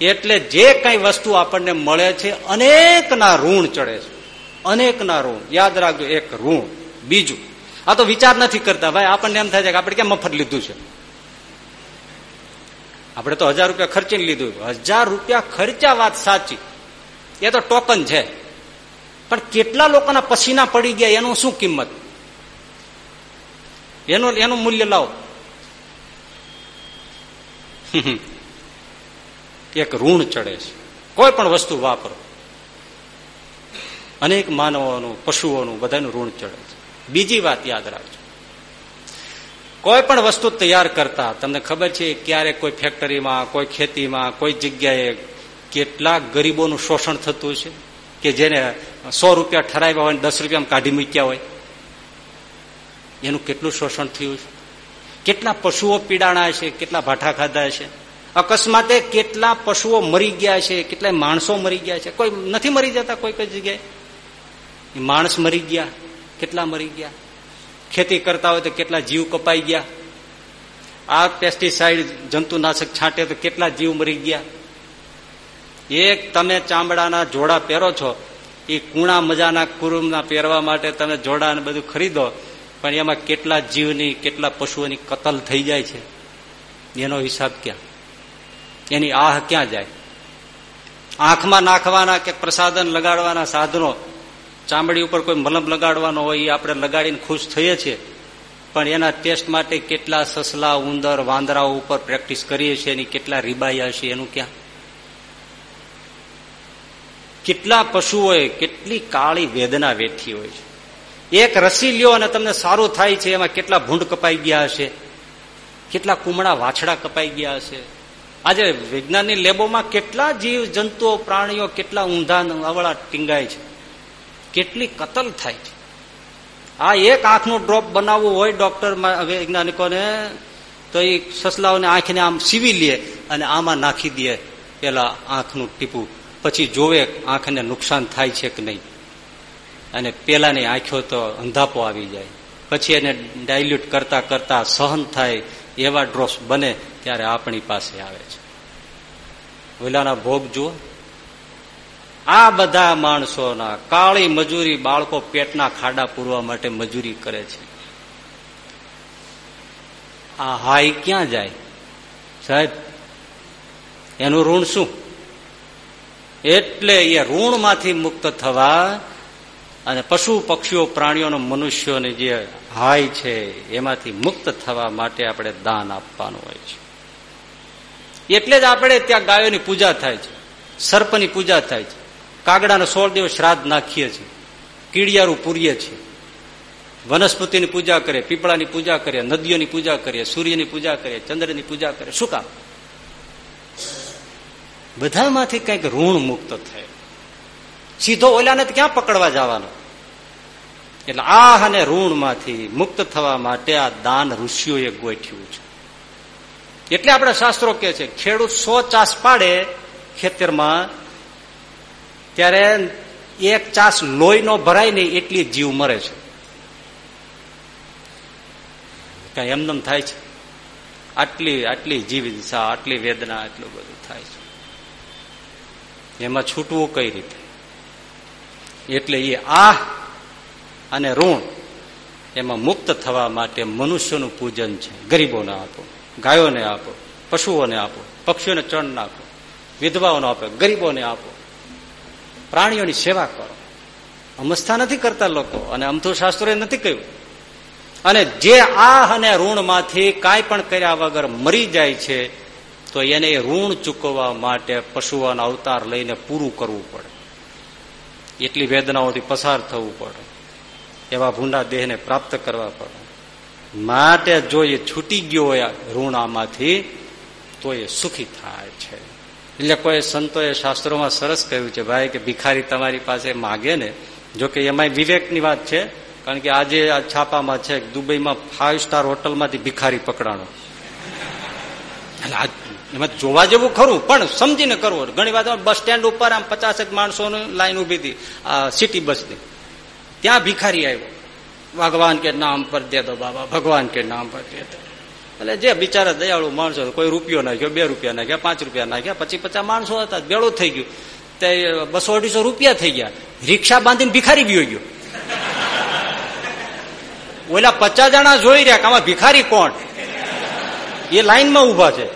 એટલે જે કઈ વસ્તુ આપણને મળે છે, અનેકના ઋણ ચડે છે. અનેકના ઋણ. યાદ રાખજો, એક ઋણ. બીજું, આ તો વિચાર નથી કરતા, ભાઈ, આપણને એમ થાય છે કે આપણે કેમ મફત લીધું છે? આપણે તો હજાર રૂપિયા ખર્ચીને લીધું હજાર રૂપિયા ખર્ચા વાત સાચી. એ તો ટોકન છે. પણ કેટલા લોકોના પસીના પડી ગયા, એનું શું કિંમત? એનું એનું મૂલ્ય લાવો. એક ઋણ ચડે છે. કોઈ પણ વસ્તુ વાપરો. અનેક માનવોનું, પશુઓનું બધાનું ઋણ ચડે છે. બીજી વાત યાદ રાખજો. કોઈ પણ વસ્તુ તૈયાર કરતા, તમને ખબર છે ક્યારેક કોઈ ફેક્ટરીમાં, કોઈ ખેતીમાં, કોઈ જગ્યાએ કેટલા ગરીબોનું શોષણ થતું છે? કે જેને સો રૂપિયા ઠરાવ્યા હોય દસ રૂપિયા કાઢી મૂક્યા હોય? એનું કેટલું શોષણ થયું છે? કેટલા પશુઓ પીડાણા છે? કેટલા ભાઠા ખાધા છે? અકસ્માતે કેટલા પશુઓ મરી ગયા છે? કેટલા માણસો મરી ગયા છે? કોઈ નથી મરી જતા કોઈ કોઈ જગ્યાએ? માણસ મરી ગયા. કેટલા મરી ગયા? ખેતી કરતા હોય તો કેટલા જીવ કપાઈ ગયા? આ પેસ્ટિસાઇડ જંતુનાશક છાંટે તો કેટલા જીવ મરી ગયા? એક તમે ચામડાના જોડા પહેરો છો, એ કુણા મજાના કુરુમના પહેરવા માટે તમે જોડા બધું ખરીદો, પણ એમાં કેટલા જીવની, કેટલા પશુઓની કતલ થઈ જાય છે? એનો હિસાબ ક્યાં? એની આહ ક્યાં જાય? આંખમાં નાખવાના કે પ્રસાદન લગાડવાના સાધનો ચામડી ઉપર કોઈ મલમ લગાડવાનો હોય એ આપણે લગાડીને ખુશ થઈએ છીએ. પણ એના ટેસ્ટ માટે કેટલા સસલા, ઉંદર, વાંદરાઓ ઉપર પ્રેક્ટિસ કરીએ છીએ એની કેટલા રીબાયા છે એનું ક્યાં? કેટલા પશુઓએ કેટલી કાળી વેદના વેઠી હોય છે. એક રસી લ્યો અને તમને સારું થાય છે, એમાં કેટલા ભૂંડ કપાઈ ગયા હશે, કેટલા કુમળા વાછડા કપાઈ ગયા હશે. આજે વિજ્ઞાનની લેબોમાં કેટલા જીવ, જંતુઓ, પ્રાણીઓ, કેટલા ઊંધા અવળા ટીંગાય છે. કેટલી કતલ થાય છે. આ એક આંખનું ડ્રોપ બનાવવું હોય ડોક્ટર વૈજ્ઞાનિકોને, તો એ સસલાઓને આંખને આમ સીવી લે અને આમાં નાખી દે પેલા આંખનું ટીપું. પછી જોવે આંખને નુકસાન થાય છે કે નહીં. અને પેલાની આંખો તો અંધાપો આવી જાય. પછી એને ડાયલ્યુટ કરતા કરતા સહન થાય, એવા ડ્રોપ્સ બને ત્યારે આપણી પાસે આવે છે. ઓલાના ભોગ જુઓ. આ બધા માણસોના કાળી મજૂરી બાળકો પેટના ખાડા પૂરવા માટે મજૂરી કરે છે. આ હાઈ ક્યાં જાય? સાહેબ, એનું ઋણ શું? એટલે એ ઋણમાંથી મુક્ત થવા અને પશુ પક્ષીઓ પ્રાણીઓનો મનુષ્યોને જે હાય છે, એમાંથી મુક્ત થવા માટે આપણે દાન આપવાનું હોય છે. એટલે જ આપણે ત્યાં ગાયોની પૂજા થાય છે, સર્પની પૂજા થાય છે. કાગડાનો સોળ દિવસ શ્રાદ્ધ નાખીએ છીએ. કીડિયારું પૂરીએ છીએ. વનસ્પતિની પૂજા કરીએ, પીપળાની પૂજા કરીએ, નદીઓની પૂજા કરીએ, સૂર્યની પૂજા કરીએ, ચંદ્રની પૂજા કરીએ. શું કામ? બધામાંથી કંઈક ઋણ મુક્ત થાય. સીધો ઓલાને ક્યાં પકડવા જવાનો? એટલે આહ અને ઋણમાંથી મુક્ત થવા માટે આ દાન ઋષિઓએ ગોઠ્યું છે. એટલે આપણે શાસ્ત્રો કે છે, ખેડૂત સો ચાસ પાડે ખેતરમાં ત્યારે એક ચાસ લોહી નો ભરાય નહીં એટલી જીવ મરે છે. કઈ એમનેમ થાય છે. આટલી આટલી જીવ આટલી વેદના એટલું બધું થાય છે. એમાં છૂટવું કઈ રીતે? એટલે એ આહ અને ઋણ એમાં મુક્ત થવા માટે મનુષ્યનું પૂજન છે. ગરીબોને આપો, ગાયોને આપો, પશુઓને આપો, પક્ષીઓને ચણ નાખો, વિધવાઓને આપો, ગરીબોને આપો. પ્રાણીઓની સેવા કરો. અમસ્થા નથી કરતા લોકો, અને અમથુ શાસ્ત્રોએ નથી કહ્યું. અને જે આહ અને ઋણમાંથી કાંઈ પણ કર્યા વગર મરી જાય છે, તો એને ઋણ ચૂકવવા માટે પશુઓના અવતાર લઈને પૂરું કરવું પડે. એટલી વેદનાઓથી પસાર થવું પડે. એવા ભૂંડા દેહને પ્રાપ્ત કરવા પડે. માટે જો એ છૂટી ગયો હોય ઋણામાંથી તો એ સુખી થાય છે. એટલે કોઈ સંતોએ શાસ્ત્રોમાં સરસ કહ્યું છે, ભાઈ, કે ભિખારી તમારી પાસે માગે ને. જોકે એમાં વિવેકની વાત છે, કારણ કે આજે આ છાપામાં છે દુબઈમાં ફાઈવ સ્ટાર હોટલમાંથી ભિખારી પકડાણો. એમાં જોવા જેવું ખરું, પણ સમજીને કરવું ઘણી વાર બસ સ્ટેન્ડ ઉપર આમ પચાસેક માણસોની લાઈન ઊભી હતી સિટી બસની. ત્યાં ભિખારી આવ્યો. ભગવાન કે નામ પર દે દો બાબા, ભગવાન કે નામ પર દે દો. એટલે જે બિચારા દયાળુ માણસો કોઈ રૂપિયો નાખ્યો, બે રૂપિયા નાખ્યા, પાંચ રૂપિયા નાખ્યા, પછી પચાસ માણસો હતા, બેળું થઈ ગયું. તે બસો અઢીસો રૂપિયા થઈ ગયા. રિક્ષા બાંધીને ભિખારી બી ગયો. ઓલા પચાસ જણા જોઈ રહ્યા કે ભિખારી કોણ? એ લાઈનમાં ઊભા છે.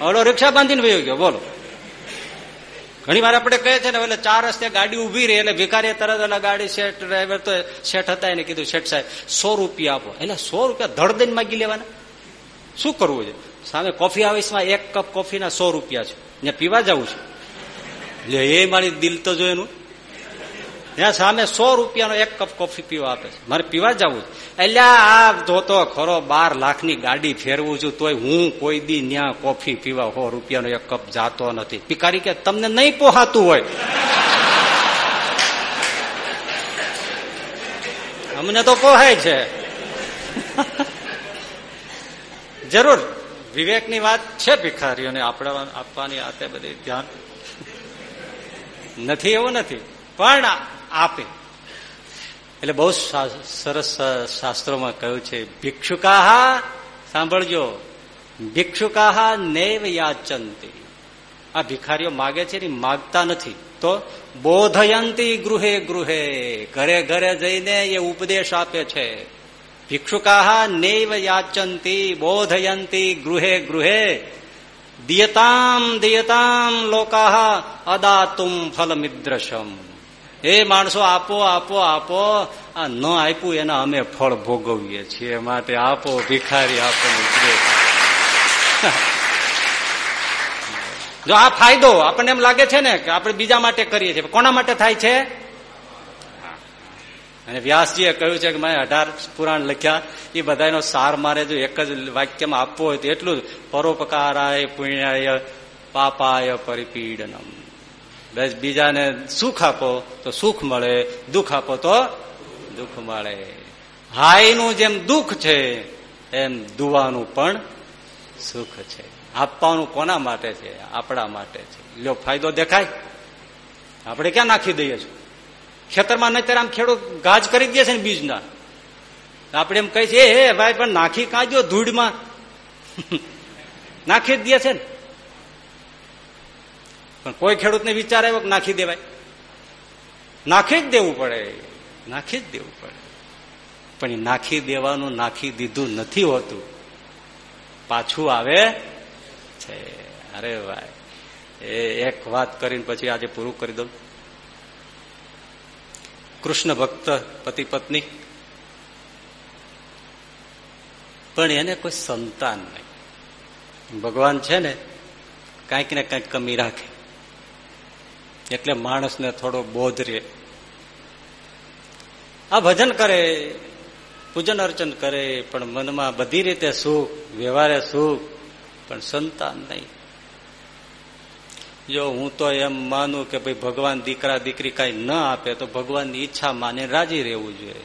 ઓલો રિક્ષા બાંધીને વયો ગયો. બોલો. ઘણી વાર આપણે કહે છે ને એટલે ચાર રસ્તે ગાડી ઊભી રહી, એટલે ભિખારી તરત એટલે ગાડી શેઠ ડ્રાઈવર તો શેઠ હતા એને કીધું, શેઠ સાહેબ, સો રૂપિયા આપો. એટલે સો રૂપિયા ધડ દઈને માગી લેવાના. શું કરવું છે? સામે કોફી હાઉસમાં એક કપ કોફીના સો રૂપિયા છે. ને પીવા જવું છે? એટલે એ મારી દિલ તો જો એનું. ત્યાં સામે સો રૂપિયાનો એક કપ કોફી પીવા આપે છે. મારે પીવા જવું છે. એટલે આ જોતો ખરો, બાર લાખની ગાડી ફેરવું છું, તોય હું કોઈ દી ન્યા કોફી પીવા સો રૂપિયાનો એક કપ જાતો નથી. ભિકારી કે, તમને નહીં પોહાતું હોય. અમને તો પોહાય છે. જરૂર. વિવેકની વાત છે ભિખારીઓને આપણા આપવાની આ બધી ધ્યાન. નથી એવું નથી. પણ આપે. એટલે બહુ સરસ શાસ્ત્રોમાં કહ્યું છે, ભિક્ષુકાહા સાંભળજો. ભિક્ષુકાહા નૈવ યાચંતી. આ ભિખારીઓ માગે છે ને માગતા નથી. તો બોધયંતી ગૃહે ગૃહે, ઘરે ઘરે જઈને એ ઉપદેશ આપે છે. ભિક્ષુકાહા નૈવ યાચંતી બોધયંતી ગૃહે ગૃહે દિયતામ દિયતામ લોકા અદાતુમ ફલમિદ્રશમ એ માણસો આપો આપો આપો આ ન આપ્યું એના અમે ફળ ભોગવીએ છીએ. માટે આપો, ભિખારી આપો જો આ ફાયદો આપણને એમ લાગે છે ને કે આપણે બીજા માટે કરીએ છીએ. કોના માટે થાય છે? અને વ્યાસજીએ કહ્યું છે કે મેં અઢાર પુરાણ લખ્યા, એ બધાનો સાર મારે જો એક જ વાક્યમાં આપવો હોય તો એટલું જ. પરોપકારાય પુણ્યાય પાપાય પરિપીડનમ. બસ બીજાને સુખ આપો તો સુખ મળે, દુઃખ આપો તો દુઃખ મળે. હાયનું જેમ દુઃખ છે, એમ દુવાનું પણ સુખ છે. આપવાનું કોના માટે છે? આપણા માટે છે. લ્યો, ફાયદો દેખાય? આપણે ક્યાં નાખી દઈએ છીએ? ખેતરમાં નહીં આમ ખેડૂત ગાજ કરી દે છે ને બીજના. આપણે એમ કહી છે હે ભાઈ, પણ નાખી કાઢ્યો ધૂળમાં. નાખી જ દે છે ને. પણ કોઈ ખેડૂતને વિચાર આવ્યો નાખી દેવાય? નાખી જ દેવું પડે. નાખી જ દેવું પડે. પણ નાખી દેવાનું, નાખી દીધું નથી હોતું. પાછું આવે છે. અરે ભાઈ, એ એક વાત કરીને પછી આજે પૂરું કરી દઉં. કૃષ્ણ ભક્ત પતિ પત્ની. પણ એને કોઈ સંતાન નહીં. ભગવાન છે ને, કાંઈક ને કંઈક કમી રાખે. એટલે માણસને થોડો બોધ રે આ ભજન કરે, પૂજન અર્ચન કરે, પણ મનમાં બધી રીતે સુખ, વ્યવહારે સુખ, પણ સંતાન નહીં. જો હું તો એમ માનું કે ભાઈ ભગવાન દીકરા દીકરી કઈ ન આપે, તો ભગવાનની ઈચ્છા માને રાજી રહેવું જોઈએ.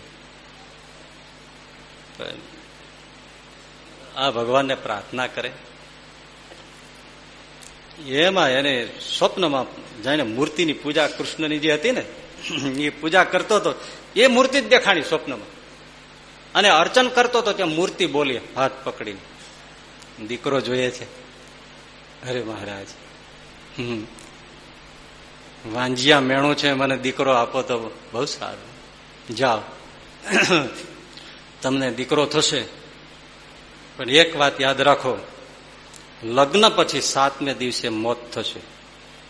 આ ભગવાનને પ્રાર્થના કરે. એમાં એને સ્વપ્નમાં જાણે મૂર્તિની પૂજા કૃષ્ણની જે હતી ને, એ પૂજા કરતો હતો, એ મૂર્તિ જ દેખાણી સ્વપ્નમાં. અને અર્ચન કરતો હતો ત્યાં મૂર્તિ બોલી હાથ પકડીને. દીકરો જોઈએ છે. અરે મહારાજ વાંજિયા મેણું છે, મને દીકરો આપો તો બહુ સારું. જાઓ. તમને દીકરો થશે. પણ એક વાત યાદ રાખો. લગ્ન પછી સાતમે દિવસે મોત થશે.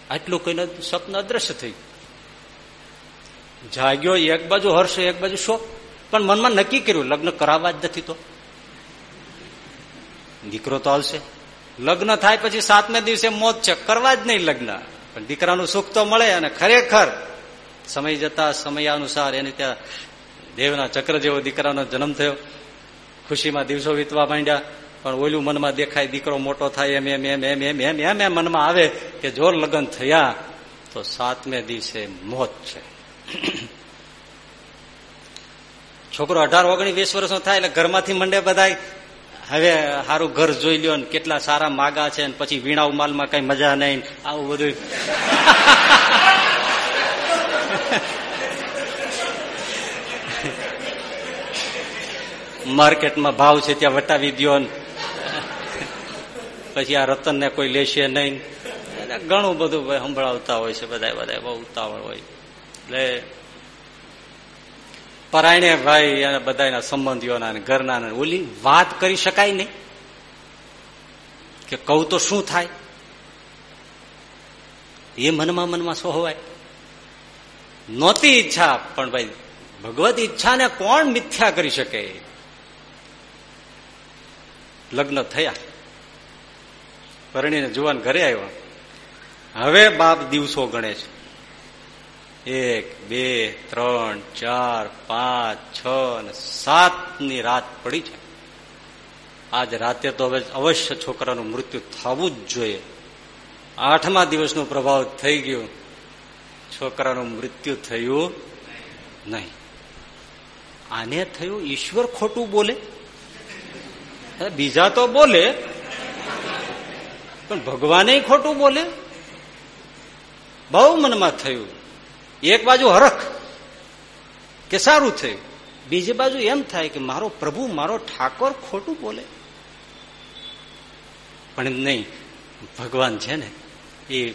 આટલું કોઈને સ્વપ્ન અદ્રશ્ય થઈ જાગ્યો, એક બાજુ હર્ષ એક બાજુ શોક પણ મનમાં નક્કી કર્યું, લગ્ન કરાવવા જ નથી તો. દીકરો તો આવશે લગ્ન થાય પછી સાતમે દિવસે મોત છે, કરવા જ નહીં લગ્ન. પણ દીકરાનું સુખ તો મળે અને ખરેખર સમય જતા સમય અનુસાર એને ત્યાં દેવના ચક્ર જેવો દીકરાનો જન્મ થયો. ખુશીમાં દિવસો વીતવા માંડ્યા, પણ ઓલું મનમાં દેખાય દીકરો મોટો થાય, એમ એમ એમ એમ એમ એમ એમ એમ મનમાં આવે કે જો લગ્ન થયા, તો સાતમે દિવસે મોત છે. છોકરો અઢાર, ઓગણીસ, વીસ વર્ષનો થાય એટલે ઘરમાંથી મંડે બધા હવે સારું ઘર જોઈ લ્યો ને કેટલા સારા માગા છે ને પછી વીણાવ માલમાં કઈ મજા નહીં આવું બધું. માર્કેટમાં ભાવ છે ત્યાં વટાવી દો પછી આ રતન ને કોઈ લેશે નહીં. ઘણું બધું સંભળાવતા હોય છે બધા બધા બહુ ઉતાવળ હોય. એટલે પરાયણે ભાઈ અને બધાના સંબંધીઓના ઘરના ઓલી વાત કરી શકાય નહીં. કે કહું તો શું થાય? એ મનમાં મનમાં હોવાય નહોતી ઈચ્છા, પણ ભાઈ ભગવત ઈચ્છાને કોણ મિથ્યા કરી શકે? લગ્ન થયા. પરણીને જુવાન ઘરે આવ્યા. હવે બાપ દિવસો ગણે છે. એક, બે, ત્રણ, ચાર, પાંચ, છ અને સાતની રાત પડી છે. આજ રાતે તો હવે અવશ્ય છોકરાનું મૃત્યુ થવું જ જોઈએ. આઠમા દિવસનો પ્રભાવ થઈ ગયો. છોકરાનું મૃત્યુ થયું નહીં. આને થયું ઈશ્વર ખોટું બોલે? બીજા તો બોલે, પણ ભગવાને ખોટું બોલે? બહુ મનમાં થયું. એક બાજુ હરખ કે સારું થયું. બીજી બાજુ એમ થાય કે મારો પ્રભુ, મારો ઠાકોર ખોટું બોલે. પણ નહીં, ભગવાન છે ને, એ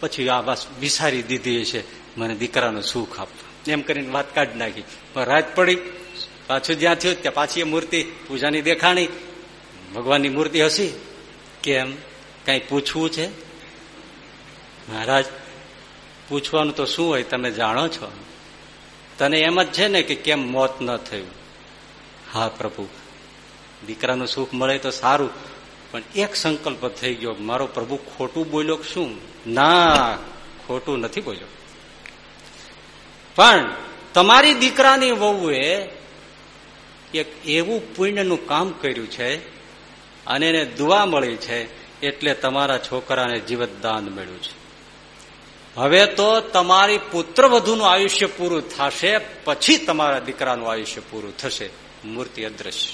પછી આ બસ વિસારી દીધી છે મને દીકરાનું સુખ આપવા. એમ કરીને વાત કાઢી નાખી. પણ રાત પડી, પાછું જ્યાં થયું, ત્યાં પાછી એ મૂર્તિ, પૂજાની દેખાણી. ભગવાનની મૂર્તિ હસી. કેમ? કઈ પૂછવું છે? મહારાજ પૂછવાનું તો શું હોય, તમે જાણો છો? તને એમ જ છે ને કે કેમ મોત ન થયું? હા, પ્રભુ. દીકરાનું સુખ મળે તો સારું, પણ એક સંકલ્પ થઈ ગયો, મારો પ્રભુ ખોટું બોલ્યો શું? ના, ખોટું નથી બોલ્યો. પણ તમારી દીકરાની વહુએ એક એવું પુણ્યનું કામ કર્યું છે, અને એને દુઆ મળી છે, એટલે તમારા છોકરાને જીવતદાન મળ્યું છે. હવે તો તમારી પુત્ર વધુનું આયુષ્ય પૂરું થશે, પછી તમારા દીકરાનું આયુષ્ય પૂરું થશે. મૂર્તિ અદ્રશ્ય.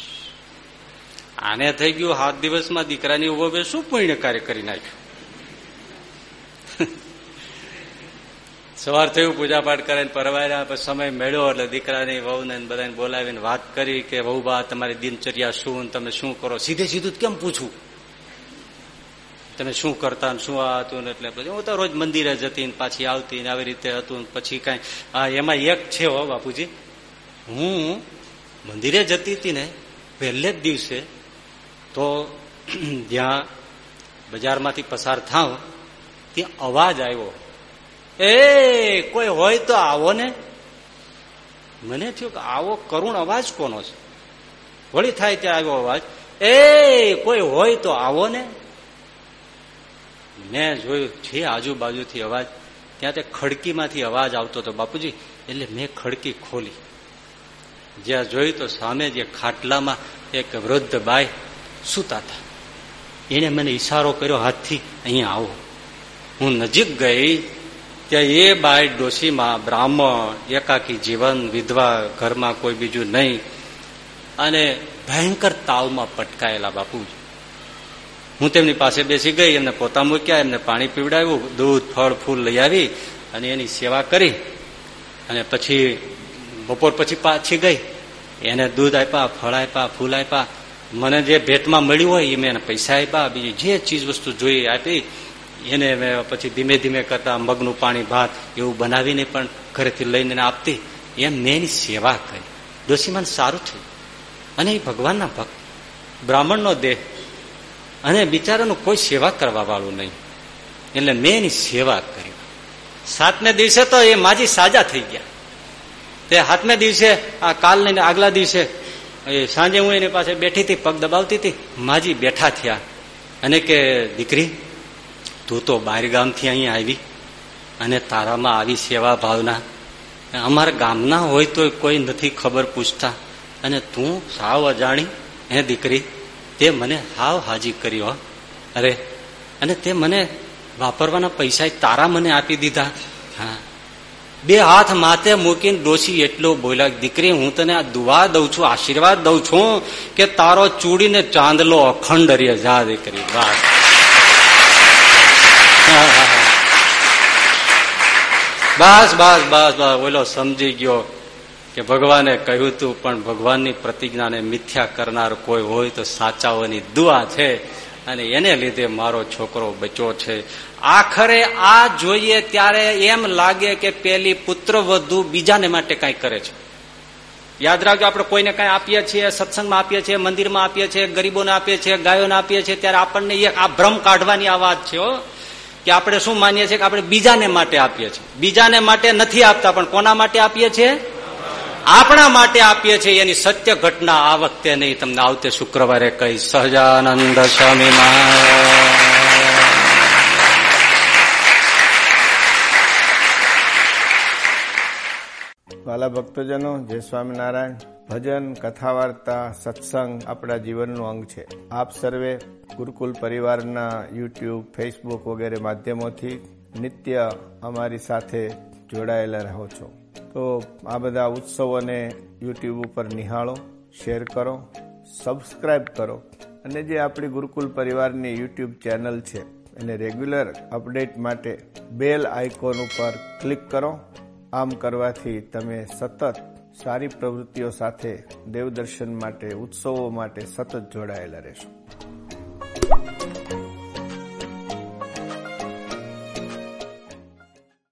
આને થઈ ગયું હાથ દિવસમાં દીકરાની ઊભો શું પુણ્ય કાર્ય કરી નાખ્યું. સવાર થયું પૂજા પાઠ કરે પરવાર્યા સમય મેળ્યો એટલે દીકરાની, વહુને બધાને બોલાવીને વાત કરી કે વહુ બા તમારી દિનચર્યા શું તમે શું કરો? સીધે સીધું કેમ પૂછવું? તમે શું કરતા શું આ હતું એટલે પછી હું તો રોજ મંદિરે જતી ને પાછી આવતી ને આવી રીતે હતું પછી કઈ. એમાં એક છે હો બાપુજી. હું મંદિરે જતી હતી ને પહેલે જ દિવસે તો જ્યાં બજારમાંથી પસાર થાવ ત્યાં અવાજ આવ્યો. એ, કોઈ હોય તો આવો ને. મને થયું કે આવો કરુણ અવાજ કોનો છે? વળી થાય ત્યાં આવ્યો અવાજ. એ, કોઈ હોય તો આવો ને. મેં જોયું, છે આજુબાજુથી અવાજ? ત્યાં તે ખડકીમાંથી અવાજ આવતો હતો, બાપુજી, એટલે મેં ખડકી ખોલી. જ્યાં જોયું તો સામે જે ખાટલામાં એક વૃદ્ધ બાઈ સુતા હતા. એને મને ઈશારો કર્યો, હાથથી અહીંયા આવો. હું નજીક ગઈ, ત્યાં એ બાઈ ડોશીમાં બ્રાહ્મણ, એકાકી જીવન, વિધવા, ઘરમાં કોઈ બીજું નહીં, અને ભયંકર તાવમાં પટકાયેલા બાપુજી. હું તેમની પાસે બેસી ગઈ, એમને પોતા મૂક્યા, એમને પાણી પીવડાવ્યું, દૂધ, ફળ, ફૂલ લઈ આવી અને એની સેવા કરી. અને પછી બપોર પછી પાછી ગઈ. એને દૂધ આપ્યા, ફળ આપ્યા, ફૂલ આપ્યા. મને જે ભેટમાં મળ્યું હોય એ મેં એને પૈસા આપ્યા, બીજી જે ચીજ વસ્તુ જોઈ આપી. એને મેં પછી ધીમે ધીમે કરતા મગનું પાણી, ભાત એવું બનાવીને પણ ઘરેથી લઈને આપતી. એમ મેં એની સેવા કરી. દોશીમાન સારું થયું. અને એ ભગવાનના ભક્ત, બ્રાહ્મણનો દેહ અને બિચારાનું કોઈ સેવા કરવા વાળું નહીં. એટલે મેં એની સેવા કરી. સાતમે દિવસે તો એ માજી સાજા થઈ ગયા. તે હાથને દિવસે, આ કાલ ને આગલા દિવસે, એ સાંજે હું એની પાસે બેઠી હતી, પગ દબાવતી હતી, માજી બેઠા થયા. અને કે, દીકરી, તું તો બાર ગામથી અહીંયા આવી અને તારામાં આવી સેવા ભાવના. અમારા ગામના હોય તો કોઈ નથી ખબર પૂછતા. અને તું સાવ અજાણી, હે દીકરી? તે મને હાવ હાજી કર્યો અરે, અને તે મને વાપરવાના પૈસા તારા મને આપી દીધા. હા. બે હાથ માથે મૂકીને ડોસી એટલો બોલ્યા, દીકરી, હું તને આ દુવા દઉં છું, આશીર્વાદ દઉં છું કે તારો ચૂડીને ચાંદલો અખંડ રે જા દીકરી વાત બસ બસ બસ બસ ઓલો સમજી ગયો. કે ભગવાને કહ્યું તું, પણ ભગવાનની પ્રતિજ્ઞાને મિથ્યા કરનાર કોઈ હોય તો સાચાઓની દુઆ છે અને એને લીધે મારો છોકરો બચ્યો છે. આખરે આ જોઈએ ત્યારે એમ લાગે કે પેલી પુત્ર વધુ બીજાને માટે કઈ કરે છે. યાદ રાખજો, આપણે કોઈને કઈ આપીએ છીએ, સત્સંગમાં આપીએ છીએ, મંદિરમાં આપીએ છીએ, ગરીબોને આપીએ છીએ, ગાયોને આપીએ છીએ, ત્યારે આપણને એક આ ભ્રમ કાઢવાની આ વાત છે કે આપણે શું માનીએ છીએ કે આપણે બીજાને માટે આપીએ છીએ. બીજાને માટે નથી આપતા, પણ કોના માટે આપીએ છીએ? આપણા માટે આપીએ છીએ એની સત્ય ઘટના આ વખતે નહીં. તમને આવતે શુક્રવારે કઈ સહજાનંદ સ્વામી વાલા ભક્તજનો, જય સ્વામિનારાયણ. ભજન કથા વાર્તા સત્સંગ આપણા જીવનનું અંગ છે. આપ સર્વે ગુરુકુલ પરિવારના યુટ્યુબ, ફેસબુક વગેરે માધ્યમોથી નિત્ય અમારી સાથે જોડાયેલા રહો છો. તો આ બધા ઉત્સવોને યુટ્યુબ ઉપર નિહાળો, શેર કરો, સબસ્ક્રાઇબ કરો. અને જે આપણી ગુરુકુલ પરિવારની યુટ્યુબ ચેનલ છે, એને રેગ્યુલર અપડેટ માટે બેલ આઇકોન ઉપર ક્લિક કરો. આમ કરવાથી તમે સતત સારી પ્રવૃત્તિઓ સાથે દેવદર્શન માટે, ઉત્સવો માટે સતત જોડાયેલા રહેશો.